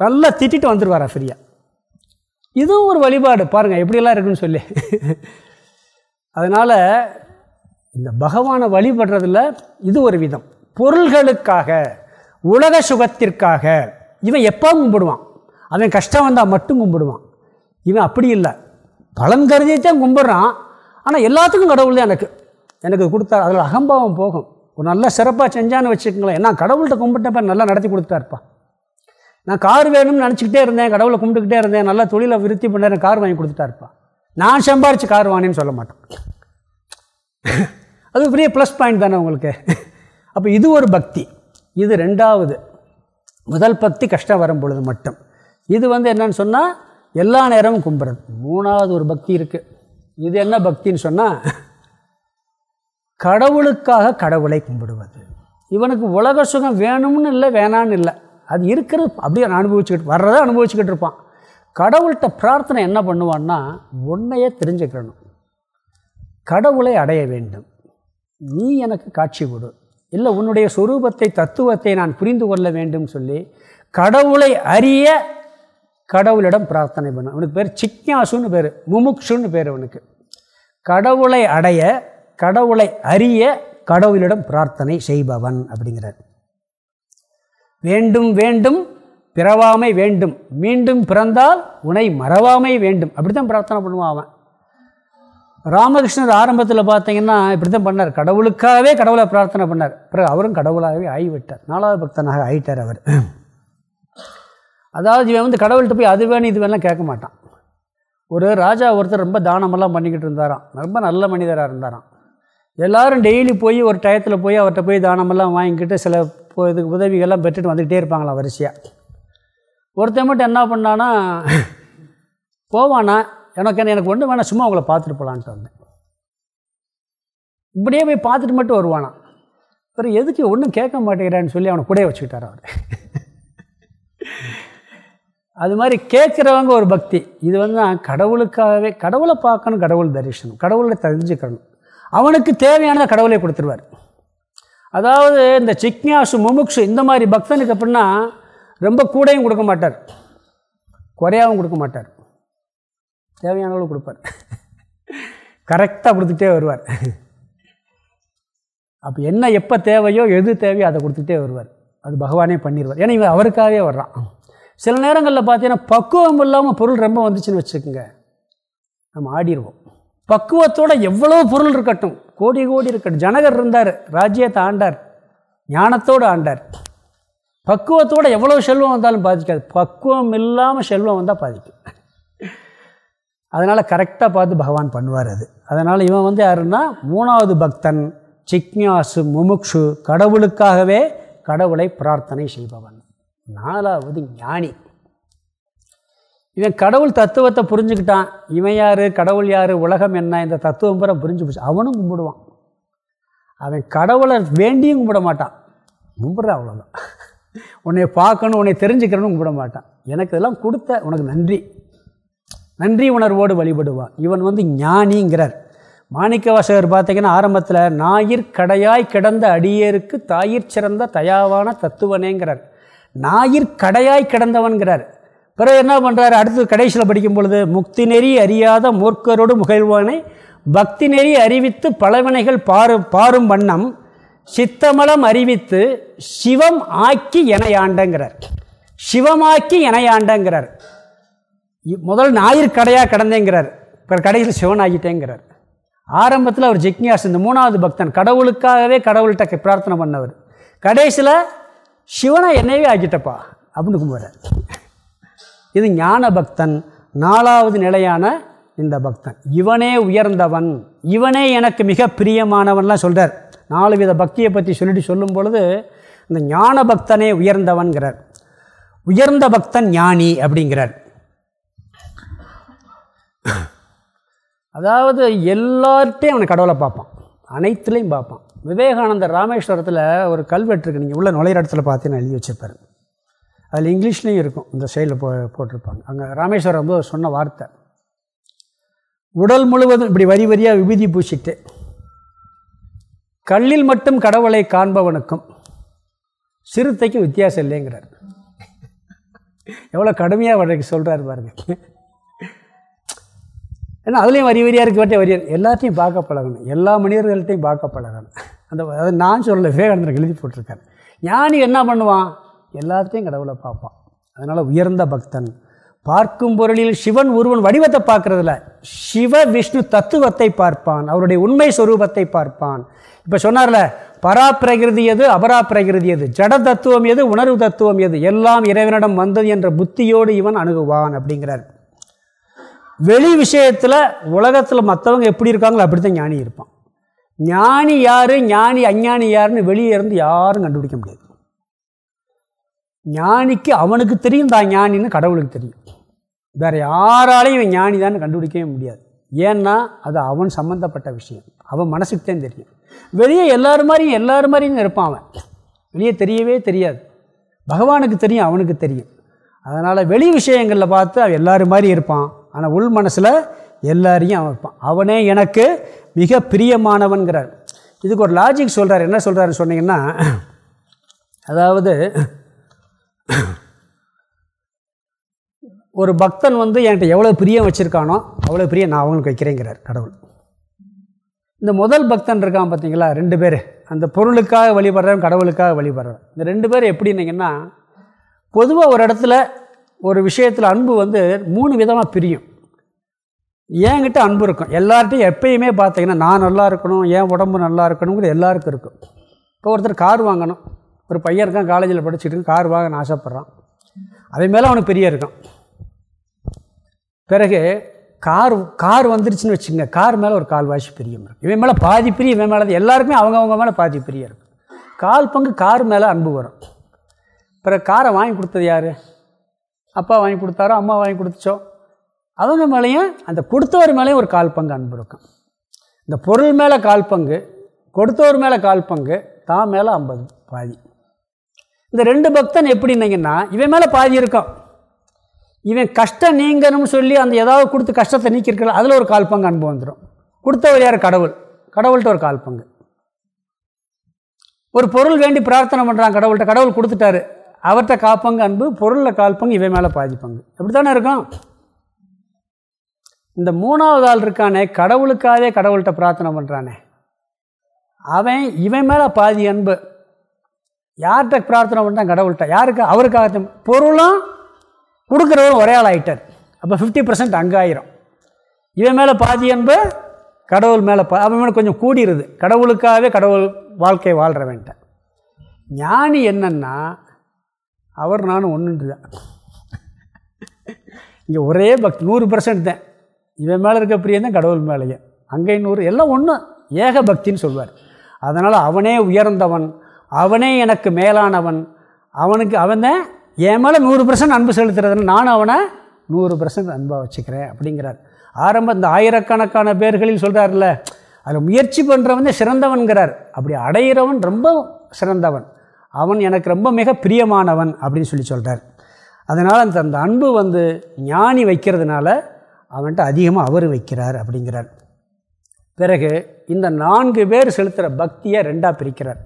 நல்லா திட்டிட்டு வந்துடுவாரா ஃப்ரீயாக இதுவும் ஒரு வழிபாடு. பாருங்கள் எப்படியெல்லாம் இருக்குன்னு சொல்லி. அதனால் இந்த பகவானை வழிபடுறதுல இது ஒரு விதம். பொருள்களுக்காக உலக சுகத்திற்காக இவன் எப்போ கும்பிடுவான். அவன் கஷ்டம் வந்தால் மட்டும் கும்பிடுவான். இவன் அப்படி இல்லை. பலன் கருதித்தான் கும்பிட்றான். ஆனால் எல்லாத்துக்கும் கடவுள் தான் எனக்கு. எனக்கு கொடுத்தா அதில் அகம்பாவம் போகும். ஒரு நல்ல சிறப்பாக செஞ்சான்னு வச்சுக்கோங்களேன். நான் கடவுள்கிட்ட கும்பிட்டப்ப நல்லா நடத்தி கொடுத்தாருப்பா நான் கார் வேணும்னு நினச்சிக்கிட்டே இருந்தேன் கடவுளை கும்பிட்டுக்கிட்டே இருந்தேன் நல்லா தொழிலை விருத்தி பண்ணேன் கார் வாங்கி கொடுத்துட்டாருப்பா நான் சம்பாரித்து கார் வாங்கினேன்னு சொல்ல மாட்டேன். அது பெரிய ப்ளஸ் பாயிண்ட் தானே உங்களுக்கு. அப்போ இது ஒரு பக்தி. இது ரெண்டாவது. முதல் பக்தி கஷ்டம் வரும் பொழுது மட்டும். இது வந்து என்னன்னு சொன்னால் எல்லா நேரமும் கும்பிட்றது. மூணாவது ஒரு பக்தி இருக்குது இது என்ன பக்தின்னு சொன்னால் கடவுளுக்காக கடவுளை கும்பிடுவது. இவனுக்கு உலக சுகம் வேணும்னு இல்லை வேணான்னு இல்லை. அது இருக்கிறது அப்படியே அனுபவிச்சுக்கிட்டு வர்றதை அனுபவிச்சுக்கிட்டு இருப்பான். கடவுள்கிட்ட பிரார்த்தனை என்ன பண்ணுவான்னா உன்னையே தெரிஞ்சுக்கணும் கடவுளை அடைய வேண்டும். நீ எனக்கு காட்சி கொடு. இல்லை உன்னுடைய சொரூபத்தை தத்துவத்தை நான் புரிந்து கொள்ள வேண்டும் சொல்லி கடவுளை அறிய கடவுளிடம் பிரார்த்தனை பண்ண. அவனுக்கு பேர் சிக்ஞாசுன்னு பேர் முமுக்ஷுன்னு பேர் அவனுக்கு. கடவுளை அடைய கடவுளை அறிய கடவுளிடம் பிரார்த்தனை செய்பவன் அப்படிங்கிறார். வேண்டும் வேண்டும் பிறவாமை வேண்டும். மீண்டும் பிறந்தால் உனை மறவாமை வேண்டும். அப்படி தான் பிரார்த்தனை பண்ணுவான் அவன். ராமகிருஷ்ணர் ஆரம்பத்தில் பார்த்தீங்கன்னா இப்படி தான் பண்ணார். கடவுளுக்காகவே கடவுளை பிரார்த்தனை பண்ணார். பிறகு அவரும் கடவுளாகவே ஆகிவிட்டார். நாலாவது பக்தனாக ஆயிட்டார் அவர். அதாவது இவன் வந்து கடவுள்கிட்ட போய் அது வேணும் இது வேணும் கேட்க மாட்டான். ஒரு ராஜா ஒருத்தர் ரொம்ப தானமெல்லாம் பண்ணிக்கிட்டு இருந்தாராம். ரொம்ப நல்ல மனிதராக இருந்தாராம். எல்லாரும் டெய்லி போய் ஒரு டயத்தில் போய் அவர்கிட்ட போய் தானமெல்லாம் வாங்கிக்கிட்டு சில இப்போ இதுக்கு உதவிகள்லாம் பெற்றுட்டு வந்துக்கிட்டே இருப்பாங்களாம் வரிசையாக ஒருத்தன் மட்டும் என்ன பண்ணான்னா போவானா எனக்கு எனக்கு ஒன்று வேணாம் சும்மா அவங்கள பார்த்துட்டு போகலான்ட்டு வந்தேன். இப்படியே போய் பார்த்துட்டு மட்டும் வருவானா அப்புறம் எதுக்கு ஒன்றும் கேட்க மாட்டேங்கிறான்னு சொல்லி அவனை கூடயே வச்சுக்கிட்டார் அவர். அது மாதிரி கேட்குறவங்க ஒரு பக்தி. இது வந்து நான் கடவுளுக்காகவே கடவுளை பார்க்கணும் கடவுள் தரிசனம் கடவுளை தெரிஞ்சுக்கணும். அவனுக்கு தேவையானதை கடவுளை கொடுத்துருவார். அதாவது இந்த சிக்ஞாசு முமுக்ஷு இந்த மாதிரி பக்தனுக்கு அப்படின்னா ரொம்ப கூடையும் கொடுக்க மாட்டார். குறையாகவும் கொடுக்க மாட்டார். தேவையான அளவு கொடுப்பார். கரெக்டாக கொடுத்துட்டே வருவார். அப்போ என்ன எப்போ தேவையோ எது தேவையோ அதை கொடுத்துட்டே வருவார். அது பகவானே பண்ணிடுவார் ஏன்னா இவன் அவருக்காகவே வர்றான். சில நேரங்களில் பார்த்தீங்கன்னா பக்குவம் இல்லாமல் பொருள் ரொம்ப வந்துச்சுன்னு வச்சுக்கோங்க. நம்ம ஆடிடுவோம் பக்குவத்தோட எவ்வளோ பொருள் இருக்கட்டும் கோடி கோடி இருக்கட்டும். ஜனகர் இருந்தார் ராஜ்யத்தை ஆண்டார் ஞானத்தோடு ஆண்டார். பக்குவத்தோடு எவ்வளோ செல்வம் வந்தாலும் பாதிக்காது. பக்குவம் இல்லாமல் செல்வம் வந்தால் பாதிக்கும். அதனால் கரெக்டாக பார்த்து பகவான் பண்ணுவார் அது. அதனால் இவன் வந்து யாருன்னா மூணாவது பக்தன் சிக்ஞாசு முமுக்ஷு கடவுளுக்காகவே கடவுளை பிரார்த்தனை செய்பவன். நாலாவது ஞானி. இவன் கடவுள் தத்துவத்தை புரிஞ்சுக்கிட்டான். இவன் யார் கடவுள் யார் உலகம் என்ன இந்த தத்துவம் பூரா புரிஞ்சு போச்சு. அவனும் கும்பிடுவான். அவன் கடவுளை வேண்டியும் கும்பிட மாட்டான். கும்பிட்ற அவ்வளோதான் உன்னை பார்க்கணும் உன்னை தெரிஞ்சுக்கிறணும் கும்பிட மாட்டான். எனக்கு இதெல்லாம் கொடுத்த உனக்கு நன்றி. நன்றி உணர்வோடு வழிபடுவான். இவன் வந்து ஞானிங்கிறார். மாணிக்க வாசகர் பார்த்தீங்கன்னா ஆரம்பத்தில் ஞாயிற் கடையாய் கிடந்த அடியேருக்கு தாயிற் சிறந்த தயாவான தத்துவனேங்கிறார். ஞாயிற் கடையாய் கிடந்தவன்கிறார். பிறகு என்ன பண்ணுறாரு அடுத்து கடைசியில் படிக்கும் பொழுது முக்தி நெறி அறியாத மூர்க்கரோடு முகழ்வானை பக்தி நெறி அறிவித்து பலவினைகள் பாரு பாரும் வண்ணம் சித்தமலம் அறிவித்து சிவம் ஆக்கி எனையாண்டங்கிறார். சிவமாக்கி எனையாண்டங்கிறார். முதல் ஞாயிறு கடையாக கடந்தேங்கிறார். இப்போ கடைசியில் சிவன் ஆகிட்டேங்கிறார். ஆரம்பத்தில் அவர் ஜிக்னியாஸ் இந்த மூணாவது பக்தன் கடவுளுக்காகவே கடவுள்கிட்ட பிரார்த்தனை பண்ணவர். கடைசியில் சிவனை என்னையே ஆக்கிட்டப்பா. அப்படின்னு கும்பிட்ற இது ஞான பக்தன் நாலாவது நிலையான இந்த பக்தன். இவனே உயர்ந்தவன். இவனே எனக்கு மிக பிரியமானவன்லாம் சொல்கிறார் நாலு வித பக்தியை பற்றி சொல்லிட்டு சொல்லும் பொழுது இந்த ஞான பக்தனே உயர்ந்தவன்கிறார். உயர்ந்த பக்தன் ஞானி அப்படிங்கிறார். அதாவது எல்லார்ட்டையும் அவனை கடவுளை பார்ப்பான். அனைத்துலேயும் பார்ப்பான். விவேகானந்தர் ராமேஸ்வரத்தில் ஒரு கல்வெட்டு இருக்குது நீங்கள் உள்ள நுழையிற இடத்துல பார்த்தீங்கன்னா எழுதி வச்சுருப்பாரு அதில் இங்கிலீஷ்லேயும் இருக்கும். இந்த சைடில் போ போட்டிருப்பாங்க. அங்கே ராமேஸ்வரம் வந்து சொன்ன வார்த்தை. உடல் முழுவதும் இப்படி வரி வரியாக விபூதி பூசிட்டு கல்லில் மட்டும் கடவுளை காண்பவனுக்கும் சிறுத்தைக்கும் வித்தியாசம் இல்லைங்கிறார். எவ்வளோ கடுமையாக வழக்கு சொல்கிறார் பாருங்க. ஏன்னா அதுலேயும் வரி வரியாக இருக்க வட்டி வரியா எல்லாத்தையும் பார்க்க பழகணும் எல்லா மனிதர்கள்ட்டையும் பார்க்க பழகணும் அந்த அதை நான் சொல்லலை விவேகானந்தர் எழுதி போட்டிருக்காரு. ஞானி என்ன பண்ணுவான்? எல்லாத்தையும் கடவுளை பார்ப்பான். அதனால் உயர்ந்த பக்தன். பார்க்கும் பொருளில் சிவன் ஒருவன் வடிவத்தை பார்க்குறதுல சிவ விஷ்ணு தத்துவத்தை பார்ப்பான். அவருடைய உண்மை சொரூபத்தை பார்ப்பான். இப்போ சொன்னார்ல பராப்பிரகிருதி எது அபராப்பிரகிருதி எது? ஜட தத்துவம் எது உணர்வு தத்துவம் எது? எல்லாம் இறைவனிடம் வந்தது என்ற புத்தியோடு இவன் அணுகுவான் அப்படிங்கிறார். வெளி விஷயத்தில் உலகத்தில் மற்றவங்க எப்படி இருக்காங்களோ அப்படி தான் ஞானி இருப்பான். ஞானி யார்? ஞானி அஞ்ஞானி யாருன்னு வெளியே இருந்து யாரும் கண்டுபிடிக்க முடியாது. ஞானிக்கு அவனுக்கு தெரியும் தான் ஞானின்னு கடவுளுக்கு தெரியும். வேறு யாராலையும் இவன் ஞானி தான் கண்டுபிடிக்கவே முடியாது. ஏன்னா அது அவன் சம்மந்தப்பட்ட விஷயம். அவன் மனசுக்கு தான் தெரியும். வெளியே எல்லோரும் மாதிரியும் எல்லார் மாதிரியும் இருப்பான் அவன். வெளியே தெரியவே தெரியாது. பகவானுக்கு தெரியும் அவனுக்கு தெரியும். அதனால் வெளி விஷயங்களில் பார்த்து அவன் எல்லோரும் மாதிரி இருப்பான். ஆனால் உள் மனசில் எல்லாரையும் அவன் வைப்பான். அவனே எனக்கு மிக பிரியமானவன்கிறார். இதுக்கு ஒரு லாஜிக் சொல்கிறார் என்ன சொல்கிறாருன்னு சொன்னீங்கன்னா அதாவது ஒரு பக்தன் வந்து என்கிட்ட எவ்வளோ பிரியம் வச்சுருக்கானோ அவ்வளோ பிரியம் நான் அவங்களுக்கு வைக்கிறேங்கிறார் கடவுள். இந்த முதல் பக்தன் இருக்கான் பார்த்தீங்களா ரெண்டு பேர். அந்த பொருளுக்காக வழிபடுறவன் கடவுளுக்காக வழிபடுறவன் இந்த ரெண்டு பேர் எப்படின்னீங்கன்னா பொதுவாக ஒரு இடத்துல ஒரு விஷயத்தில் அன்பு வந்து மூணு விதமாக பிரியும். என்கிட்ட அன்பு இருக்கும். எல்லார்ட்டையும் எப்பயுமே பார்த்தீங்கன்னா நான் நல்லா இருக்கணும் என் உடம்பு நல்லா இருக்கணுங்கிறது எல்லாருக்கும் இருக்கும். இப்போ ஒருத்தர் கார் வாங்கணும். ஒரு பையன் இருக்கான் காலேஜில் படிச்சுட்டு கார் வாங்கன்னு ஆசைப்பட்றான். அதே மேலே அவனுக்கு பெரிய இருக்கான் பிறகு கார் கார் வந்துருச்சுன்னு வச்சுங்க கார் மேலே ஒரு கால்வாசி பிரியம் இருக்கும். இவன் மேலே பாதி பிரியம் இவன் மேலே எல்லாருக்குமே அவங்கவுங்க மேலே பாதி பிரியம் இருக்கும். கால் பங்கு கார் மேலே அன்பு வரும். பிறகு காரை வாங்கி கொடுத்தது யார்? அப்பா வாங்கி கொடுத்தாரோ அம்மா வாங்கி கொடுத்துச்சோ அவங்க மேலேயும் அந்த கொடுத்தவர் மேலேயும் ஒரு கால் பங்கு அன்பு இருக்கும். இந்த பொருள் மேலே கால் பங்கு கொடுத்தவர் மேலே கால் பங்கு தான் மேலே ஐம்பது பாதி. இந்த ரெண்டு பக்தன் எப்படின்னீங்கன்னா இவன் மேலே பாதி இருக்கும். இவன் கஷ்டம் நீங்கணும்னு சொல்லி அந்த ஏதாவது கொடுத்து கஷ்டத்தை நீக்கிருக்கல அதில் ஒரு கால் பங்கு அன்பு வந்துடும் கொடுத்தவர் யார்? கடவுள். கடவுள்கிட்ட ஒரு கால் பங்கு. ஒரு பொருள் வேண்டி பிரார்த்தனை பண்ணுறான் கடவுள்கிட்ட கடவுள் கொடுத்துட்டாரு. அவர்கிட்ட காப்பங்கு அன்பு பொருளில் கால் இவன் மேலே பாதிப்பங்கு. பங்கு எப்படி தானே இருக்கும்? இந்த மூணாவது ஆள் இருக்கானே கடவுளுக்காகவே கடவுள்கிட்ட பிரார்த்தனை பண்ணுறானே அவன் இவன் மேலே பாதி அன்பு. யார்கிட்ட பிரார்த்தனை பண்ணுறான் கடவுள்கிட்ட. யாருக்கு? அவருக்காக பொருளும் கொடுக்குறவரும் ஒரே ஆள் ஆகிட்டார் அப்போ ஃபிஃப்டி பர்சன்ட் அங்காயிரும். இவன் மேலே பாதி அன்பு கடவுள் மேலே பா அவன் மேலே கொஞ்சம் கூடிடுது கடவுளுக்காகவே கடவுள் வாழ்க்கை வாழ்கிறவன்ட்ட ஞானி என்னன்னா அவர் நானும் ஒன்றுட்டு தான் இங்கே ஒரே பக்தி நூறு பர்சன்ட் தான். இவன் மேலே இருக்க பிரியம் தான் கடவுள் மேலேயே அங்கே நூறு எல்லாம் ஒன்று ஏக பக்தின்னு சொல்வார். அதனால் அவனே உயர்ந்தவன் அவனே எனக்கு மேலானவன். அவனுக்கு அவன் தான் என் மேலே நூறு பர்சன்ட் அன்பு செலுத்துறதுன்னு நானும் அவனை நூறு பர்சன்ட் அன்பாக வச்சுக்கிறேன் அப்படிங்கிறார். ஆரம்ப இந்த ஆயிரக்கணக்கான பேர்களில் சொல்கிறார்ல அதில் முயற்சி பண்ணுறவன் சிறந்தவன்கிறார். அப்படி அடையிறவன் ரொம்ப சிறந்தவன். அவன் எனக்கு ரொம்ப மிக பிரியமானவன் அப்படின்னு சொல்லி சொல்கிறார் அதனால் அந்த அந்த அன்பு வந்து ஞானி வைக்கிறதுனால அவன்கிட்ட அதிகமாக அவர் வைக்கிறார் அப்படிங்கிறார். பிறகு இந்த நான்கு பேர் செலுத்துகிற பக்தியை ரெண்டாக பிரிக்கிறார்.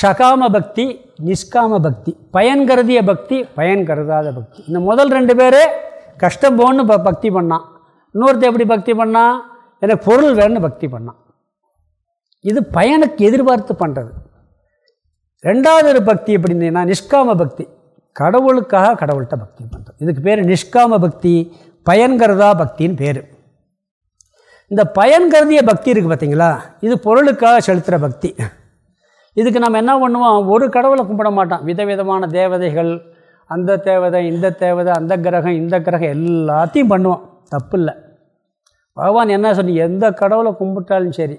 ஷகாம பக்தி நிஷ்காம பக்தி பயன் கருதிய பக்தி பயன் கருதாத பக்தி. இந்த முதல் ரெண்டு பேர் கஷ்டம் போன்னு ப பக்தி பண்ணான். இன்னொருத்த எப்படி பக்தி பண்ணான்? எனக்கு பொருள் வேணும்னு பக்தி பண்ணான். இது பயனுக்கு எதிர்பார்த்து பண்ணுறது ரெண்டாவது ஒரு பக்தி எப்படின்னா நிஷ்காம பக்தி. கடவுளுக்காக கடவுள்கிட்ட பக்தி பண்ணுறோம் இதுக்கு பேர் நிஷ்காம பக்தி பயன்கிறதா பக்தின்னு பேர். இந்த பயன்கருதிய பக்தி இருக்குது பார்த்தீங்களா இது பொருளுக்காக செலுத்துகிற பக்தி. இதுக்கு நம்ம என்ன பண்ணுவோம்? ஒரு கடவுளை கும்பிட மாட்டோம். விதவிதமான தேவதைகள் அந்த தேவதை இந்த தேவதை அந்த கிரகம் இந்த கிரகம் எல்லாத்தையும் பண்ணுவோம். தப்பு இல்லை பகவான் என்ன சொல்லி எந்த கடவுளை கும்பிட்டாலும் சரி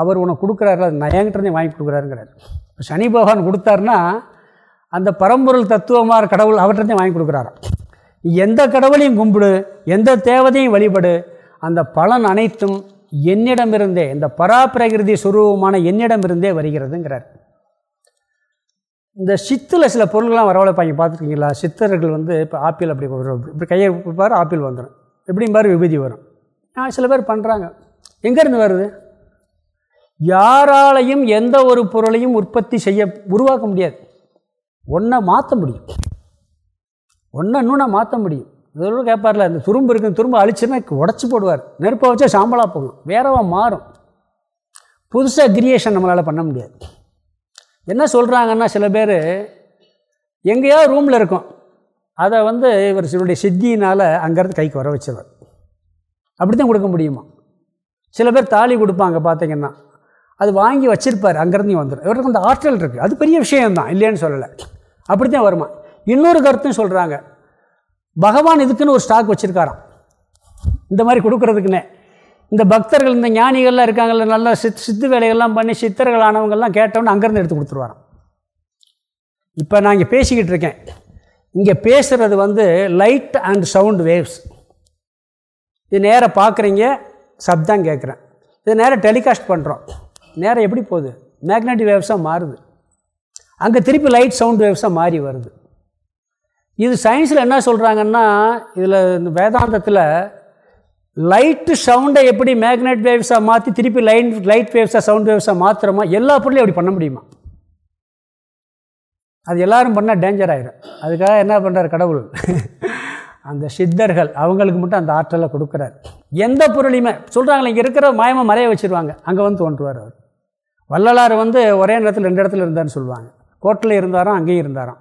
அவர் உனக்கு கொடுக்குறாரு அது நான் என்கிட்ட வாங்கி கொடுக்குறாருங்கிறார். இப்போ சனி பகவான் கொடுத்தாருன்னா அந்த பரம்பொருள் தத்துவமாக கடவுள் அவர்கிட்டே வாங்கி கொடுக்குறாராம். எந்த கடவுளையும் கும்பிடு எந்த தேவதையும் வழிபடு அந்த பலன் அனைத்தும் என்னிடமிருந்தே இந்த பராப்பிரகிருதி சுரூபமான என்னிடமிருந்தே வருகிறதுங்கிறார். இந்த சித்தில் சில பொருள்கள்லாம் வரவழைப்பாங்க பார்த்துருக்கீங்களா? சித்தர்கள் வந்து இப்போ ஆப்பிள் அப்படி வரும். இப்படி கையை கொடுப்பார் ஆப்பிள் வந்துடும் எப்படி மாதிரி விபதி வரும். நான் சில பேர் பண்ணுறாங்க எங்கேருந்து வருது? யாராலையும் எந்த ஒரு பொருளையும் உற்பத்தி செய்ய உருவாக்க முடியாது. ஒன்றை மாற்ற முடியும். ஒன்றை இன்னொன்று மாற்ற முடியும். இதோட கேட்பார்ல இந்த துரும்பு இருக்குது துரும்பு அழிச்சுன்னா உடச்சி போடுவார். நெருப்பை வச்சா சாம்பலாக போகும். வேறவா மாறும். புதுசாக கிரியேஷன் நம்மளால் பண்ண முடியாது. என்ன சொல்கிறாங்கன்னா சில பேர் எங்கேயாவது ரூமில் இருக்கும். அதை வந்து இவர் சிலருடைய சித்தியினால் அங்கேருந்து கைக்கு வர வச்சவர். அப்படி தான் கொடுக்க முடியுமா? சில பேர் தாலி கொடுப்பாங்க பார்த்தீங்கன்னா. அது வாங்கி வச்சிருப்பார் அங்கேருந்து வந்துடும் இவருக்கு அந்த ஆற்றல் இருக்குது அது பெரிய விஷயம்தான் இல்லைன்னு சொல்லலை. அப்படி தான் வருமா? இன்னொரு கருத்தும் சொல்கிறாங்க பகவான் இதுக்குன்னு ஒரு ஸ்டாக் வச்சுருக்காராம். இந்த மாதிரி கொடுக்குறதுக்குன்னே. இந்த பக்தர்கள் இந்த ஞானிகள்லாம் இருக்காங்கல்ல நல்லா சித் சித்து வேலைகள்லாம் பண்ணி சித்தர்கள் ஆனவங்கள்லாம் கேட்டவொன்னு அங்கேருந்து எடுத்து கொடுத்துருவாராம். இப்போ நான் இங்கே பேசிக்கிட்டு இருக்கேன். இங்கே பேசுகிறது வந்து லைட் அண்ட் சவுண்ட் வேவ்ஸ் இது நேராக பார்க்குறீங்க சப்தம் கேட்குறேன் இது நேராக டெலிகாஸ்ட் பண்ணுறோம் நேரம் எப்படி போகுது? மேக்னெட்டிக் வேவ்ஸாக மாறுது. அங்கே திருப்பி லைட் சவுண்ட் வேவ்ஸாக மாறி வருது. இது சயின்ஸில் என்ன சொல்கிறாங்கன்னா இதில் இந்த வேதாந்தத்தில் லைட்டு சவுண்டை எப்படி மேக்னெட் வேவ்ஸாக மாற்றி திருப்பி லைன் லைட் வேவ்ஸாக சவுண்ட் வேவ்ஸாக மாற்றுறோமா எல்லா பொருளையும் அப்படி பண்ண முடியுமா? அது எல்லோரும் பண்ணால் டேஞ்சர் ஆகிடும் அதுக்காக என்ன பண்ணுறார் கடவுள்? அந்த சித்தர்கள் அவங்களுக்கு மட்டும் அந்த ஆற்றலை கொடுக்குறாரு. எந்த பொருளையுமே சொல்கிறாங்களே இங்கே இருக்கிற மாயமாக மறைய வச்சுருவாங்க. அங்கே வந்து தோன்றுவார் அவர். வள்ளலார் வந்து ஒரே நேரத்தில் ரெண்டு இடத்துல இருந்தார்னு சொல்லுவாங்க. கோட்டில் இருந்தாராம் அங்கேயும் இருந்தாராம்.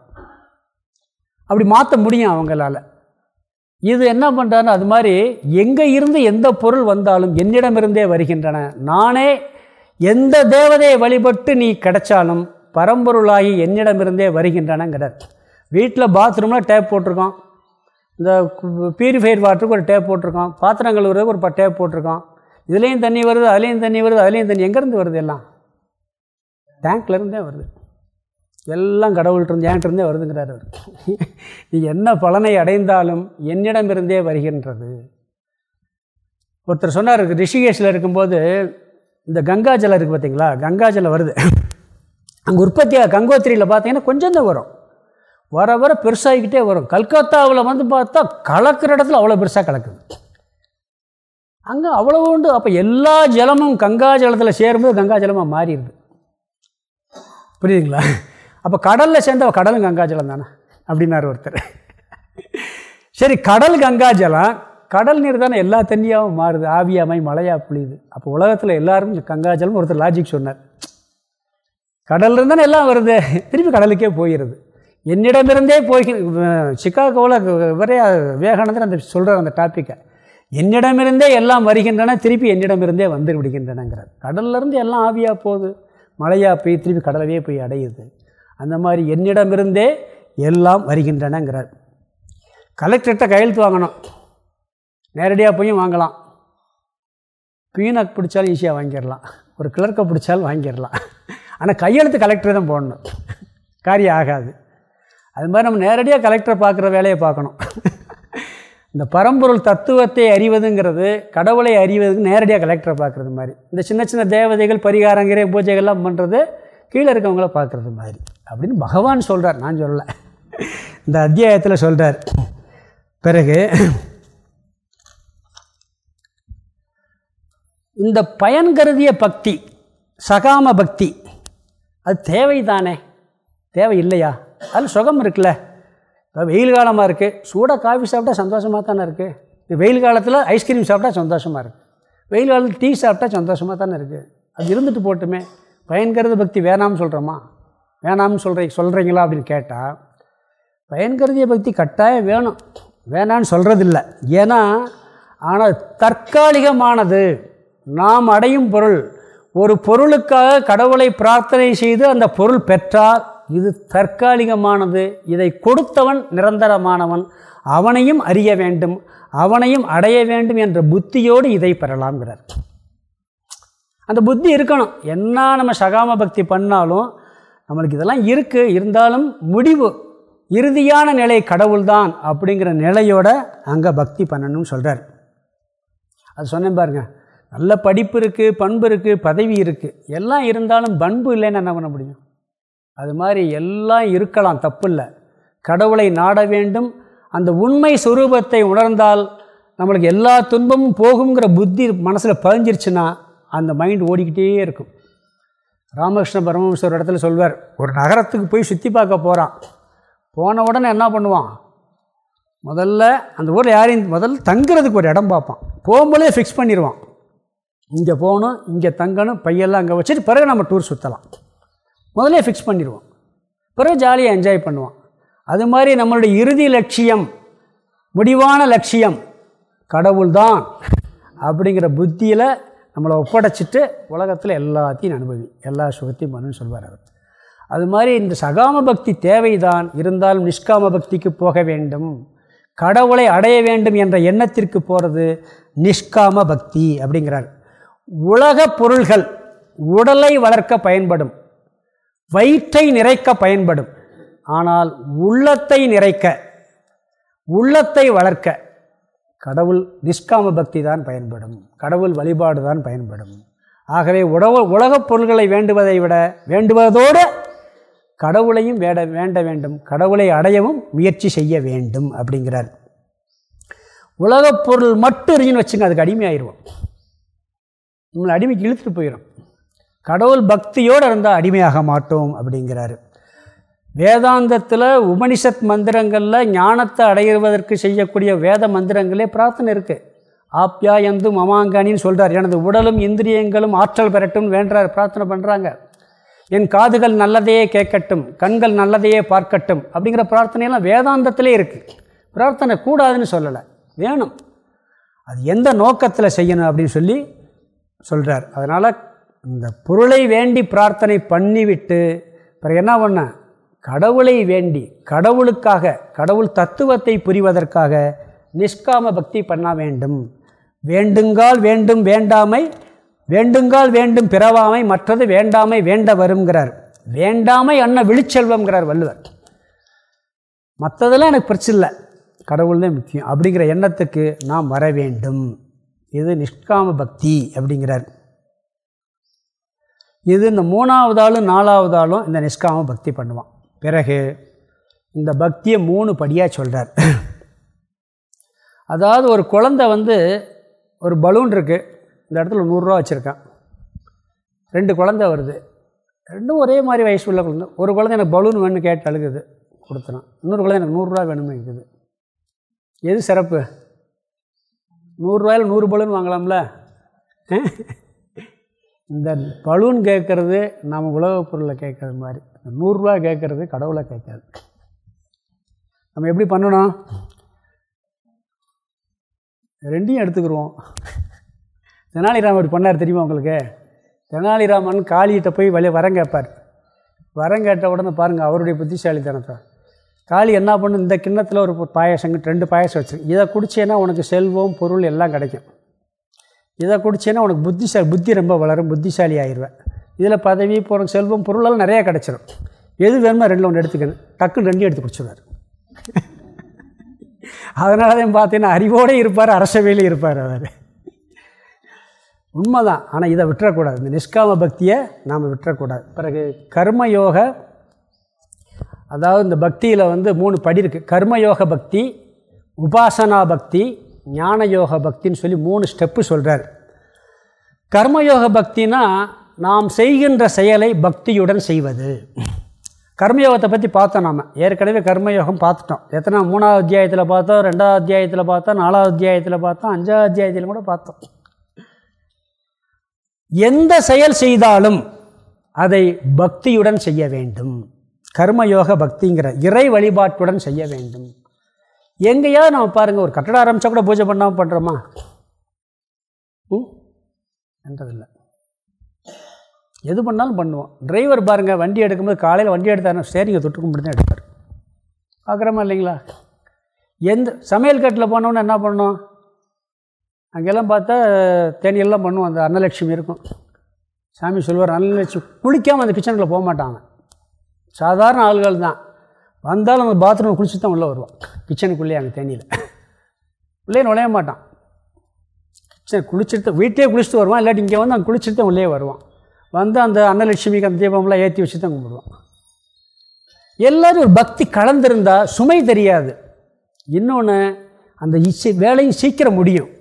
அப்படி மாற்ற முடியும் அவங்களால. இது என்ன பண்ணுறாருன்னு அது மாதிரி எங்கே இருந்து எந்த பொருள் வந்தாலும் என்னிடமிருந்தே வருகின்றன. நானே எந்த தேவதையை வழிபட்டு நீ கிடைச்சாலும் பரம்பொருளாகி என்னிடமிருந்தே வருகின்றனங்கிறார். வீட்டில் பாத்ரூமில் டேப் போட்டிருக்கோம் இந்த பியூரிஃபைட் வாட்டருக்கு ஒரு டேப் போட்டிருக்கோம் பாத்திரம் கழுவுறதுக்கு ஒரு டேப் போட்டிருக்கோம் இதுலேயும் தண்ணி வருது அதுலேயும் தண்ணி வருது அதுலேயும் தண்ணி. எங்கேருந்து வருது எல்லாம்? டேங்க்லேருந்தே வருது. எல்லாம் கடவுள்கிட்ட ஏன்ட்டிருந்தே வருதுங்கிறார் அவர். நீ என்ன பலனை அடைந்தாலும் என்னிடமிருந்தே வருகின்றது. ஒருத்தர் சொன்னார் ரிஷிகேஷில் இருக்கும்போது இந்த கங்கா ஜலம் இருக்குது பார்த்தீங்களா கங்கா ஜலம் வருது. அங்கே உற்பத்தியாக கங்கோத்திரியில் பார்த்தீங்கன்னா கொஞ்சம் தான் வரும். வர வர பெருசாகிக்கிட்டே வரும். கல்கத்தாவில் வந்து பார்த்தா கலக்கிற இடத்துல அவ்வளோ பெருசாக கலக்குது. அங்கே அவ்வளோ உண்டு. அப்போ எல்லா ஜலமும் கங்கா ஜலத்தில் சேரும்போது கங்கா ஜலமாக மாறிடுது. புரியுதுங்களா? அப்போ கடலில் சேர்ந்த கடலும் கங்காஜலம் தானே? அப்படின்னாரு ஒருத்தர். சரி கடல் கங்காஜலம் கடல் நீர் தானே எல்லா தண்ணியாகவும் மாறுது ஆவியாமை மழையாக புளியுது. அப்போ உலகத்தில் எல்லாரும் கங்காஜலம் ஒருத்தர் லாஜிக் சொன்னார். கடல் இருந்தானே எல்லாம் வருது. திருப்பி கடலுக்கே போயிடுது என்னிடமிருந்தே போய் சிக்காகோவில் வரைய விவேகானந்தர் அந்த சொல்கிறார் அந்த டாப்பிக்கை என்னிடமிருந்தே எல்லாம் வருகின்றன திருப்பி என்னிடமிருந்தே வந்து விடுகின்றனங்கிறார் கடல்லேருந்து எல்லாம் ஆவியாக போகுது. மழையாக போய் திருப்பி கடலவே போய் அடையுது. அந்த மாதிரி என்னிடமிருந்தே எல்லாம் வருகின்றனங்கிறார். கலெக்டர்கிட்ட கையெழுத்து வாங்கணும். நேரடியாக போய் வாங்கலாம். பீனக் பிடிச்சாலும் ஈஸியாக வாங்கிடலாம். ஒரு கிளர்க்கை பிடிச்சாலும் வாங்கிடலாம். ஆனால் கையெழுத்து கலெக்டர் தான் போடணும். காரியம் ஆகாது. அது மாதிரி நம்ம நேரடியாக கலெக்டரை பார்க்குற வேலையை பார்க்கணும். இந்த பரம்பொருள் தத்துவத்தை அறிவதுங்கிறது கடவுளை அறிவதுக்கு நேரடியாக கலெக்டரை பார்க்குறது மாதிரி. இந்த சின்ன சின்ன தேவதைகள் பரிகாரங்கிற பூஜைகள்லாம் பண்ணுறது கீழே இருக்கவங்கள பார்க்குறது மாதிரி. அப்படின்னு பகவான் சொல்கிறார் நான் சொல்லலை. இந்த அத்தியாயத்தில் சொல்கிறார் பிறகு இந்த பயன் கருதிய பக்தி சகாம பக்தி அது தேவைதானே? தேவை இல்லையா? அதில் சுகம் இருக்குல்ல? அதாவது வெயில் காலமாக இருக்குது சூடாக காஃபி சாப்பிட்டா சந்தோஷமாக தானே இருக்குது வெயில் காலத்தில் ஐஸ்கிரீம் சாப்பிட்டா சந்தோஷமாக இருக்குது வெயில் காலத்தில் டீ சாப்பிட்டா சந்தோஷமாக தானே இருக்குது அது இருந்துட்டு போட்டுமே. பயன்கருது பக்தி வேணாம்னு சொல்கிறோமா வேணாம்னு சொல்கிற சொல்கிறீங்களா அப்படின்னு கேட்டால் பயன்கருதிய பக்தி கட்டாயம் வேணும். வேணான்னு சொல்கிறதில்ல ஏன்னா ஆனால் தற்காலிகமானது. நாம் அடையும் பொருள். ஒரு பொருளுக்காக கடவுளை பிரார்த்தனை செய்து அந்த பொருள் பெற்றால் இது தற்காலிகமானது. இதை கொடுத்தவன் நிரந்தரமானவன். அவனையும் அறிய வேண்டும். அவனையும் அடைய வேண்டும் என்ற புத்தியோடு இதை பெறலாம்ங்கிறார். அந்த புத்தி இருக்கணும். என்ன நம்ம சகாம பக்தி பண்ணாலும் நம்மளுக்கு இதெல்லாம் இருக்குது இருந்தாலும் முடிவு இறுதியான நிலை கடவுள்தான் அப்படிங்கிற நிலையோட அங்கே பக்தி பண்ணணும்னு சொல்கிறார் அது சொன்னேன் பாருங்கள் நல்ல படிப்பு இருக்குது பண்பு இருக்குது பதவி இருக்குது எல்லாம் இருந்தாலும் பண்பு இல்லைன்னு என்ன பண்ண முடியும்? அது மாதிரி எல்லாம் இருக்கலாம் தப்பு இல்லை கடவுளை நாட வேண்டும். அந்த உண்மை சுரூபத்தை உணர்ந்தால் நம்மளுக்கு எல்லா துன்பமும் போகுங்கிற புத்தி மனசில் பதிஞ்சிருச்சுன்னா அந்த மைண்ட் ஓடிக்கிட்டே இருக்கும். ராமகிருஷ்ண பரமஹம்சர் இடத்துல சொல்வார் ஒரு நகரத்துக்கு போய் சுற்றி பார்க்க போகிறான் போன உடனே என்ன பண்ணுவான்? முதல்ல அந்த ஊரில் யாரையும் முதல்ல தங்குறதுக்கு ஒரு இடம் பார்ப்பான். போகும்போதே ஃபிக்ஸ் பண்ணிடுவான் இங்கே போகணும் இங்கே தங்கணும் பையெல்லாம் அங்கே வச்சுட்டு பிறகு நம்ம டூர் சுற்றலாம் முதலே ஃபிக்ஸ் பண்ணிடுவோம். பிறகு ஜாலியாக என்ஜாய் பண்ணுவோம். அது மாதிரி நம்மளுடைய இறுதி லட்சியம் முடிவான லட்சியம் கடவுள் தான் அப்படிங்கிற புத்தியில் நம்மளை ஒப்படைச்சிட்டு உலகத்தில் எல்லாத்தையும் அனுபவி எல்லா சுகத்தையும் பண்ணுன்னு சொல்வார் அவர். அது மாதிரி இந்த சகாம பக்தி தேவைதான். இருந்தாலும் நிஷ்காம பக்திக்கு போக வேண்டும். கடவுளை அடைய வேண்டும் என்ற எண்ணத்திற்கு போகிறது நிஷ்காம பக்தி அப்படிங்கிறார். உலக பொருள்கள் உடலை வளர்க்க பயன்படும். வயிற்றை நிறைக்க பயன்படும். ஆனால் உள்ளத்தை நிறைக்க உள்ளத்தை வளர்க்க கடவுள் நிஷ்காம பக்தி தான் பயன்படும். கடவுள் வழிபாடு தான் பயன்படும். ஆகவே உடவ உலகப் பொருள்களை வேண்டுவதை விட வேண்டுவதோடு கடவுளையும் வேட வேண்ட வேண்டும். கடவுளை அடையவும் முயற்சி செய்ய வேண்டும் அப்படிங்கிறார். உலகப் பொருள் மட்டும் இருந்துன்னு வச்சுங்க அதுக்கு அடிமையாயிருவோம். நம்மளை அடிமைக்கு இழுத்துட்டு போயிடும் கடவுள் பக்தியோடு இருந்தால் அடிமையாக மாட்டோம் அப்படிங்கிறாரு. வேதாந்தத்தில் உபனிஷத் மந்திரங்களில் ஞானத்தை அடையிறதற்கு செய்யக்கூடிய வேத மந்திரங்களே பிரார்த்தனை இருக்குது ஆப்யாயந்து மமாங்கானின்னு சொல்கிறார் எனது உடலும் இந்திரியங்களும் ஆற்றல் பெறட்டும் வேண்டார் பிரார்த்தனை பண்ணுறாங்க என் காதுகள் நல்லதையே கேட்கட்டும் கண்கள் நல்லதையே பார்க்கட்டும் அப்படிங்கிற பிரார்த்தனையெல்லாம் வேதாந்தத்திலே இருக்குது பிரார்த்தனை கூடாதுன்னு சொல்லலை வேணும். அது எந்த நோக்கத்தில் செய்யணும் அப்படின்னு சொல்லி சொல்கிறார் அதனால் இந்த பொருளை வேண்டி பிரார்த்தனை பண்ணிவிட்டு பிறகு என்ன பண்ண? கடவுளை வேண்டி கடவுளுக்காக கடவுள் தத்துவத்தை புரிவதற்காக நிஷ்காம பக்தி பண்ண வேண்டும். வேண்டுங்கால் வேண்டும் வேண்டாமை வேண்டுங்கால் வேண்டும் பிறவாமை மற்றது வேண்டாமை வேண்ட வருங்கிறார் வேண்டாமை அண்ண விழிச்செல்வங்கிறார் வள்ளுவர். மற்றதெல்லாம் எனக்கு பிரச்சனை இல்லை. கடவுள் தான் முக்கியம். அப்படிங்கிற எண்ணத்துக்கு நாம் வர வேண்டும். இது நிஷ்காம பக்தி அப்படிங்கிறார். இது இந்த மூணாவது ஆளும் நாலாவது ஆளும் இந்த நிஷ்காம பக்தி பண்ணுவான். பிறகு இந்த பக்தியை மூணு படியாக சொல்கிறார் அதாவது ஒரு குழந்தை வந்து ஒரு பலூன் இருக்குது இந்த இடத்துல நூறுரூவா வச்சுருக்கான். ரெண்டு குழந்தை வருது. ரெண்டும் ஒரே மாதிரி வயசு உள்ள குழந்தை. ஒரு குழந்தை எனக்கு பலூன் வேணும்னு கேட்டு அழுகுது. கொடுத்துறான். இன்னொரு குழந்தை எனக்கு நூறுரூவா வேணும்னு இருக்குது எது சிறப்பு? நூறுரூவாயில் நூறு பலூன் வாங்கலாம்ல? இந்த பலூன் கேட்குறது நம்ம உலகப் பொருளை கேட்குறது மாதிரி. நூறுரூவா கேட்குறது கடவுளை கேட்காது. நம்ம எப்படி பண்ணணும்? ரெண்டையும் எடுத்துக்கிடுவோம் தெனாலிராமன் அப்படி பண்ணார் தெரியுமா உங்களுக்கு? தெனாலிராமன் காளிகிட்ட போய் வழி வரம் கேட்பார். வரம் கேட்ட உடனே பாருங்கள் அவருடைய புத்திசாலித்தனத்தை. காளி என்ன பண்ணும்? இந்த கிண்ணத்தில் ஒரு பாயசங்க ரெண்டு பாயசம் வச்சுருக்கு இதை குடிச்சேன்னா உனக்கு செல்வம் பொருள் எல்லாம் கிடைக்கும். இதை குடிச்சேன்னா உனக்கு புத்திசாலி புத்தி ரொம்ப வளரும் புத்திசாலி ஆயிடுவேன். இதில் பதவி போகிற செல்வம் பொருளெல்லாம் நிறையா கிடச்சிரும். எது வேணுமோ ரெண்டு ஒன்று எடுத்துக்கணும். டக்குன்னு ரெண்டையும் எடுத்து குடிச்சிடுவார் அதனால தான் பார்த்தீங்கன்னா அறிவோடு இருப்பார் அரசவையிலே இருப்பார் அவர். உண்மைதான். ஆனால் இதை விட்டுறக்கூடாது. இந்த நிஷ்காம பக்தியை நாம் விட்டுறக்கூடாது. பிறகு கர்மயோக அதாவது இந்த பக்தியில் வந்து மூணு படி இருக்குது கர்மயோக பக்தி உபாசனா பக்தி ஞான யோக பக்தின்னு சொல்லி மூணு ஸ்டெப்பு சொல்கிறார் கர்மயோக பக்தினா நாம் செய்கின்ற செயலை பக்தியுடன் செய்வது. கர்மயோகத்தை பற்றி பார்த்தோம் நாம். ஏற்கனவே கர்மயோகம் பார்த்துட்டோம். எத்தனை மூணாவது அத்தியாயத்தில் பார்த்தோம் ரெண்டாவது அத்தியாயத்தில் பார்த்தோம் நாலாவது அத்தியாயத்தில் பார்த்தோம் அஞ்சாவது அத்தியாயத்தில் கூட பார்த்தோம். எந்த செயல் செய்தாலும் அதை பக்தியுடன் செய்ய வேண்டும். கர்மயோக பக்திங்கிற இறை வழிபாட்டுடன் செய்ய வேண்டும். எங்கேயாவது நம்ம பாருங்கள் ஒரு கட்டடம் ஆரம்பித்தா கூட பூஜை பண்ணாமல் பண்ணுறோமா ம்? என்றதில்லை எது பண்ணாலும் பண்ணுவோம். டிரைவர் பாருங்கள் வண்டி எடுக்கும்போது காலையில் வண்டி எடுத்தாருன்னா ஸ்டேரிங்கை தொட்டு கும்பிட்டு தான் எடுப்பார். பார்க்குறோமா இல்லைங்களா? எந்த சமையல் கட்டில் போனோன்னு என்ன பண்ணோம்? அங்கெல்லாம் பார்த்தா தேனியெல்லாம் பண்ணுவோம். அந்த அன்னலட்சுமி இருக்கும். சாமி சொல்லுவார் அன்னலட்சுமி குளிக்காமல் அந்த கிச்சனுக்குள்ளே போக மாட்டாங்க சாதாரண ஆள்கள் தான். வந்தாலும் அந்த பாத்ரூம் குளிச்சு தான் உள்ளே வருவான் கிச்சனுக்குள்ளேயே அங்கே தேனியில். உள்ளே நுழைய மாட்டான். கிச்சன் குளிச்சுட்டு வீட்டிலே குளிச்சுட்டு வருவான். இல்லாட்டி இங்கே வந்து அங்கே குளிச்சுட்டு தான் உள்ளே வருவான். வந்து அந்த அன்னலட்சுமிக்கு அந்த தீபம்லாம் ஏற்றி வச்சு தான் கும்பிடுவான். எல்லோரும் ஒரு பக்தி கலந்துருந்தால் சுமை தெரியாது. இன்னொன்று அந்த இசை வேலையும் சீக்கிரம் முடியும்.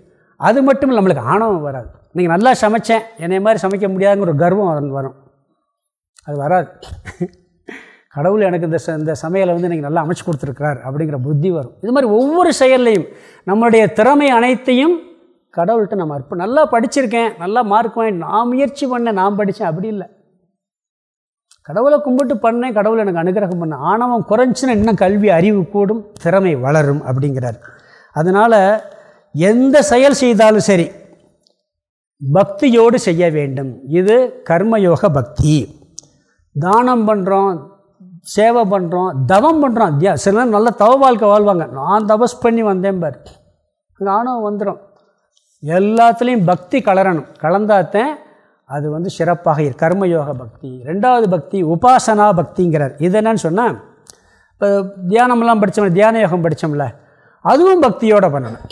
அது மட்டும் நம்மளுக்கு ஆணவம் வராது. இன்றைக்கி நல்லா சமைச்சேன் என்னை மாதிரி சமைக்க முடியாதுங்கிற ஒரு கர்வம் வரும். அது வராது. கடவுள் எனக்கு இந்த இந்த சமையலை வந்து எனக்கு நல்லா அமைச்சு கொடுத்துருக்கிறார் அப்படிங்கிற புத்தி வரும். இது மாதிரி ஒவ்வொரு செயல்லையும் நம்மளுடைய திறமை அனைத்தையும் கடவுள்கிட்ட நம்ம அற்ப நல்லா படிச்சிருக்கேன் நல்லா மார்க் வாங்கி நான் முயற்சி பண்ணேன் நான் படித்தேன் அப்படி இல்லை. கடவுளை கும்பிட்டு பண்ணேன் கடவுளை எனக்கு அனுகிரகம் பண்ண ஆணவம் குறைஞ்சுன்னா இன்னும் கல்வி அறிவு கூடும் திறமை வளரும் அப்படிங்கிறார். அதனால் எந்த செயல் செய்தாலும் சரி பக்தியோடு செய்ய வேண்டும். இது கர்மயோக பக்தி. தானம் பண்ணுறோம் சேவை பண்ணுறோம் தவம் பண்ணுறோம் தியா சில நேரம் நல்ல தவ வாழ்க்கை வாழ்வாங்க. நான் தபஸ் பண்ணி வந்தேன் பார். நானும் வந்துடும் எல்லாத்துலேயும் பக்தி கலரணும். கலந்தாத்தேன் அது வந்து சிறப்பாக இரு. கர்மயோக பக்தி. ரெண்டாவது பக்தி உபாசனா பக்திங்கிறார். இது என்னன்னு சொன்னால் இப்போ தியானம்லாம் படித்தோம்ல தியான யோகம் படித்தோம்ல அதுவும் பக்தியோடு பண்ணணும்.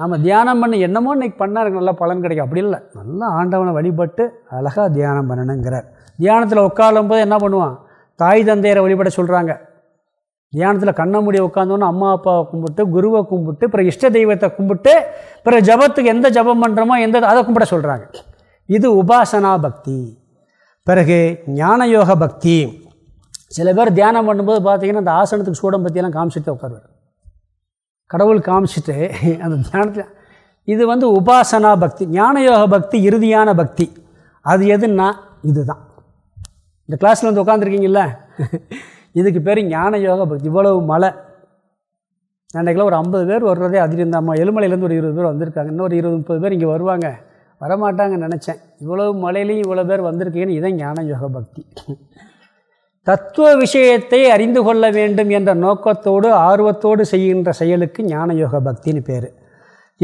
நம்ம தியானம் பண்ணி என்னமோ இன்றைக்கி பண்ணால் நல்லா பலன் கிடைக்கும். அப்படி இல்லை. நல்லா ஆண்டவனை வழிபட்டு அழகாக தியானம் பண்ணணுங்கிறார். தியானத்தில் உட்காரும் போது என்ன பண்ணுவான்? தாய் தந்தையரை வழிபட சொல்கிறாங்க தியானத்தில் கண்ண முடி உட்காந்தோன்னு அம்மா அப்பாவை கும்பிட்டு குருவை கும்பிட்டு பிறகு இஷ்ட தெய்வத்தை கும்பிட்டு பிறகு ஜபத்துக்கு எந்த ஜபம் பண்ணுறோமோ எந்த அதை கும்பிட சொல்கிறாங்க இது உபாசனா பக்தி. பிறகு ஞானயோக பக்தி. சில பேர் தியானம் பண்ணும்போது பார்த்திங்கன்னா அந்த ஆசனத்துக்கு சூடம் பற்றியெல்லாம் காமிச்சிட்டு உட்காருவார். கடவுள் காமிச்சிட்டு அந்த தியானத்தில் இது வந்து உபாசனா பக்தி. ஞானயோக பக்தி இறுதியான பக்தி. அது எதுன்னா இதுதான். இந்த கிளாஸில் வந்து உட்காந்துருக்கீங்கள இதுக்கு பேர் ஞான யோக பக்தி. இவ்வளவு மலை அன்றைக்கெல்லாம் ஒரு ஐம்பது பேர் வர்றதே அதிர்ந்தாம்மா எலுமலையிலேருந்து ஒரு இருபது பேர் வந்திருக்காங்க. இன்னும் ஒரு இருபது முப்பது பேர் இங்கே வருவாங்க. வரமாட்டாங்கன்னு நினச்சேன். இவ்வளவு மலையிலையும் இவ்வளோ பேர் வந்திருக்கீங்கன்னு இதான் ஞான யோக பக்தி. தத்துவ விஷயத்தை அறிந்து கொள்ள வேண்டும் என்ற நோக்கத்தோடு ஆர்வத்தோடு செய்கின்ற செயலுக்கு ஞான யோக பக்தின்னு பேர்.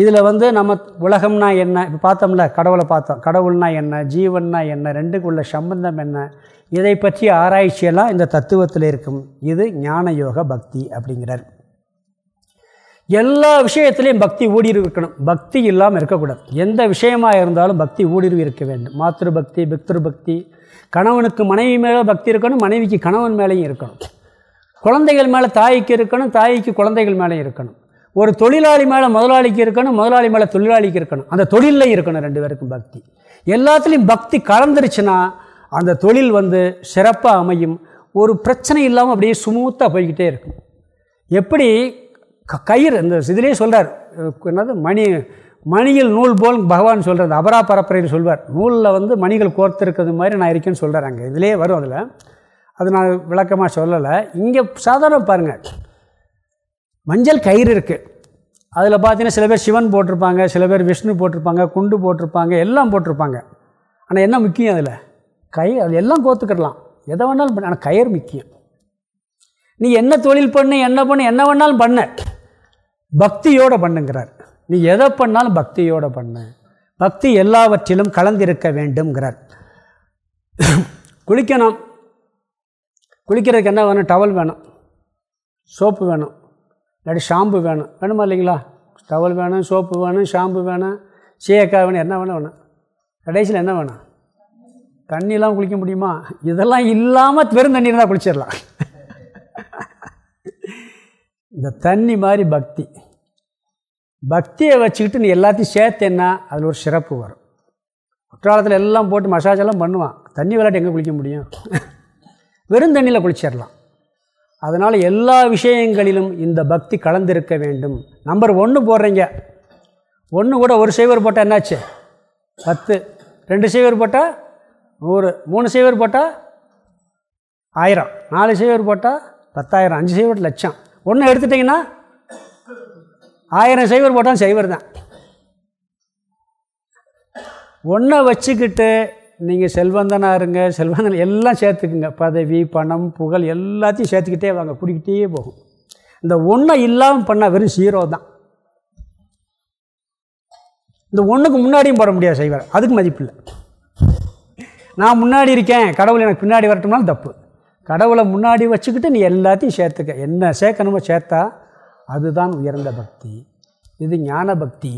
இதில் வந்து நம்ம உலகம்னா என்ன? இப்போ பார்த்தோம்ல கடவுளை பார்த்தோம். கடவுள்னா என்ன? ஜீவன்னா என்ன? ரெண்டுக்குள்ள சம்பந்தம் என்ன? இதை பற்றிய ஆராய்ச்சியெல்லாம் இந்த தத்துவத்தில் இருக்கும். இது ஞான யோக பக்தி அப்படிங்கிறார். எல்லா விஷயத்துலேயும் பக்தி ஊடுருவி இருக்கணும் பக்தி இல்லாமல் இருக்கக்கூடாது. எந்த விஷயமாக இருந்தாலும் பக்தி ஊடுருவி இருக்க வேண்டும். மாத்திரு பக்தி பிக்திரு பக்தி கணவனுக்கு மனைவி மேலே பக்தி இருக்கணும் மனைவிக்கு கணவன் மேலேயும் இருக்கணும். குழந்தைகள் மேலே தாய்க்கு இருக்கணும் தாய்க்கு குழந்தைகள் மேலேயும் இருக்கணும். ஒரு தொழிலாளி மேலே முதலாளிக்கு இருக்கணும் முதலாளி மேலே தொழிலாளிக்கு இருக்கணும். அந்த தொழிலில் இருக்கணும் ரெண்டு பேருக்கும் பக்தி. எல்லாத்துலேயும் பக்தி கலந்துருச்சுன்னா அந்த தொழில் வந்து சிறப்பாக அமையும். ஒரு பிரச்சனை இல்லாமல் அப்படியே சுமூத்தாக போய்கிட்டே இருக்கும். எப்படி க கயிறு இந்த இதிலே சொல்கிறார் என்னது மணி மணியில் நூல் போல் பகவான் சொல்கிறது அபரா பரப்பரைன்னு சொல்வார். நூலில் வந்து மணிகள் கோர்த்துருக்கிறது மாதிரி நான் இருக்கேன்னு சொல்கிறார் அங்கே. இதிலே வரும் அதில். அது நான் விளக்கமாக சொல்லலை. இங்கே சாதாரண பாருங்கள் மஞ்சள் கயிறு இருக்குது அதில் பார்த்தீங்கன்னா சில பேர் சிவன் போட்டிருப்பாங்க சில பேர் விஷ்ணு போட்டிருப்பாங்க குண்டு போட்டிருப்பாங்க எல்லாம் போட்டிருப்பாங்க. ஆனால் என்ன முக்கியம் அதில்? கை அது எல்லாம் கோத்துக்கிடலாம். எதை வேணாலும் பண்ண ஆனால் கயிறு முக்கியம். நீ என்ன தொழில் பண்ணு என்ன பண்ணு என்ன வேணாலும் பண்ண. பக்தியோடு பண்ணுங்கிறார். நீ எதை பண்ணாலும் பக்தியோடு பண்ணு. பக்தி எல்லாவற்றிலும் கலந்திருக்க வேண்டும்ங்கிறார். குளிக்கணும். குளிக்கிறதுக்கு என்ன வேணும்? டவல் வேணும். சோப்பு வேணும். இல்லாட்டி ஷாம்பு வேணும். வேணுமா இல்லைங்களா? டவல் வேணும் சோப்பு வேணும் ஷாம்பு வேணும் சீயக்காய் வேணும் என்ன வேணும் வேணும்? கடைசியில் என்ன வேணும்? தண்ணியெலாம் குளிக்க முடியுமா? இதெல்லாம் இல்லாமல் வெறும் தண்ணி இருந்தால் குளிச்சிடலாம். இந்த தண்ணி மாதிரி பக்தி. பக்தியை வச்சுக்கிட்டு நீ எல்லாத்தையும் சேர்த்தேன்னா அதில் ஒரு சிறப்பு வரும். குற்றாலத்தில் எல்லாம் போட்டு மசாஜ் எல்லாம் பண்ணுவான். தண்ணி விளையாட்டு எங்கே குளிக்க முடியும்? வெறும் தண்ணியில் குளிச்சிடலாம். அதனால் எல்லா விஷயங்களிலும் இந்த பக்தி கலந்திருக்க வேண்டும். நம்பர் ஒன்று போடுறீங்க. ஒன்று கூட ஒரு சைவர் போட்டால் என்னாச்சு? பத்து. ரெண்டு சைவர் போட்டால் நூறு. மூணு சைவர் போட்டால் ஆயிரம். நாலு சைவர் போட்டால் பத்தாயிரம். அஞ்சு சைவர் லட்சம். ஒன்று எடுத்துட்டிங்கன்னா ஆயிரம் சைவர் போட்டால் சைவர் தான். ஒன்றை வச்சுக்கிட்டு நீங்கள் செல்வந்தனாக இருங்க செல்வந்தன் எல்லாம் சேர்த்துக்குங்க. பதவி பணம் புகழ் எல்லாத்தையும் சேர்த்துக்கிட்டே வாங்க. குடிக்கிட்டே போகும். இந்த ஒன்றை இல்லாமல் பண்ணால் வெறும் சீரோ தான். இந்த ஒன்றுக்கு முன்னாடியும் போட முடியாது செய்வார் அதுக்கு மதிப்பு இல்லை. நான் முன்னாடி இருக்கேன் கடவுள் எனக்கு பின்னாடி வரட்டும்னாலும் தப்பு. கடவுளை முன்னாடி வச்சுக்கிட்டு நீ எல்லாத்தையும் சேர்த்துக்க. என்ன சேர்க்கணுமோ சேர்த்தா அதுதான் உயர்ந்த பக்தி. இது ஞான பக்தி.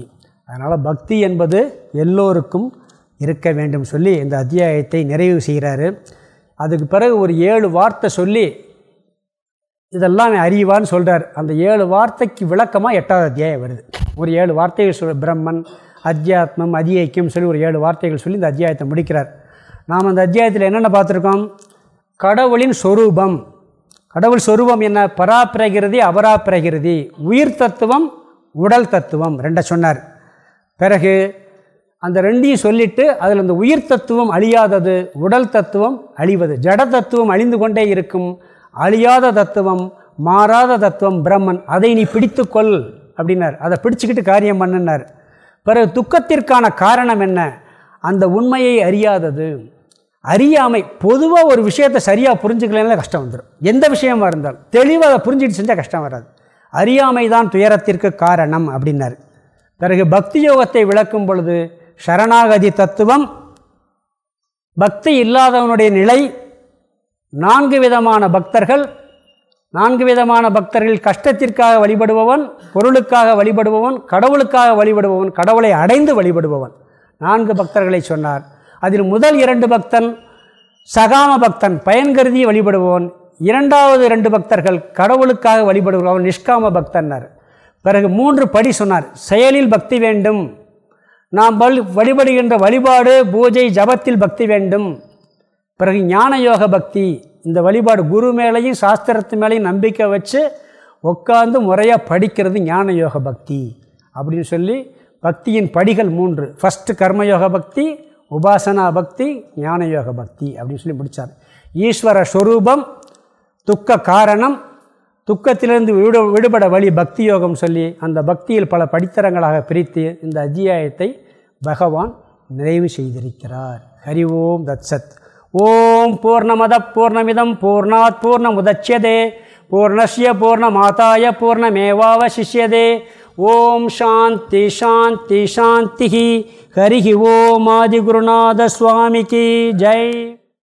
அதனால் பக்தி என்பது எல்லோருக்கும் இருக்க வேண்டும் சொல்லி இந்த அத்தியாயத்தை நிறைவு செய்கிறாரு. அதுக்கு பிறகு ஒரு ஏழு வார்த்தை சொல்லி இதெல்லாம் அறிவான்னு சொல்கிறார் அந்த ஏழு வார்த்தைக்கு விளக்கமாக எட்டாவது அத்தியாயம் வருது. ஒரு ஏழு வார்த்தைகள் சொல் பிரம்மன் அத்தியாத்மம் அதியக்கியம் சொல்லி ஒரு ஏழு வார்த்தைகள் சொல்லி இந்த அத்தியாயத்தை முடிக்கிறார். நாம் அந்த அத்தியாயத்தில் என்னென்ன பார்த்துருக்கோம்? கடவுளின் சொரூபம். கடவுள் சொரூபம் என்ன? பராப்பிரகிருதி அபராப்பிரகிருதி. உயிர் தத்துவம் உடல் தத்துவம். ரெண்டை சொன்னார். பிறகு அந்த ரெண்டையும் சொல்லிட்டு அதில் அந்த உயிர் தத்துவம் அழியாதது உடல் தத்துவம் அழிவது ஜட தத்துவம் அழிந்து கொண்டே இருக்கும் அழியாத தத்துவம் மாறாத தத்துவம் பிரம்மன் அதை நீ பிடித்துக்கொள் அப்படின்னார். அதை பிடிச்சிக்கிட்டு காரியம் பண்ணினார். பிறகு துக்கத்திற்கான காரணம் என்ன? அந்த உண்மையை அறியாதது. அறியாமை பொதுவாக ஒரு விஷயத்தை சரியாக புரிஞ்சுக்கலன்னா கஷ்டம் வந்துடும் எந்த விஷயமா இருந்தாலும் தெளிவாக அதை புரிஞ்சுட்டு செஞ்சால் கஷ்டம் வராது. அறியாமை தான் துயரத்திற்கு காரணம் அப்படின்னார். பிறகு பக்தி யோகத்தை விளக்கும் பொழுது சரணாகதி தத்துவம் பக்தி இல்லாதவனுடைய நிலை நான்கு விதமான பக்தர்கள் நான்கு விதமான பக்தர்கள் கஷ்டத்திற்காக வழிபடுபவன் பொருளுக்காக வழிபடுபவன் கடவுளுக்காக வழிபடுபவன் கடவுளை அடைந்து வழிபடுபவன். நான்கு பக்தர்களை சொன்னார். அதில் முதல் இரண்டு பக்தன் சகாம பக்தன் பயன் கருதி வழிபடுபவன். இரண்டாவது இரண்டு பக்தர்கள் கடவுளுக்காக வழிபடுபவன் நிஷ்காம பக்தன்னர். பிறகு மூன்று படி சொன்னார் செயலில் பக்தி வேண்டும். நாம் வழி வழிபடுகின்ற வழிபாடு பூஜை ஜபத்தில் பக்தி வேண்டும். பிறகு ஞான யோக பக்தி. இந்த வழிபாடு குரு மேலேயும் சாஸ்திரத்து மேலேயும் நம்பிக்கை வச்சு உட்காந்து முறையாக படிக்கிறது ஞான யோக பக்தி. அப்படின்னு சொல்லி பக்தியின் படிகள் மூன்று. ஃபஸ்ட்டு கர்மயோக பக்தி உபாசனா பக்தி ஞான யோக பக்தி அப்படின்னு சொல்லி முடித்தார் ஈஸ்வர ஸ்வரூபம் துக்க காரணம் துக்கத்திலிருந்து விடு விடுபட வழி பக்தி யோகம் சொல்லி அந்த பக்தியில் பல படித்தரங்களாக பிரித்து இந்த அத்தியாயத்தை பகவான் நிறைவு செய்திருக்கிறார். ஹரி ஓம் தத் சத். ஓம் பூர்ணமத பூர்ணமிதம் பூர்ணாத் பூர்ணம் பூர்ணமுதட்சியதே பூர்ணஸ்ய பூர்ணமாதாய பூர்ணமேவாவசிஷ்யதே. ஓம் சாந்தி சாந்தி சாந்தி ஹரிஹி ஓம் ஆதிகுருநாத சுவாமிக்கு ஜெய்.